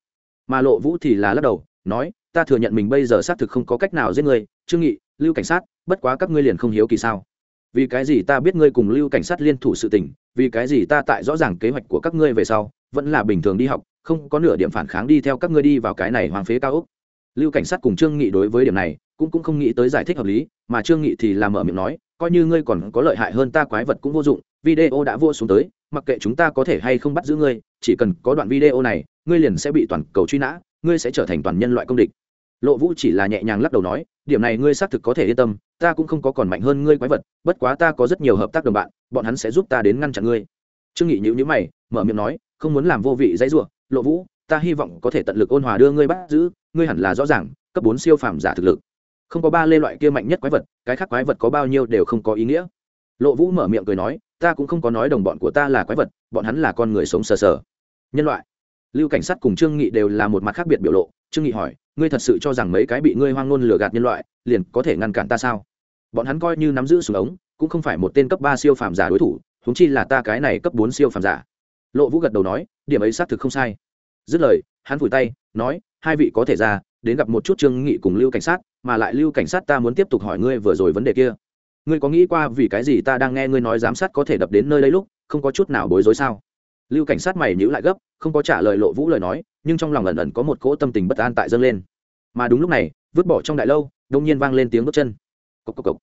mà lộ vũ thì là lắc đầu, nói, ta thừa nhận mình bây giờ xác thực không có cách nào giết ngươi, trương nghị, lưu cảnh sát, bất quá các ngươi liền không hiếu kỳ sao? Vì cái gì ta biết ngươi cùng lưu cảnh sát liên thủ sự tình, vì cái gì ta tại rõ ràng kế hoạch của các ngươi về sau, vẫn là bình thường đi học, không có nửa điểm phản kháng đi theo các ngươi đi vào cái này hoàng phế cao úc lưu cảnh sát cùng trương nghị đối với điểm này, cũng cũng không nghĩ tới giải thích hợp lý, mà trương nghị thì làm mở miệng nói, coi như ngươi còn có lợi hại hơn ta quái vật cũng vô dụng, video đã vô xuống tới, mặc kệ chúng ta có thể hay không bắt giữ ngươi, chỉ cần có đoạn video này ngươi liền sẽ bị toàn cầu truy nã, ngươi sẽ trở thành toàn nhân loại công địch. Lộ vũ chỉ là nhẹ nhàng lắc đầu nói, điểm này ngươi xác thực có thể yên tâm, ta cũng không có còn mạnh hơn ngươi quái vật, bất quá ta có rất nhiều hợp tác đồng bạn, bọn hắn sẽ giúp ta đến ngăn chặn ngươi. Trương nghị nhữ nhữ mày, mở miệng nói, không muốn làm vô vị dãy rủa, lộ vũ, ta hy vọng có thể tận lực ôn hòa đưa ngươi bắt giữ, ngươi hẳn là rõ ràng, cấp bốn siêu phàm giả thực lực. Không có ba lê loại kia mạnh nhất quái vật, cái khác quái vật có bao nhiêu đều không có ý nghĩa. Lộ vũ mở miệng cười nói, ta cũng không có nói đồng bọn của ta là quái vật, bọn hắn là con người sống sờ sờ. Nhân loại lưu cảnh sát cùng trương nghị đều là một mặt khác biệt biểu lộ. Trương nghị hỏi, ngươi thật sự cho rằng mấy cái bị ngươi hoang ngôn lừa gạt nhân loại, liền có thể ngăn cản ta sao? Bọn hắn coi như nắm giữ súng ống, cũng không phải một tên cấp ba siêu phàm giả đối thủ, huống chi là ta cái này cấp bốn siêu phàm giả. Lộ vũ gật đầu nói, điểm ấy xác thực không sai. Dứt lời, hắn vùi tay, nói, hai vị có thể ra, đến gặp một chút trương nghị cùng lưu cảnh sát, mà lại lưu cảnh sát ta muốn tiếp tục hỏi ngươi vừa rồi vấn đề kia. Ngươi có nghĩ qua vì cái gì ta đang nghe ngươi nói giám sát có thể đập đến nơi đây lúc, không có chút nào bối rối sao? Lưu cảnh sát mày nhữ lại gấp, không có trả lời lộ vũ lời nói, nhưng trong lòng ẩn ẩn có một cỗ tâm tình bất an tại dâng lên. Mà đúng lúc này, vứt bỏ trong đại lâu đông nhiên vang lên tiếng bước chân. Cộc cộc cộc.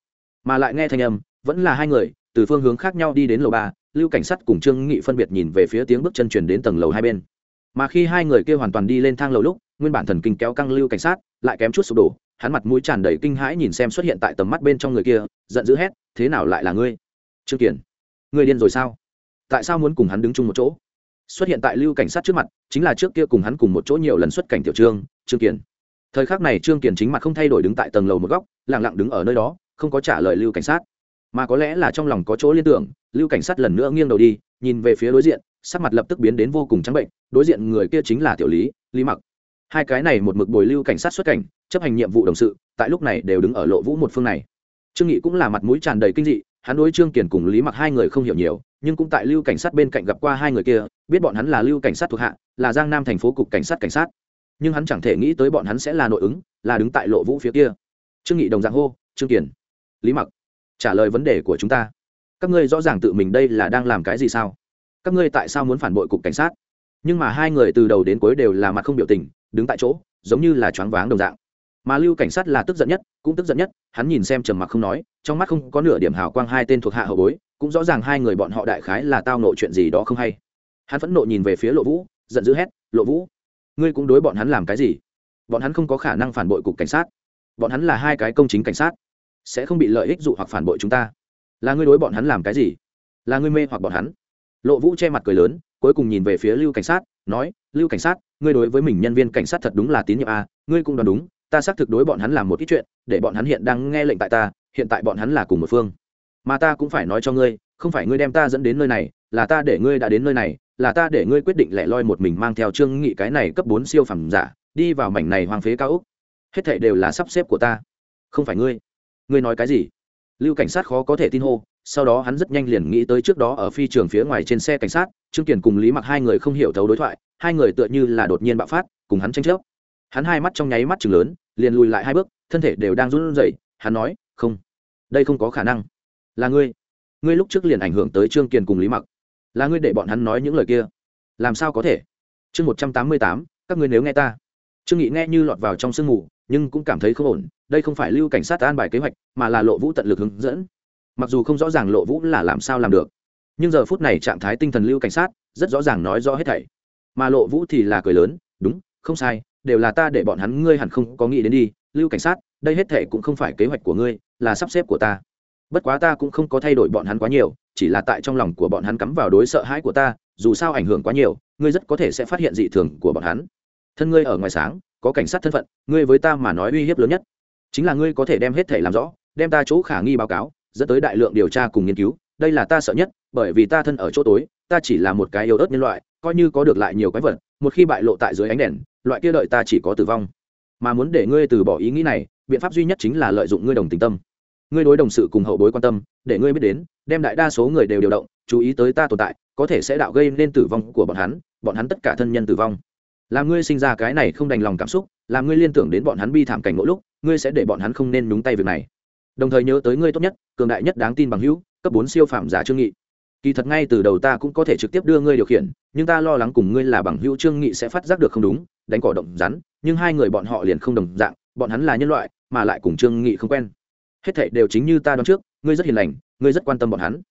Mà lại nghe thanh âm, vẫn là hai người, từ phương hướng khác nhau đi đến lầu ba, lưu cảnh sát cùng trương nghị phân biệt nhìn về phía tiếng bước chân chuyển đến tầng lầu hai bên. Mà khi hai người kia hoàn toàn đi lên thang lầu lúc, nguyên bản thần kinh kéo căng lưu cảnh sát, lại kém chút sụp đổ, hắn mặt mũi tràn đầy kinh hãi nhìn xem xuất hiện tại tầm mắt bên trong người kia, giận dữ hét, thế nào lại là ngươi? Trương kiển ngươi điên rồi sao? Tại sao muốn cùng hắn đứng chung một chỗ? Xuất hiện tại lưu cảnh sát trước mặt, chính là trước kia cùng hắn cùng một chỗ nhiều lần xuất cảnh tiểu trương trương kiển thời khắc này trương kiển chính mặt không thay đổi đứng tại tầng lầu một góc lẳng lặng đứng ở nơi đó, không có trả lời lưu cảnh sát. Mà có lẽ là trong lòng có chỗ liên tưởng, lưu cảnh sát lần nữa nghiêng đầu đi, nhìn về phía đối diện, sắc mặt lập tức biến đến vô cùng trắng bệnh, đối diện người kia chính là tiểu lý lý mặc. Hai cái này một mực bồi lưu cảnh sát xuất cảnh, chấp hành nhiệm vụ đồng sự, tại lúc này đều đứng ở lộ vũ một phương này. Trương nghị cũng là mặt mũi tràn đầy kinh dị, hắn đối trương kiền cùng lý mặc hai người không hiểu nhiều nhưng cũng tại lưu cảnh sát bên cạnh gặp qua hai người kia, biết bọn hắn là lưu cảnh sát thuộc hạ, là giang nam thành phố cục cảnh sát cảnh sát. Nhưng hắn chẳng thể nghĩ tới bọn hắn sẽ là nội ứng, là đứng tại lộ vũ phía kia. Trương nghị đồng dạng hô, trương kiền, lý mặc, trả lời vấn đề của chúng ta. Các ngươi rõ ràng tự mình đây là đang làm cái gì sao? Các ngươi tại sao muốn phản bội cục cảnh sát? Nhưng mà hai người từ đầu đến cuối đều là mặt không biểu tình, đứng tại chỗ, giống như là choáng váng đồng dạng. Mà lưu cảnh sát là tức giận nhất, cũng tức giận nhất, hắn nhìn xem trầm mặc không nói, trong mắt không có nửa điểm hào quang hai tên thuộc hạ hậu bối cũng rõ ràng hai người bọn họ đại khái là tao nộ chuyện gì đó không hay. Hắn phẫn nộ nhìn về phía lộ vũ giận dữ hét lộ vũ ngươi cũng đối bọn hắn làm cái gì? Bọn hắn không có khả năng phản bội cục cảnh sát. Bọn hắn là hai cái công chính cảnh sát sẽ không bị lợi ích dụ hoặc phản bội chúng ta. Là ngươi đối bọn hắn làm cái gì? Là ngươi mê hoặc bọn hắn. Lộ vũ che mặt cười lớn cuối cùng nhìn về phía lưu cảnh sát nói lưu cảnh sát ngươi đối với mình nhân viên cảnh sát thật đúng là tín nhiệm a à, ngươi cũng đoán đúng ta xác thực đối bọn hắn làm một ít chuyện để bọn hắn hiện đang nghe lệnh tại ta hiện tại bọn hắn là cùng một phương mà ta cũng phải nói cho ngươi, không phải ngươi đem ta dẫn đến nơi này, là ta để ngươi đã đến nơi này, là ta để ngươi quyết định lẻ loi một mình mang theo trương nghị cái này cấp bốn siêu phẩm giả, đi vào mảnh này hoang phế cao úc hết thảy đều là sắp xếp của ta. Không phải ngươi. Ngươi nói cái gì? Lưu cảnh sát khó có thể tin hô, sau đó hắn rất nhanh liền nghĩ tới trước đó ở phi trường phía ngoài trên xe cảnh sát, trương kiển cùng lý mặc hai người không hiểu thấu đối thoại, hai người tựa như là đột nhiên bạo phát, cùng hắn tranh chấp. Hắn hai mắt trong nháy mắt chừng lớn, liền lùi lại hai bước, thân thể đều đang run rẩy, hắn nói, không, đây không có khả năng là ngươi. Ngươi lúc trước liền ảnh hưởng tới trương kiền cùng lý mặc. Là ngươi để bọn hắn nói những lời kia. Làm sao có thể? Chương một trăm tám mươi tám, các ngươi nếu nghe ta. Trương nghị nghe như lọt vào trong sương mù, nhưng cũng cảm thấy không ổn. Đây không phải lưu cảnh sát an bài kế hoạch, mà là lộ vũ tận lực hướng dẫn. Mặc dù không rõ ràng lộ vũ là làm sao làm được, nhưng giờ phút này trạng thái tinh thần lưu cảnh sát rất rõ ràng nói rõ hết thảy. Mà lộ vũ thì là cười lớn, đúng, không sai, đều là ta để bọn hắn ngươi hẳn không có nghĩ đến đi. Lưu cảnh sát, đây hết thảy cũng không phải kế hoạch của ngươi, là sắp xếp của ta bất quá ta cũng không có thay đổi bọn hắn quá nhiều, chỉ là tại trong lòng của bọn hắn cắm vào đối sợ hãi của ta, dù sao ảnh hưởng quá nhiều, ngươi rất có thể sẽ phát hiện dị thường của bọn hắn. Thân ngươi ở ngoài sáng, có cảnh sát thân phận, ngươi với ta mà nói uy hiếp lớn nhất. Chính là ngươi có thể đem hết thể làm rõ, đem ta chỗ khả nghi báo cáo, dẫn tới đại lượng điều tra cùng nghiên cứu. Đây là ta sợ nhất, bởi vì ta thân ở chỗ tối, ta chỉ là một cái yếu ớt nhân loại, coi như có được lại nhiều quái vật, một khi bại lộ tại dưới ánh đèn, loại kia đợi ta chỉ có tử vong. Mà muốn để ngươi từ bỏ ý nghĩ này, biện pháp duy nhất chính là lợi dụng ngươi đồng tình tâm ngươi đối đồng sự cùng hậu bối quan tâm, để ngươi biết đến, đem đại đa số người đều điều động, chú ý tới ta tồn tại, có thể sẽ đạo gây nên tử vong của bọn hắn bọn hắn tất cả thân nhân tử vong. Làm ngươi sinh ra cái này không đành lòng cảm xúc, làm ngươi liên tưởng đến bọn hắn bi thảm cảnh mỗi lúc, ngươi sẽ để bọn hắn không nên nhúng tay việc này. Đồng thời nhớ tới ngươi tốt nhất, cường đại nhất đáng tin bằng hữu, cấp bốn siêu phạm giả trương nghị. Kỳ thật ngay từ đầu ta cũng có thể trực tiếp đưa ngươi điều khiển, nhưng ta lo lắng cùng ngươi là bằng hữu trương nghị sẽ phát giác được không đúng, đánh cỏ động rắn, nhưng hai người bọn họ liền không đồng dạng, bọn hắn là nhân loại, mà lại cùng trương nghị không quen hết thảy đều chính như ta đoán trước, ngươi rất hiền lành, ngươi rất quan tâm bọn hắn.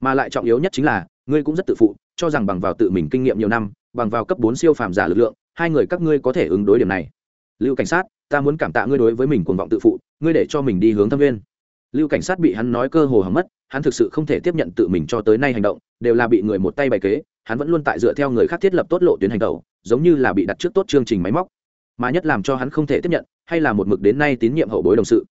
Mà lại trọng yếu nhất chính là, ngươi cũng rất tự phụ, cho rằng bằng vào tự mình kinh nghiệm nhiều năm, bằng vào cấp bốn siêu phàm giả lực lượng, hai người các ngươi có thể ứng đối điểm này. Lưu cảnh sát, ta muốn cảm tạ ngươi đối với mình cuồng vọng tự phụ, ngươi để cho mình đi hướng thâm viên. Lưu cảnh sát bị hắn nói cơ hồ hỏng mất, hắn thực sự không thể tiếp nhận tự mình cho tới nay hành động, đều là bị người một tay bày kế, hắn vẫn luôn tại dựa theo người khác thiết lập tốt lộ tuyến hành động giống như là bị đặt trước tốt chương trình máy móc. Mà nhất làm cho hắn không thể tiếp nhận, hay là một mực đến nay tín nhiệm hậu bối đồng sự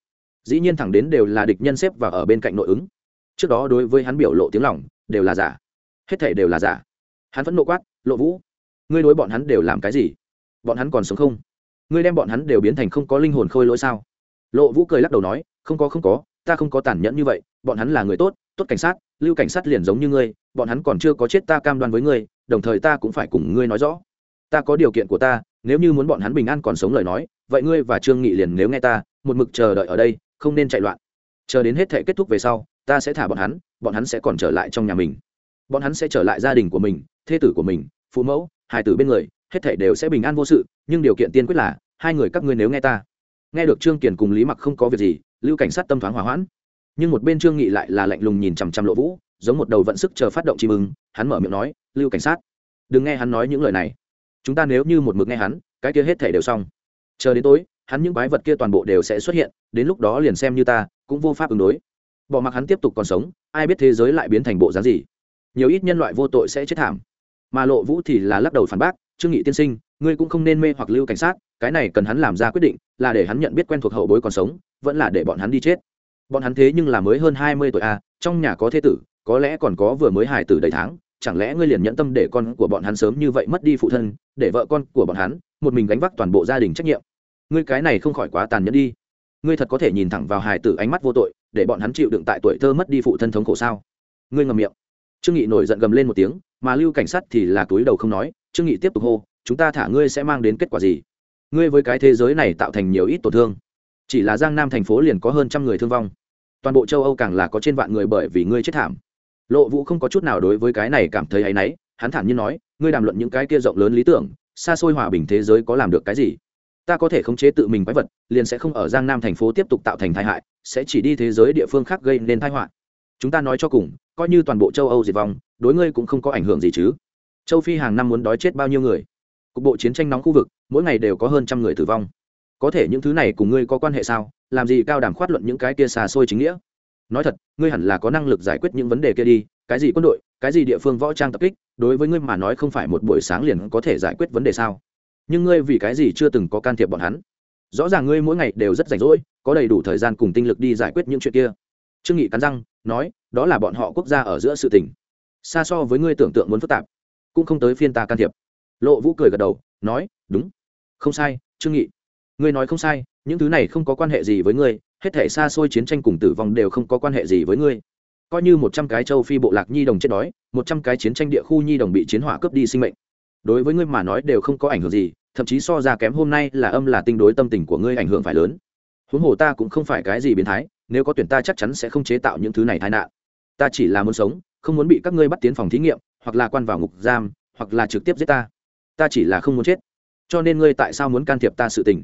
dĩ nhiên thẳng đến đều là địch nhân xếp và ở bên cạnh nội ứng. Trước đó đối với hắn biểu lộ tiếng lòng, đều là giả. Hết thể đều là giả. Hắn vẫn nộ quát, lộ vũ, ngươi đối bọn hắn đều làm cái gì? Bọn hắn còn sống không? Ngươi đem bọn hắn đều biến thành không có linh hồn khôi lỗi sao? Lộ vũ cười lắc đầu nói, không có không có, ta không có tàn nhẫn như vậy, bọn hắn là người tốt tốt cảnh sát, lưu cảnh sát liền giống như ngươi, bọn hắn còn chưa có chết ta cam đoan với ngươi, đồng thời ta cũng phải cùng ngươi nói rõ. Ta có điều kiện của ta, nếu như muốn bọn hắn bình an còn sống lời nói, vậy ngươi và trương nghị liền nếu nghe ta, một mực chờ đợi ở đây không nên chạy loạn. Chờ đến hết thể kết thúc về sau, ta sẽ thả bọn hắn bọn hắn sẽ còn trở lại trong nhà mình. Bọn hắn sẽ trở lại gia đình của mình, thê tử của mình, phụ mẫu, hài tử bên người, hết thể đều sẽ bình an vô sự, nhưng điều kiện tiên quyết là, hai người các ngươi nếu nghe ta. Nghe được trương kiền cùng lý mặc không có việc gì, lưu cảnh sát tâm thoáng hỏa hoãn. Nhưng một bên trương nghị lại là lạnh lùng nhìn chằm chằm lộ vũ, giống một đầu vận sức chờ phát động chim ưng, hắn mở miệng nói, lưu cảnh sát, đừng nghe hắn nói những lời này. Chúng ta nếu như một mực nghe hắn, cái kia hết thể đều xong. Chờ đến tối hắn những quái vật kia toàn bộ đều sẽ xuất hiện đến lúc đó liền xem như ta cũng vô pháp ứng đối. Bỏ mặc hắn tiếp tục còn sống ai biết thế giới lại biến thành bộ dáng gì. Nhiều ít nhân loại vô tội sẽ chết thảm. Mà lộ vũ thì là lắc đầu phản bác trương nghị tiên sinh ngươi cũng không nên mê hoặc lưu cảnh sát cái này cần hắn làm ra quyết định là để hắn nhận biết quen thuộc hậu bối còn sống vẫn là để bọn hắn đi chết. Bọn hắn thế nhưng là mới hơn hai mươi tuổi a à, trong nhà có thế tử có lẽ còn có vừa mới hài tử đầy tháng chẳng lẽ ngươi liền nhẫn tâm để con của bọn hắn sớm như vậy mất đi phụ thân để vợ con của bọn hắn một mình gánh vác toàn bộ gia đình trách nhiệm? Ngươi cái này không khỏi quá tàn nhẫn đi. Ngươi thật có thể nhìn thẳng vào hài tử ánh mắt vô tội, để bọn hắn chịu đựng tại tuổi thơ mất đi phụ thân thống khổ sao? Ngươi ngầm miệng. Trương nghị nổi giận gầm lên một tiếng, mà lưu cảnh sát thì là túi đầu không nói, trương nghị tiếp tục hô, chúng ta thả ngươi sẽ mang đến kết quả gì? Ngươi với cái thế giới này tạo thành nhiều ít tổn thương. Chỉ là giang nam thành phố liền có hơn trăm người thương vong. Toàn bộ châu âu càng là có trên vạn người bởi vì ngươi chết thảm. Lộ vũ không có chút nào đối với cái này cảm thấy áy náy, hắn thản nhiên nói, ngươi đàm luận những cái kia rộng lớn lý tưởng, xa xôi hòa bình thế giới có làm được cái gì? Ta có thể khống chế tự mình quái vật, liền sẽ không ở giang nam thành phố tiếp tục tạo thành tai hại, sẽ chỉ đi thế giới địa phương khác gây nên tai họa. Chúng ta nói cho cùng, coi như toàn bộ châu âu diệt vong, đối ngươi cũng không có ảnh hưởng gì chứ. Châu phi hàng năm muốn đói chết bao nhiêu người? Cục bộ chiến tranh nóng khu vực, mỗi ngày đều có hơn trăm người tử vong. Có thể những thứ này cùng ngươi có quan hệ sao? Làm gì cao đàm khoát luận những cái kia xà xôi chính nghĩa? Nói thật, ngươi hẳn là có năng lực giải quyết những vấn đề kia đi. Cái gì quân đội, cái gì địa phương võ trang tập kích, đối với ngươi mà nói không phải một buổi sáng liền có thể giải quyết vấn đề sao? Nhưng ngươi vì cái gì chưa từng có can thiệp bọn hắn? Rõ ràng ngươi mỗi ngày đều rất rảnh rỗi, có đầy đủ thời gian cùng tinh lực đi giải quyết những chuyện kia. Trương nghị cắn răng, nói, đó là bọn họ quốc gia ở giữa sự tình. Xa so với ngươi tưởng tượng muốn phức tạp, cũng không tới phiên ta can thiệp. Lộ vũ cười gật đầu, nói, đúng. Không sai, trương nghị. Ngươi nói không sai, những thứ này không có quan hệ gì với ngươi, hết thể xa xôi chiến tranh cùng tử vong đều không có quan hệ gì với ngươi. Coi như một trăm cái châu phi bộ lạc nhi đồng chết đói, một trăm cái chiến tranh địa khu nhi đồng bị chiến hỏa cướp đi sinh mệnh đối với ngươi mà nói đều không có ảnh hưởng gì, thậm chí so ra kém hôm nay là âm là tinh đối tâm tình của ngươi ảnh hưởng phải lớn. Huống hồ ta cũng không phải cái gì biến thái, nếu có tuyển ta chắc chắn sẽ không chế tạo những thứ này tai nạn. Ta chỉ là muốn sống, không muốn bị các ngươi bắt tiến phòng thí nghiệm, hoặc là quan vào ngục giam, hoặc là trực tiếp giết ta. Ta chỉ là không muốn chết. Cho nên ngươi tại sao muốn can thiệp ta sự tình?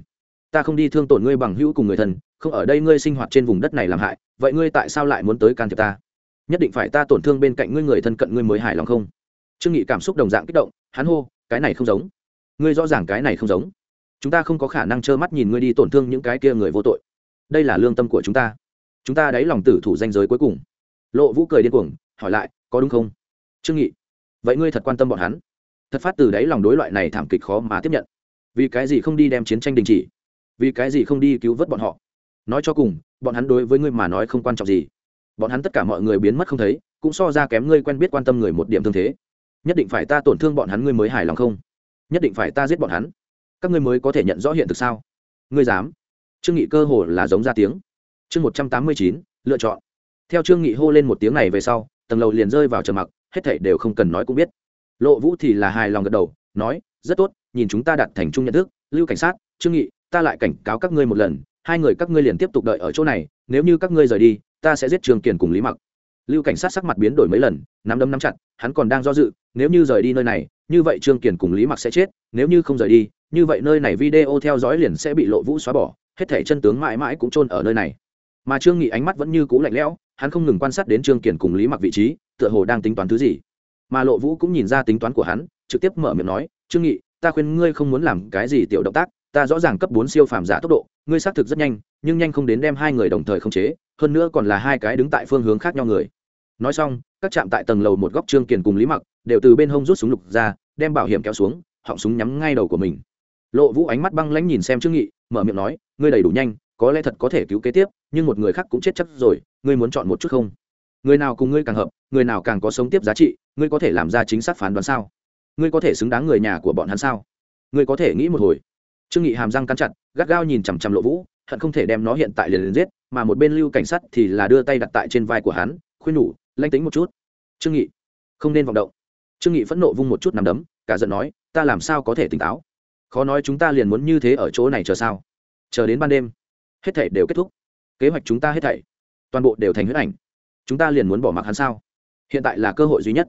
Ta không đi thương tổn ngươi bằng hữu cùng người thân, không ở đây ngươi sinh hoạt trên vùng đất này làm hại, vậy ngươi tại sao lại muốn tới can thiệp ta? Nhất định phải ta tổn thương bên cạnh ngươi người thân cận ngươi mới hài lòng không? Trương nghị cảm xúc đồng dạng kích động, hắn hô, cái này không giống. Ngươi rõ ràng cái này không giống. Chúng ta không có khả năng trơ mắt nhìn ngươi đi tổn thương những cái kia người vô tội. Đây là lương tâm của chúng ta. Chúng ta đáy lòng tử thủ danh giới cuối cùng. Lộ vũ cười điên cuồng, hỏi lại, có đúng không? Trương nghị, vậy ngươi thật quan tâm bọn hắn? Thật phát từ đáy lòng đối loại này thảm kịch khó mà tiếp nhận. Vì cái gì không đi đem chiến tranh đình chỉ? Vì cái gì không đi cứu vớt bọn họ? Nói cho cùng, bọn hắn đối với ngươi mà nói không quan trọng gì. Bọn hắn tất cả mọi người biến mất không thấy, cũng so ra kém ngươi quen biết quan tâm người một điểm thương thế nhất định phải ta tổn thương bọn hắn ngươi mới hài lòng không? Nhất định phải ta giết bọn hắn. Các ngươi mới có thể nhận rõ hiện thực sao? Ngươi dám? Trương nghị cơ hồ là giống ra tiếng. Chương một trăm tám mươi chín, lựa chọn. Theo trương nghị hô lên một tiếng này về sau, tầng lầu liền rơi vào trầm mặc, hết thảy đều không cần nói cũng biết. Lộ vũ thì là hài lòng gật đầu, nói, rất tốt, nhìn chúng ta đạt thành chung nhận thức, lưu cảnh sát, trương nghị, ta lại cảnh cáo các ngươi một lần, hai người các ngươi liền tiếp tục đợi ở chỗ này, nếu như các ngươi rời đi, ta sẽ giết trường kiền cùng lý mặc lưu cảnh sát sắc mặt biến đổi mấy lần, nắm đấm nắm chặt, hắn còn đang do dự, nếu như rời đi nơi này, như vậy trương kiền cùng lý mặc sẽ chết, nếu như không rời đi, như vậy nơi này video theo dõi liền sẽ bị lộ vũ xóa bỏ, hết thể chân tướng mãi mãi cũng chôn ở nơi này. Mà trương nghị ánh mắt vẫn như cũ lạnh lẽo, hắn không ngừng quan sát đến trương kiền cùng lý mặc vị trí, tựa hồ đang tính toán thứ gì. Mà lộ vũ cũng nhìn ra tính toán của hắn, trực tiếp mở miệng nói, trương nghị, ta khuyên ngươi không muốn làm cái gì tiểu động tác, ta rõ ràng cấp bốn siêu phàm giả tốc độ, ngươi xác thực rất nhanh, nhưng nhanh không đến đem hai người đồng thời khống chế, hơn nữa còn là hai cái đứng tại phương hướng khác nhau người nói xong, các trạm tại tầng lầu một góc trương kiền cùng lý mặc đều từ bên hông rút súng lục ra, đem bảo hiểm kéo xuống, họng súng nhắm ngay đầu của mình. Lộ vũ ánh mắt băng lãnh nhìn xem trương nghị, mở miệng nói, ngươi đầy đủ nhanh, có lẽ thật có thể cứu kế tiếp, nhưng một người khác cũng chết chắc rồi, ngươi muốn chọn một chút không? Người nào cùng ngươi càng hợp, người nào càng có sống tiếp giá trị, ngươi có thể làm ra chính xác phán đoán sao? Ngươi có thể xứng đáng người nhà của bọn hắn sao? Ngươi có thể nghĩ một hồi. Trương nghị hàm răng cắn chặt, gắt gao nhìn chằm chằm lộ vũ, hận không thể đem nó hiện tại liền liền giết, mà một bên lưu cảnh sát thì là đưa tay đặt tại trên vai của hắn, khuyên nhủ lanh tính một chút. Trương nghị, không nên vọng động. Trương nghị phẫn nộ vung một chút nằm đấm, cả giận nói, ta làm sao có thể tỉnh táo? Khó nói chúng ta liền muốn như thế ở chỗ này chờ sao? Chờ đến ban đêm, hết thảy đều kết thúc. Kế hoạch chúng ta hết thảy, toàn bộ đều thành huyết ảnh. Chúng ta liền muốn bỏ mặc hắn sao? Hiện tại là cơ hội duy nhất.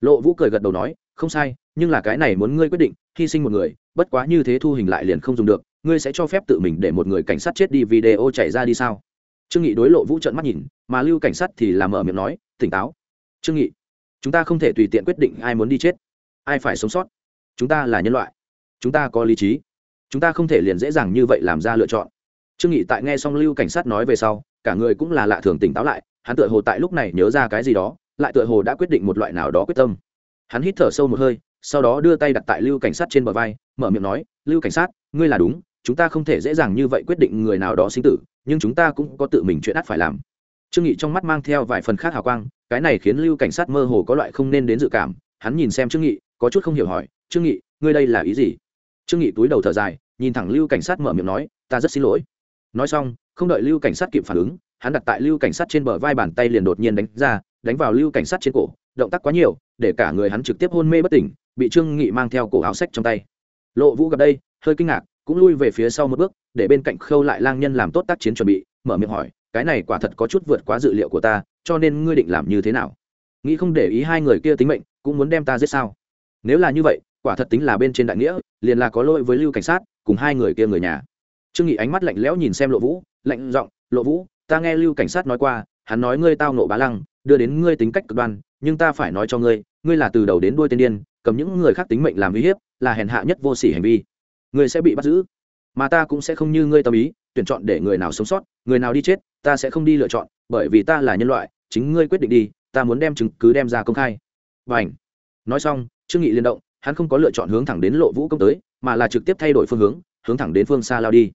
Lộ vũ cười gật đầu nói, không sai, nhưng là cái này muốn ngươi quyết định, hy sinh một người, bất quá như thế thu hình lại liền không dùng được, ngươi sẽ cho phép tự mình để một người cảnh sát chết đi video chạy ra đi sao? Trương nghị đối lộ vũ trợn mắt nhìn, mà lưu cảnh sát thì làm mở miệng nói tỉnh táo. Trương nghị, chúng ta không thể tùy tiện quyết định ai muốn đi chết, ai phải sống sót. Chúng ta là nhân loại, chúng ta có lý trí. Chúng ta không thể liền dễ dàng như vậy làm ra lựa chọn. Trương nghị tại nghe xong lưu cảnh sát nói về sau, cả người cũng là lạ thường tỉnh táo lại, hắn tựa hồ tại lúc này nhớ ra cái gì đó, lại tựa hồ đã quyết định một loại nào đó quyết tâm. Hắn hít thở sâu một hơi, sau đó đưa tay đặt tại lưu cảnh sát trên bờ vai, mở miệng nói, lưu cảnh sát, ngươi là đúng, chúng ta không thể dễ dàng như vậy quyết định người nào đó sinh tử, nhưng chúng ta cũng có tự mình chuyện ắt phải làm trương nghị trong mắt mang theo vài phần khác hào quang, cái này khiến lưu cảnh sát mơ hồ có loại không nên đến dự cảm, hắn nhìn xem trương nghị, có chút không hiểu hỏi, trương nghị, ngươi đây là ý gì? Trương nghị túi đầu thở dài, nhìn thẳng lưu cảnh sát mở miệng nói, ta rất xin lỗi. Nói xong, không đợi lưu cảnh sát kịp phản ứng, hắn đặt tại lưu cảnh sát trên bờ vai bàn tay liền đột nhiên đánh ra, đánh vào lưu cảnh sát trên cổ, động tác quá nhiều, để cả người hắn trực tiếp hôn mê bất tỉnh, bị trương nghị mang theo cổ áo sách trong tay. Lộ vũ gặp đây, hơi kinh ngạc, cũng lui về phía sau một bước, để bên cạnh khâu lại lang nhân làm tốt tác chiến chuẩn bị mở miệng hỏi, cái này quả thật có chút vượt quá dự liệu của ta, cho nên ngươi định làm như thế nào? Nghĩ không để ý hai người kia tính mệnh, cũng muốn đem ta giết sao? Nếu là như vậy, quả thật tính là bên trên đại nghĩa, liền là có lỗi với lưu cảnh sát, cùng hai người kia người nhà. Trương nghị ánh mắt lạnh lẽo nhìn xem lộ vũ, lạnh giọng, lộ vũ, ta nghe lưu cảnh sát nói qua, hắn nói ngươi tao nộ bá lăng, đưa đến ngươi tính cách cực đoan, nhưng ta phải nói cho ngươi ngươi là từ đầu đến đuôi tên điên, cầm những người khác tính mệnh làm uy hiếp, là hèn hạ nhất vô sỉ hành vi. Ngươi sẽ bị bắt giữ mà ta cũng sẽ không như ngươi tâm ý, tuyển chọn để người nào sống sót, người nào đi chết, ta sẽ không đi lựa chọn, bởi vì ta là nhân loại, chính ngươi quyết định đi, ta muốn đem chứng cứ đem ra công khai. Và ảnh nói xong, trương nghị liên động, hắn không có lựa chọn hướng thẳng đến lộ vũ công tới, mà là trực tiếp thay đổi phương hướng hướng thẳng đến phương xa lao đi.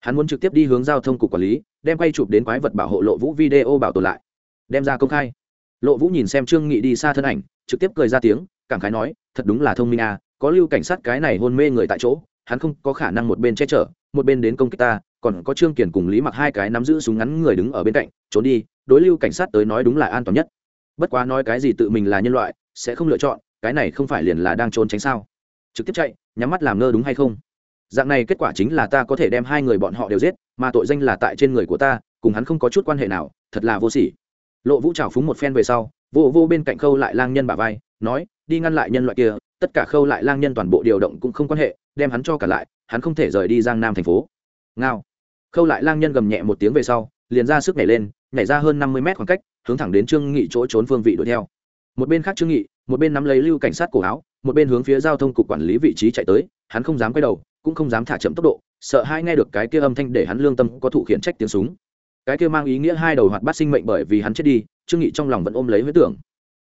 Hắn muốn trực tiếp đi hướng giao thông cục quản lý, đem quay chụp đến quái vật bảo hộ lộ vũ video bảo tồn lại, đem ra công khai. Lộ vũ nhìn xem trương nghị đi xa thân ảnh, trực tiếp cười ra tiếng, cảm khái nói, thật đúng là thông minh à có lưu cảnh sát cái này hôn mê người tại chỗ hắn không có khả năng một bên che chở, một bên đến công kích ta, còn có trương kiền cùng lý mặc hai cái nắm giữ súng ngắn người đứng ở bên cạnh, trốn đi, đối lưu cảnh sát tới nói đúng là an toàn nhất. Bất quá nói cái gì tự mình là nhân loại, sẽ không lựa chọn, cái này không phải liền là đang trốn tránh sao? Trực tiếp chạy, nhắm mắt làm ngơ đúng hay không? Dạng này kết quả chính là ta có thể đem hai người bọn họ đều giết, mà tội danh là tại trên người của ta, cùng hắn không có chút quan hệ nào, thật là vô sỉ. Lộ vũ trào phúng một phen về sau, vô vô bên cạnh khâu lại lang nhân bà vai, nói, đi ngăn lại nhân loại kia tất cả khâu lại lang nhân toàn bộ điều động cũng không quan hệ, đem hắn cho cả lại, hắn không thể rời đi giang nam thành phố. Ngao. Khâu lại lang nhân gầm nhẹ một tiếng về sau, liền ra sức nhảy lên, nhảy ra hơn năm mươi mét khoảng cách, hướng thẳng đến trương nghị chỗ trốn phương vị đuổi theo. Một bên khác trương nghị, một bên nắm lấy lưu cảnh sát cổ áo, một bên hướng phía giao thông cục quản lý vị trí chạy tới, hắn không dám quay đầu, cũng không dám thả chậm tốc độ, sợ hai nghe được cái kia âm thanh để hắn lương tâm có thụ khiển trách tiếng súng. Cái kia mang ý nghĩa hai đầu hoạt bát sinh mệnh bởi vì hắn chết đi, trương nghị trong lòng vẫn ôm lấy huyết tưởng.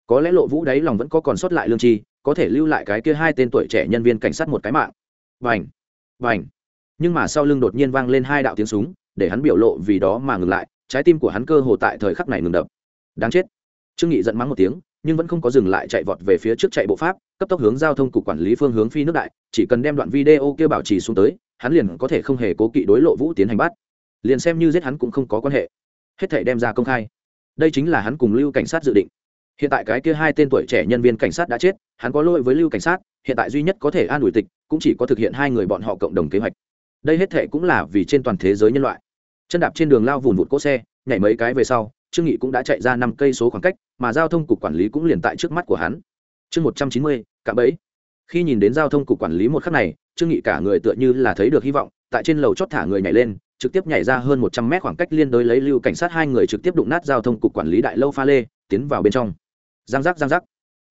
Có lẽ lộ vũ đấy lòng vẫn có còn sót lại lương tri có thể lưu lại cái kia hai tên tuổi trẻ nhân viên cảnh sát một cái mạng. Vành vành nhưng mà sau lưng đột nhiên vang lên hai đạo tiếng súng, để hắn biểu lộ vì đó mà ngừng lại, trái tim của hắn cơ hồ tại thời khắc này ngừng đập. Đáng chết! Trương nghị giận mắng một tiếng, nhưng vẫn không có dừng lại chạy vọt về phía trước chạy bộ pháp, cấp tốc hướng giao thông cục quản lý phương hướng phi nước đại, chỉ cần đem đoạn video kia bảo trì xuống tới, hắn liền có thể không hề cố kỵ đối lộ vũ tiến hành bắt. Liền xem như giết hắn cũng không có quan hệ. Hết thể đem ra công khai. Đây chính là hắn cùng lưu cảnh sát dự định hiện tại cái kia hai tên tuổi trẻ nhân viên cảnh sát đã chết, hắn có lỗi với lưu cảnh sát, hiện tại duy nhất có thể an ủi tịch cũng chỉ có thực hiện hai người bọn họ cộng đồng kế hoạch. Đây hết thệ cũng là vì trên toàn thế giới nhân loại. Chân đạp trên đường lao vùn vụt cỗ xe, nhảy mấy cái về sau, trương nghị cũng đã chạy ra năm cây số khoảng cách, mà giao thông cục quản lý cũng liền tại trước mắt của hắn. Chương một trăm chín mươi, cạm bẫy. Khi nhìn đến giao thông cục quản lý một khắc này, trương nghị cả người tựa như là thấy được hy vọng, tại trên lầu chót thả người nhảy lên, trực tiếp nhảy ra hơn một trăm mét khoảng cách liên đối lấy lưu cảnh sát hai người trực tiếp đụng nát giao thông cục quản lý đại lâu pha lê, tiến vào bên trong giang giác giang giác.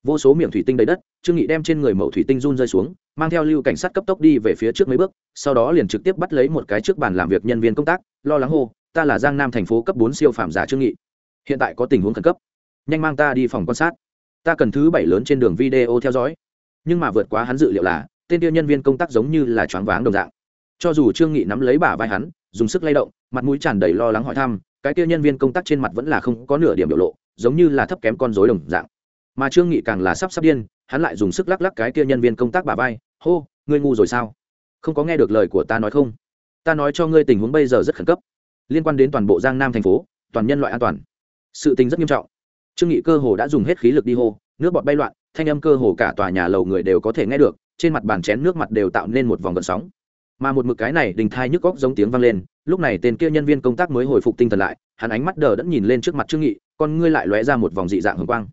Vô số miệng thủy tinh đầy đất, trương nghị đem trên người mẫu thủy tinh run rơi xuống, mang theo lưu cảnh sát cấp tốc đi về phía trước mấy bước, sau đó liền trực tiếp bắt lấy một cái trước bàn làm việc nhân viên công tác, lo lắng hô, ta là giang nam thành phố cấp bốn siêu phạm giả trương nghị. Hiện tại có tình huống khẩn cấp. Nhanh mang ta đi phòng quan sát. Ta cần thứ bảy lớn trên đường video theo dõi. Nhưng mà vượt quá hắn dự liệu là, tên tiêu nhân viên công tác giống như là choáng váng đồng dạng. Cho dù trương nghị nắm lấy bả vai hắn, dùng sức lay động, mặt mũi tràn đầy lo lắng hỏi thăm, cái tiêu nhân viên công tác trên mặt vẫn là không có nửa điểm biểu lộ giống như là thấp kém con rối đồng dạng. Mà trương nghị càng là sắp sắp điên, hắn lại dùng sức lắc lắc cái kia nhân viên công tác bà vai, hô, ngươi ngu rồi sao? Không có nghe được lời của ta nói không? Ta nói cho ngươi tình huống bây giờ rất khẩn cấp. Liên quan đến toàn bộ giang nam thành phố, toàn nhân loại an toàn. Sự tình rất nghiêm trọng. Trương nghị cơ hồ đã dùng hết khí lực đi hô, nước bọt bay loạn, thanh âm cơ hồ cả tòa nhà lầu người đều có thể nghe được, trên mặt bàn chén nước mặt đều tạo nên một vòng gợn sóng mà một mực cái này đình thai nhức góc giống tiếng vang lên, lúc này tên kia nhân viên công tác mới hồi phục tinh thần lại, hắn ánh mắt đờ đẫn nhìn lên trước mặt trương nghị, con ngươi lại lóe ra một vòng dị dạng hồng quang.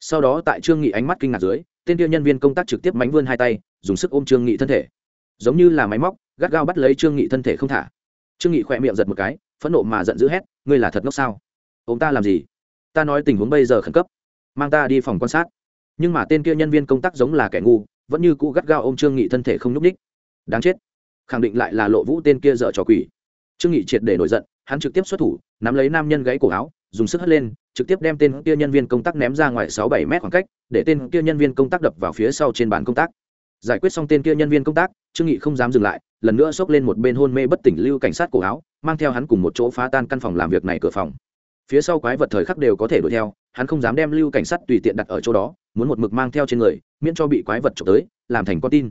Sau đó tại trương nghị ánh mắt kinh ngạc dưới, tên kia nhân viên công tác trực tiếp mánh vươn hai tay, dùng sức ôm trương nghị thân thể. Giống như là máy móc, gắt gao bắt lấy trương nghị thân thể không thả. Trương nghị khỏe miệng giật một cái, phẫn nộ mà giận dữ hét, ngươi là thật ngốc sao? Ông ta làm gì? Ta nói tình huống bây giờ khẩn cấp, mang ta đi phòng quan sát. Nhưng mà tên kia nhân viên công tác giống là kẻ ngu, vẫn như cũ gắt gao ôm trương nghị thân thể không nhúc ních đáng chết khẳng định lại là lộ vũ tên kia dở trò quỷ. Trương nghị triệt để nổi giận, hắn trực tiếp xuất thủ, nắm lấy nam nhân gáy cổ áo, dùng sức hất lên, trực tiếp đem tên kia nhân viên công tác ném ra ngoài sáu bảy mét khoảng cách, để tên kia nhân viên công tác đập vào phía sau trên bàn công tác. Giải quyết xong tên kia nhân viên công tác, trương nghị không dám dừng lại, lần nữa xốc lên một bên hôn mê bất tỉnh lưu cảnh sát cổ áo, mang theo hắn cùng một chỗ phá tan căn phòng làm việc này cửa phòng. Phía sau quái vật thời khắc đều có thể đuổi theo, hắn không dám đem lưu cảnh sát tùy tiện đặt ở chỗ đó, muốn một mực mang theo trên người, miễn cho bị quái vật trộm tới, làm thành con tin.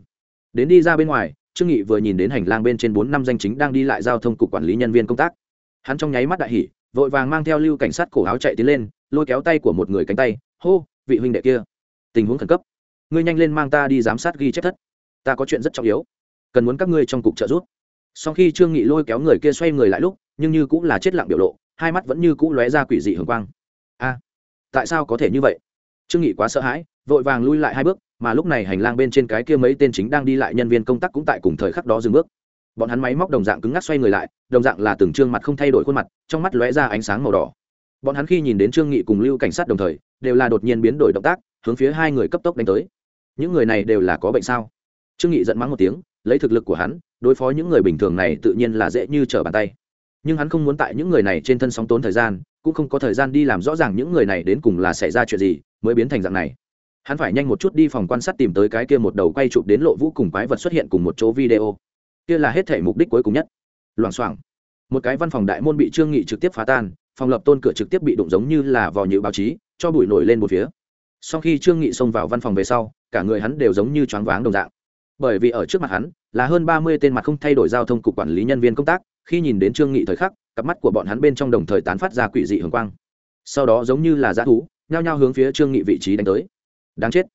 Đến đi ra bên ngoài trương nghị vừa nhìn đến hành lang bên trên bốn năm danh chính đang đi lại giao thông cục quản lý nhân viên công tác. Hắn trong nháy mắt đại hỉ, vội vàng mang theo lưu cảnh sát cổ áo chạy tiến lên, lôi kéo tay của một người cánh tay, hô, vị huynh đệ kia, tình huống khẩn cấp. Ngươi nhanh lên mang ta đi giám sát ghi chép thất. Ta có chuyện rất trọng yếu, cần muốn các ngươi trong cục trợ giúp. Sau khi trương nghị lôi kéo người kia xoay người lại lúc, nhưng như cũng là chết lặng biểu lộ, hai mắt vẫn như cũ lóe ra quỷ dị hường quang. A, tại sao có thể như vậy? Trương nghị quá sợ hãi, vội vàng lui lại hai bước mà lúc này hành lang bên trên cái kia mấy tên chính đang đi lại nhân viên công tác cũng tại cùng thời khắc đó dừng bước. Bọn hắn máy móc đồng dạng cứng ngắc xoay người lại, đồng dạng là từng trương mặt không thay đổi khuôn mặt, trong mắt lóe ra ánh sáng màu đỏ. Bọn hắn khi nhìn đến trương nghị cùng lưu cảnh sát đồng thời, đều là đột nhiên biến đổi động tác, hướng phía hai người cấp tốc đánh tới. Những người này đều là có bệnh sao? Trương nghị giận mắng một tiếng, lấy thực lực của hắn, đối phó những người bình thường này tự nhiên là dễ như trở bàn tay. Nhưng hắn không muốn tại những người này trên thân sóng tốn thời gian, cũng không có thời gian đi làm rõ ràng những người này đến cùng là xảy ra chuyện gì, mới biến thành dạng này hắn phải nhanh một chút đi phòng quan sát tìm tới cái kia một đầu quay chụp đến lộ vũ cùng quái vật xuất hiện cùng một chỗ video. Kia là hết thể mục đích cuối cùng nhất. Loảng xoảng. Một cái văn phòng đại môn bị trương nghị trực tiếp phá tan, phòng lập tôn cửa trực tiếp bị đụng giống như là vò nhự báo chí, cho bụi nổi lên một phía. Sau khi trương nghị xông vào văn phòng về sau, cả người hắn đều giống như choáng váng đồng dạng. Bởi vì ở trước mặt hắn, là hơn ba mươi tên mặt không thay đổi giao thông cục quản lý nhân viên công tác, khi nhìn đến trương nghị thời khắc, cặp mắt của bọn hắn bên trong đồng thời tán phát ra quỷ dị hường quang. Sau đó giống như là dã thú, nhao nhao hướng phía trương nghị vị trí đánh tới đáng chết.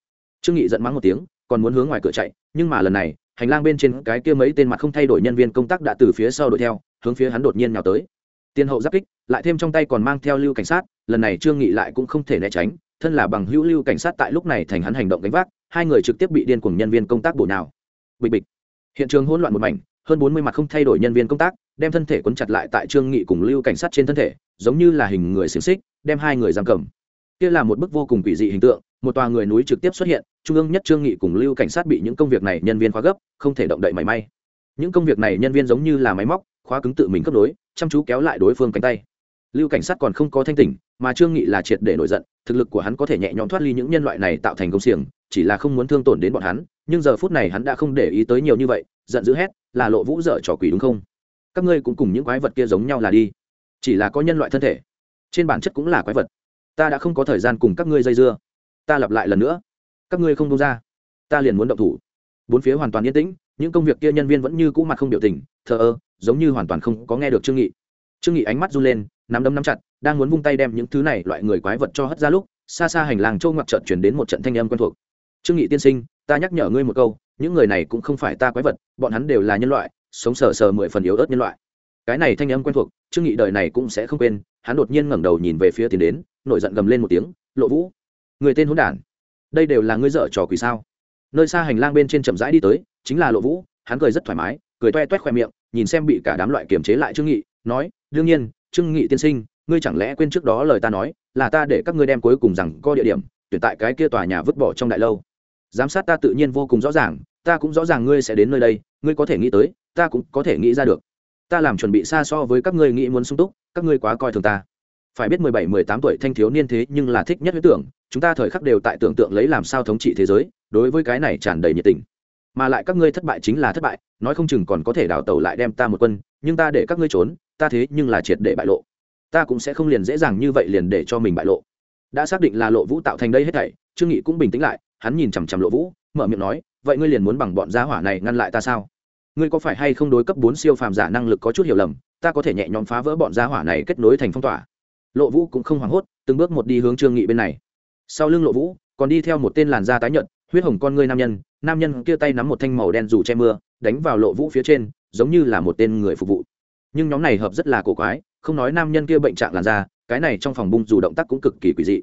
Trương nghị giận mắng một tiếng, còn muốn hướng ngoài cửa chạy, nhưng mà lần này, hành lang bên trên cái kia mấy tên mặt không thay đổi nhân viên công tác đã từ phía sau đuổi theo, hướng phía hắn đột nhiên nhào tới. Tiên hậu giáp kích, lại thêm trong tay còn mang theo lưu cảnh sát, lần này trương nghị lại cũng không thể né tránh, thân là bằng hữu lưu cảnh sát tại lúc này thành hắn hành động đánh vác, hai người trực tiếp bị điên cuồng nhân viên công tác bổ nào bịch bịch. Hiện trường hỗn loạn một mảnh, hơn bốn mươi mặt không thay đổi nhân viên công tác, đem thân thể quấn chặt lại tại trương nghị cùng lưu cảnh sát trên thân thể, giống như là hình người xiềng xích, đem hai người giam cầm kia là một bức vô cùng quỷ dị hình tượng, một tòa người núi trực tiếp xuất hiện, trung ương nhất trương nghị cùng lưu cảnh sát bị những công việc này nhân viên khóa gấp, không thể động đậy mảy may. Những công việc này nhân viên giống như là máy móc, khóa cứng tự mình cấp đối, chăm chú kéo lại đối phương cánh tay. Lưu cảnh sát còn không có thanh tỉnh, mà trương nghị là triệt để nổi giận, thực lực của hắn có thể nhẹ nhõm thoát ly những nhân loại này tạo thành công xiềng, chỉ là không muốn thương tổn đến bọn hắn, nhưng giờ phút này hắn đã không để ý tới nhiều như vậy, giận dữ hét, là lộ vũ dở trò quỷ đúng không? Các ngươi cũng cùng những quái vật kia giống nhau là đi. Chỉ là có nhân loại thân thể. Trên bản chất cũng là quái vật ta đã không có thời gian cùng các ngươi dây dưa. Ta lặp lại lần nữa. Các ngươi không đông ra. Ta liền muốn động thủ. Bốn phía hoàn toàn yên tĩnh, những công việc kia nhân viên vẫn như cũ mặt không biểu tình, thờ ơ, giống như hoàn toàn không có nghe được trương nghị. Trương nghị ánh mắt run lên, nắm đấm nắm chặt, đang muốn vung tay đem những thứ này loại người quái vật cho hất ra lúc, xa xa hành lang châu ngoặc trận chuyển đến một trận thanh âm quen thuộc. Trương nghị tiên sinh, ta nhắc nhở ngươi một câu, những người này cũng không phải ta quái vật, bọn hắn đều là nhân loại, sống sờ sờ mười phần yếu ớt nhân loại. Cái này thanh âm quen thuộc, trương nghị đời này cũng sẽ không quên, hắn đột nhiên ngẩng đầu nhìn về phía tiến đến nổi giận gầm lên một tiếng, lộ vũ, người tên hôn đản, đây đều là ngươi dở trò quỷ sao? Nơi xa hành lang bên trên chậm rãi đi tới, chính là lộ vũ, hắn cười rất thoải mái, cười toe toét khoe miệng, nhìn xem bị cả đám loại kiềm chế lại trương nghị, nói, đương nhiên, trương nghị tiên sinh, ngươi chẳng lẽ quên trước đó lời ta nói, là ta để các ngươi đem cuối cùng rằng có địa điểm, tuyển tại cái kia tòa nhà vứt bỏ trong đại lâu. Giám sát ta tự nhiên vô cùng rõ ràng, ta cũng rõ ràng ngươi sẽ đến nơi đây, ngươi có thể nghĩ tới, ta cũng có thể nghĩ ra được. Ta làm chuẩn bị xa so với các ngươi nghĩ muốn sung túc, các ngươi quá coi thường ta phải biết mười bảy, mười tám tuổi thanh thiếu niên thế nhưng là thích nhất huyết tưởng, chúng ta thời khắc đều tại tưởng tượng lấy làm sao thống trị thế giới, đối với cái này tràn đầy nhiệt tình. Mà lại các ngươi thất bại chính là thất bại, nói không chừng còn có thể đào tẩu lại đem ta một quân, nhưng ta để các ngươi trốn, ta thế nhưng là triệt để bại lộ. Ta cũng sẽ không liền dễ dàng như vậy liền để cho mình bại lộ. Đã xác định là lộ vũ tạo thành đây hết thảy, trương nghị cũng bình tĩnh lại, hắn nhìn chằm chằm lộ vũ, mở miệng nói, vậy ngươi liền muốn bằng bọn gia hỏa này ngăn lại ta sao? Ngươi có phải hay không đối cấp bốn siêu phàm giả năng lực có chút hiểu lầm, ta có thể nhẹ nhõm phá vỡ bọn gia hỏa này kết nối thành phong tỏa? Lộ vũ cũng không hoảng hốt, từng bước một đi hướng trương nghị bên này. Sau lưng lộ vũ, còn đi theo một tên làn da tái nhợt, huyết hồng con ngươi nam nhân nam nhân kia tay nắm một thanh màu đen dù che mưa, đánh vào lộ vũ phía trên, giống như là một tên người phục vụ. Nhưng nhóm này hợp rất là cổ quái, không nói nam nhân kia bệnh trạng làn da, cái này trong phòng bung dù động tác cũng cực kỳ quỷ dị.